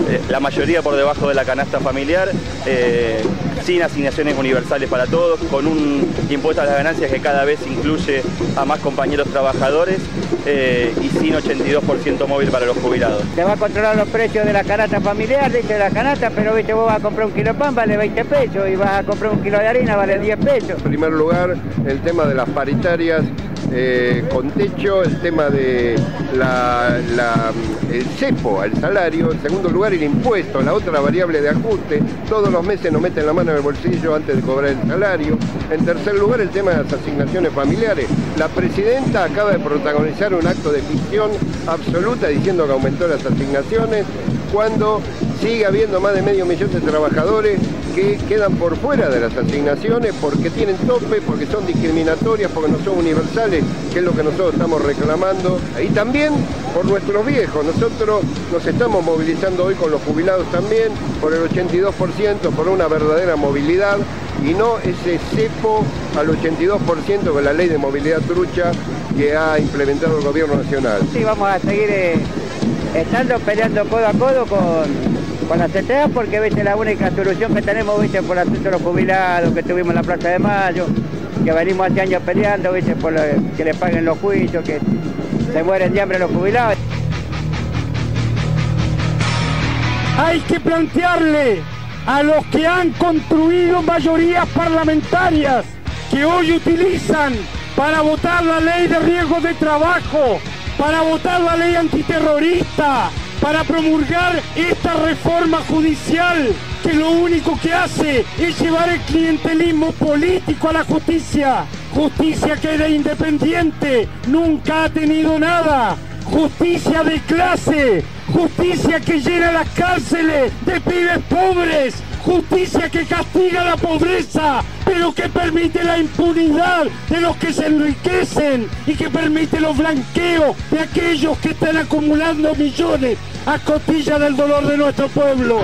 eh, la mayoría por debajo de la canasta familiar, eh, sin asignaciones universales para todos, con un impuesto a las ganancias que cada vez incluye a más compañeros trabajadores eh, y sin 82% móvil para los jubilados. Te va a controlar los precios de la canasta familiar, dice la canasta, pero viste, vos vas a comprar un kilo de pan, vale 20 pesos, y vas a comprar un kilo de harina, vale 10 pesos. En primer lugar, el tema de las paritarias eh, con techo, el tema de la, la- el cepo al salario, en segundo lugar el impuesto, la otra variable de ajuste, todos los meses nos meten la mano en el bolsillo antes de cobrar el salario. En tercer lugar el tema de las asignaciones familiares. La presidenta acaba de protagonizar un acto de ficción absoluta diciendo que aumentó las asignaciones cuando sigue habiendo más de medio millón de trabajadores que quedan por fuera de las asignaciones porque tienen tope, porque son discriminatorias, porque no son universales, que es lo que nosotros estamos reclamando. Y también por nuestros viejos. Nosotros nos estamos movilizando hoy con los jubilados también, por el 82%, por una verdadera movilidad y no ese cepo al 82% con la ley de movilidad trucha que ha implementado el gobierno nacional. Sí, vamos a seguir eh, estando peleando codo a codo con, con la CTA porque viste la única solución que tenemos viste por el asunto de los jubilados que tuvimos en la Plaza de Mayo, que venimos hace años peleando, viste, que le paguen los juicios, que se mueren de hambre los jubilados. Hay que plantearle a los que han construido mayorías parlamentarias que hoy utilizan para votar la ley de riesgos de trabajo, para votar la ley antiterrorista, para promulgar esta reforma judicial que lo único que hace es llevar el clientelismo político a la justicia. Justicia que era independiente, nunca ha tenido nada. Justicia de clase, justicia que llena las cárceles de pibes pobres, justicia que castiga la pobreza, pero que permite la impunidad de los que se enriquecen y que permite los blanqueos de aquellos que están acumulando millones a costilla del dolor de nuestro pueblo.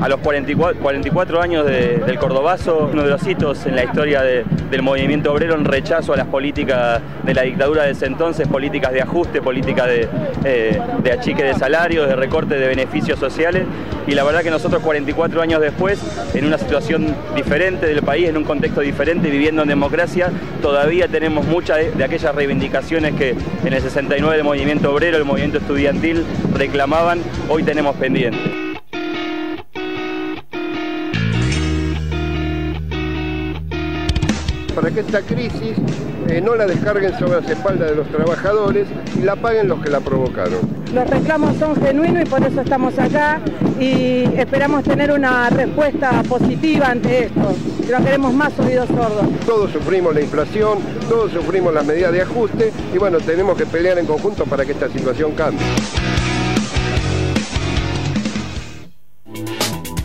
A los 44, 44 años de- del Cordobazo, uno de los hitos en la historia de- del movimiento obrero en rechazo a las políticas de la dictadura de ese entonces, políticas de ajuste, políticas de, eh, de achique de salarios, de recorte de beneficios sociales. Y la verdad que nosotros 44 años después, en una situación diferente del país, en un contexto diferente, viviendo en democracia, todavía tenemos muchas de, de aquellas reivindicaciones que en el 69 el movimiento obrero, el movimiento estudiantil reclamaban, hoy tenemos pendientes. Para que esta crisis eh, no la descarguen sobre las espaldas de los trabajadores y la paguen los que la provocaron. Los reclamos son genuinos y por eso estamos acá y esperamos tener una respuesta positiva ante esto. No queremos más oídos sordos. Todos sufrimos la inflación, todos sufrimos las medidas de ajuste y bueno, tenemos que pelear en conjunto para que esta situación cambie.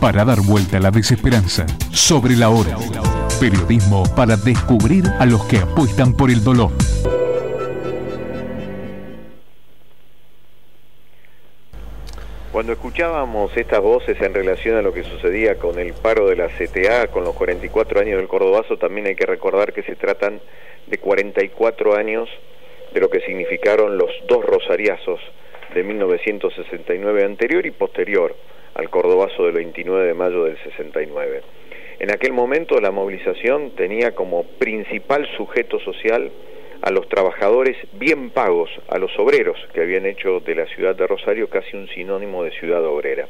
Para dar vuelta a la desesperanza. Sobre la hora. Periodismo para descubrir a los que apuestan por el dolor. Cuando escuchábamos estas voces en relación a lo que sucedía con el paro de la CTA, con los 44 años del Cordobazo, también hay que recordar que se tratan de 44 años de lo que significaron los dos rosariazos de 1969 anterior y posterior al Cordobazo del 29 de mayo del 69. En aquel momento la movilización tenía como principal sujeto social a los trabajadores bien pagos, a los obreros que habían hecho de la ciudad de Rosario casi un sinónimo de ciudad obrera.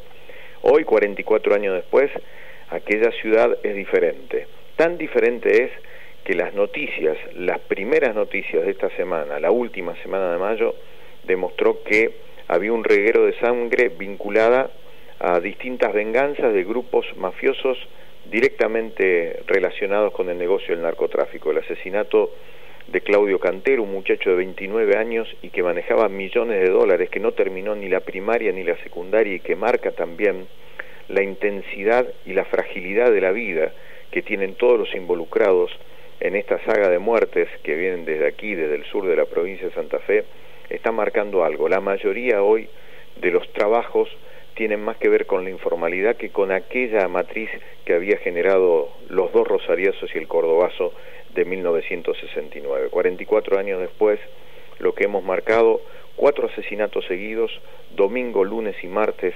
Hoy, 44 años después, aquella ciudad es diferente. Tan diferente es que las noticias, las primeras noticias de esta semana, la última semana de mayo, demostró que había un reguero de sangre vinculada a distintas venganzas de grupos mafiosos directamente relacionados con el negocio del narcotráfico. El asesinato de Claudio Cantero, un muchacho de 29 años y que manejaba millones de dólares, que no terminó ni la primaria ni la secundaria y que marca también la intensidad y la fragilidad de la vida que tienen todos los involucrados en esta saga de muertes que vienen desde aquí, desde el sur de la provincia de Santa Fe, está marcando algo. La mayoría hoy de los trabajos tienen más que ver con la informalidad que con aquella matriz que había generado los dos rosariazos y el cordobazo de 1969. 44 años después, lo que hemos marcado cuatro asesinatos seguidos, domingo, lunes y martes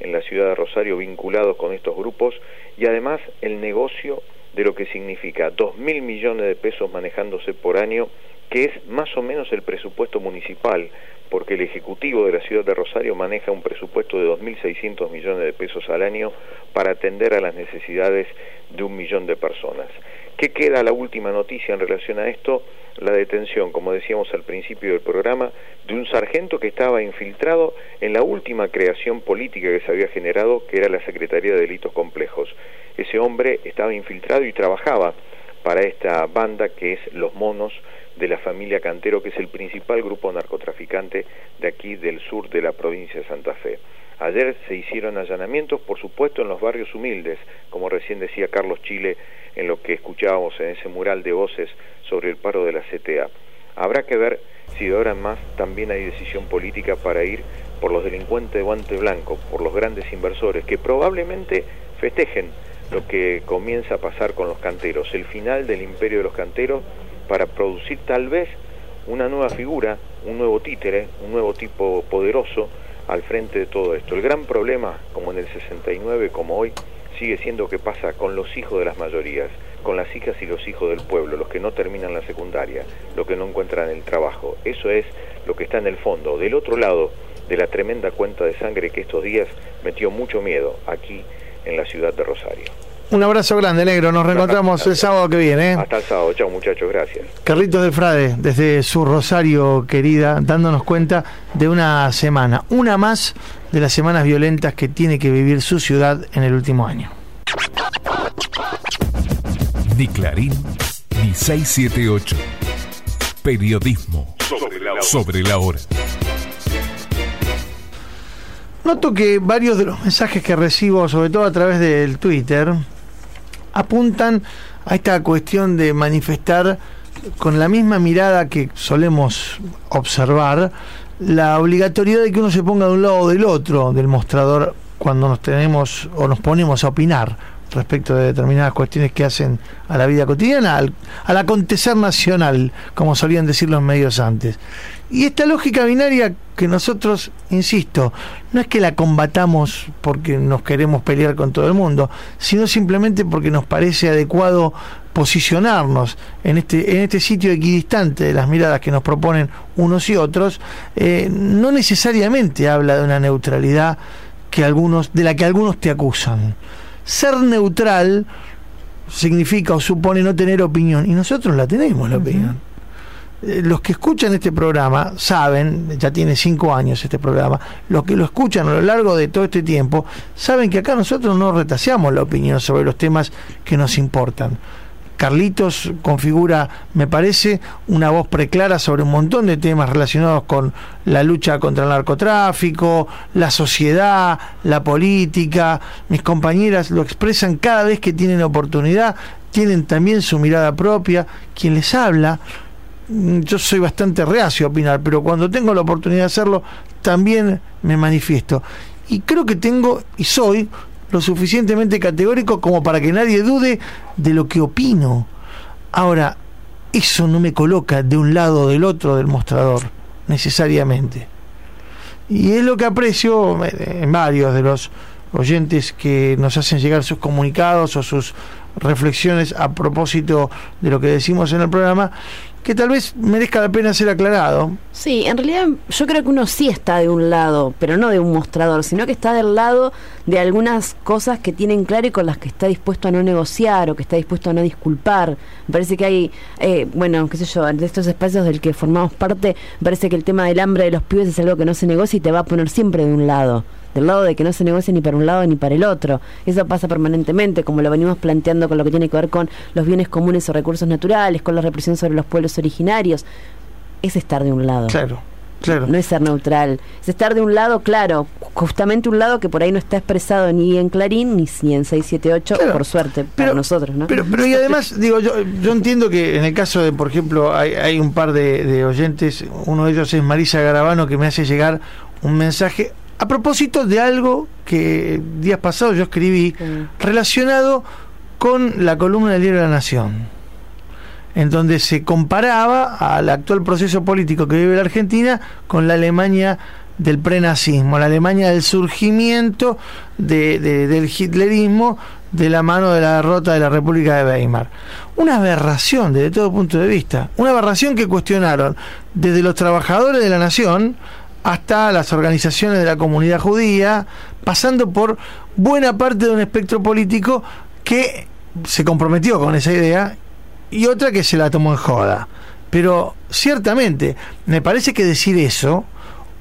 en la ciudad de Rosario vinculados con estos grupos y además el negocio de lo que significa dos mil millones de pesos manejándose por año, que es más o menos el presupuesto municipal, porque el Ejecutivo de la ciudad de Rosario maneja un presupuesto de 2.600 millones de pesos al año para atender a las necesidades de un millón de personas. ¿Qué queda la última noticia en relación a esto? La detención, como decíamos al principio del programa, de un sargento que estaba infiltrado en la última creación política que se había generado, que era la Secretaría de Delitos Complejos. Ese hombre estaba infiltrado y trabajaba para esta banda que es Los Monos de la familia Cantero, que es el principal grupo narcotraficante de aquí del sur de la provincia de Santa Fe. Ayer se hicieron allanamientos, por supuesto, en los barrios humildes, como recién decía Carlos Chile, en lo que escuchábamos en ese mural de voces sobre el paro de la CTA. Habrá que ver si de ahora en más también hay decisión política para ir por los delincuentes de guante blanco, por los grandes inversores, que probablemente festejen lo que comienza a pasar con los canteros, el final del imperio de los canteros, para producir tal vez una nueva figura, un nuevo títere, un nuevo tipo poderoso al frente de todo esto. El gran problema, como en el 69, como hoy, sigue siendo qué pasa con los hijos de las mayorías, con las hijas y los hijos del pueblo, los que no terminan la secundaria, los que no encuentran el trabajo. Eso es lo que está en el fondo. Del otro lado de la tremenda cuenta de sangre que estos días metió mucho miedo aquí en la ciudad de Rosario. Un abrazo grande, negro. Nos reencontramos el sábado que viene. ¿eh? Hasta el sábado. Chao muchachos, gracias. Carlitos del Frade, desde su Rosario querida, dándonos cuenta de una semana, una más de las semanas violentas que tiene que vivir su ciudad en el último año. Ni Clarín, ni 678. Periodismo Sobre la hora. sobre la hora. Noto que varios de los mensajes que recibo, sobre todo a través del Twitter, apuntan a esta cuestión de manifestar con la misma mirada que solemos observar la obligatoriedad de que uno se ponga de un lado o del otro del mostrador cuando nos tenemos o nos ponemos a opinar respecto de determinadas cuestiones que hacen a la vida cotidiana, al, acontecer nacional, como solían decir los medios antes. Y esta lógica binaria que nosotros, insisto, no es que la combatamos porque nos queremos pelear con todo el mundo, sino simplemente porque nos parece adecuado posicionarnos en este, en este sitio equidistante de las miradas que nos proponen unos y otros, eh, no necesariamente habla de una neutralidad que algunos, de la que algunos te acusan. Ser neutral significa o supone no tener opinión, y nosotros la tenemos la opinión. Eh, Los que escuchan este programa saben, ya tiene cinco años este programa, los que lo escuchan a lo largo de todo este tiempo, saben que acá nosotros no retaseamos la opinión sobre los temas que nos importan. Carlitos configura, me parece, una voz preclara sobre un montón de temas relacionados con la lucha contra el narcotráfico, la sociedad, la política. Mis compañeras lo expresan cada vez que tienen oportunidad, tienen también su mirada propia. Quien les habla, mm, yo soy bastante reacio a opinar, pero cuando tengo la oportunidad de hacerlo, también me manifiesto. Y creo que tengo y soy lo suficientemente categórico como para que nadie dude de lo que opino. Ahora, eso no me coloca de un lado o del otro del mostrador, necesariamente. Y es lo que aprecio en varios de los oyentes que nos hacen llegar sus comunicados o sus reflexiones a propósito de lo que decimos en el programa, que tal vez merezca la pena ser aclarado. Sí, en realidad yo creo que uno sí está de un lado, pero no de un mostrador, sino que está del lado de algunas cosas que tienen claro y con las que está dispuesto a no negociar o que está dispuesto a no disculpar. Me parece que hay, eh, bueno, qué sé yo, de estos espacios del que formamos parte, parece que el tema del hambre de los pibes es algo que no se negocia y te va a poner siempre de un lado del lado de que no se negocia ni para un lado ni para el otro. Eso pasa permanentemente, como lo venimos planteando con lo que tiene que ver con los bienes comunes o recursos naturales, con la represión sobre los pueblos originarios. Es estar de un lado. Claro, claro. No es ser neutral. Es estar de un lado, claro, justamente un lado que por ahí no está expresado ni en Clarín ni, ni en 678, Claro. por suerte, para nosotros, ¿no? Pero, pero y además, digo, yo, yo entiendo que en el caso de, por ejemplo, hay, hay un par de, de oyentes, uno de ellos es Marisa Garabano, que me hace llegar un mensaje a propósito de algo que días pasados yo escribí relacionado con la columna del diario de la Nación. en donde se comparaba al actual proceso político que vive la Argentina con la Alemania del prenazismo, la Alemania del surgimiento de- de- del hitlerismo de la mano de la derrota de la República de Weimar. Una aberración desde todo punto de vista, una aberración que cuestionaron desde los trabajadores de la nación hasta las organizaciones de la comunidad judía, pasando por buena parte de un espectro político que se comprometió con esa idea y otra que se la tomó en joda. Pero ciertamente, me parece que decir eso,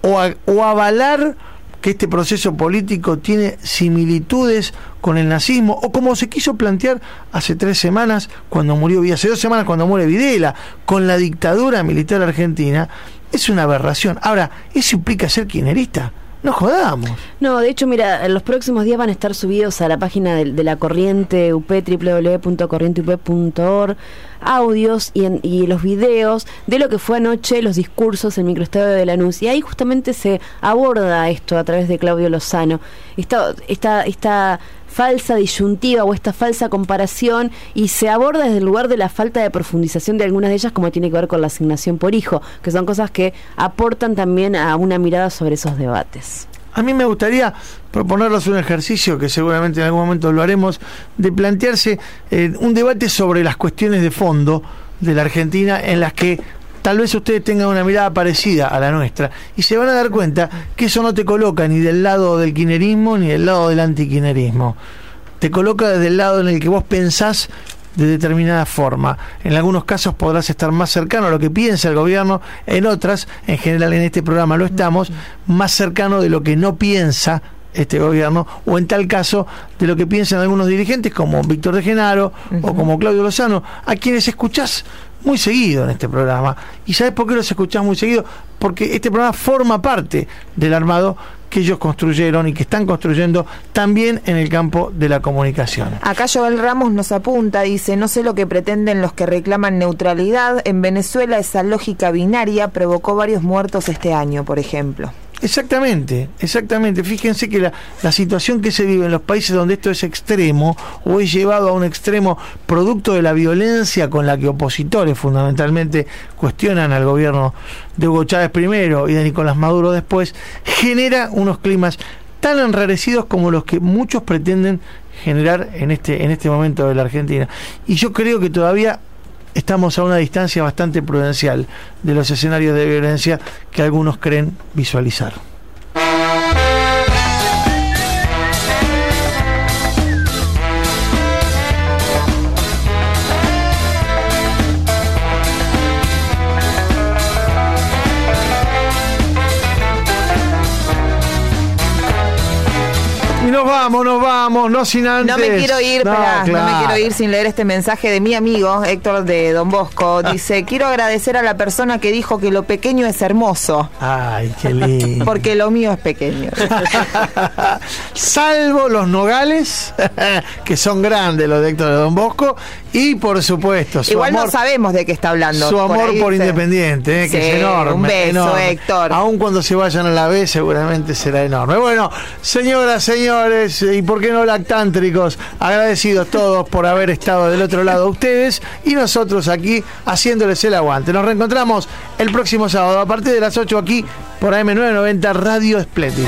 o, o avalar que este proceso político tiene similitudes con el nazismo, o como se quiso plantear hace tres semanas, cuando murió, hace dos semanas cuando muere Videla, con la dictadura militar argentina, es una aberración. Ahora, ¿eso implica ser kirchnerista? No jodamos. No, de hecho, mira, los próximos días van a estar subidos a la página de, de la corriente UP, www.corrienteup.org, audios y, en- y los videos de lo que fue anoche los discursos en microestadio de Lanús. Y ahí justamente se aborda esto a través de Claudio Lozano. Esta, esta, esta falsa disyuntiva o esta falsa comparación y se aborda desde el lugar de la falta de profundización de algunas de ellas como tiene que ver con la asignación por hijo, que son cosas que aportan también a una mirada sobre esos debates. A mí me gustaría proponerles un ejercicio que seguramente en algún momento lo haremos, de plantearse eh, un debate sobre las cuestiones de fondo de la Argentina en las que tal vez ustedes tengan una mirada parecida a la nuestra y se van a dar cuenta que eso no te coloca ni del lado del quinerismo ni del lado del antiquinerismo. Te coloca desde el lado en el que vos pensás de determinada forma. En algunos casos podrás estar más cercano a lo que piensa el gobierno, en otras, en general en este programa lo estamos, más cercano de lo que no piensa este gobierno, o en tal caso de lo que piensan algunos dirigentes como Víctor de Genaro o como Claudio Lozano, a quienes escuchás muy seguido en este programa. ¿Y sabes por qué los escuchás muy seguido? Porque este programa forma parte del armado que ellos construyeron y que están construyendo también en el campo de la comunicación. Acá Joel Ramos nos apunta, dice, no sé lo que pretenden los que reclaman neutralidad. En Venezuela esa lógica binaria provocó varios muertos este año, por ejemplo. Exactamente, exactamente. Fíjense que la, la situación que se vive en los países donde esto es extremo o es llevado a un extremo producto de la violencia con la que opositores fundamentalmente cuestionan al gobierno de Hugo Chávez primero y de Nicolás Maduro después, genera unos climas tan enrarecidos como los que muchos pretenden generar en este, en este momento de la Argentina. Y yo creo que todavía estamos a una distancia bastante prudencial de los escenarios de violencia que algunos creen visualizar. Vamos, nos vamos, no sin antes. No me quiero ir, No, no me quiero ir sin leer este mensaje de mi amigo Héctor de Don Bosco. Dice, quiero agradecer a la persona que dijo que lo pequeño es hermoso. Ay, qué lindo. Porque lo mío es pequeño. Salvo los nogales, que son grandes los de Héctor de Don Bosco, y por supuesto, su Igual amor, no sabemos de qué está hablando. su amor por Independiente, eh, que Sí, es enorme. Un beso, enorme. Héctor. Aún cuando se vayan a la B, seguramente será enorme. Bueno, señoras, señores, y por qué no lactántricos, agradecidos todos por haber estado del otro lado ustedes y nosotros aquí haciéndoles el aguante. Nos reencontramos el próximo sábado a partir de las 8 aquí por AM990 Radio Splendid.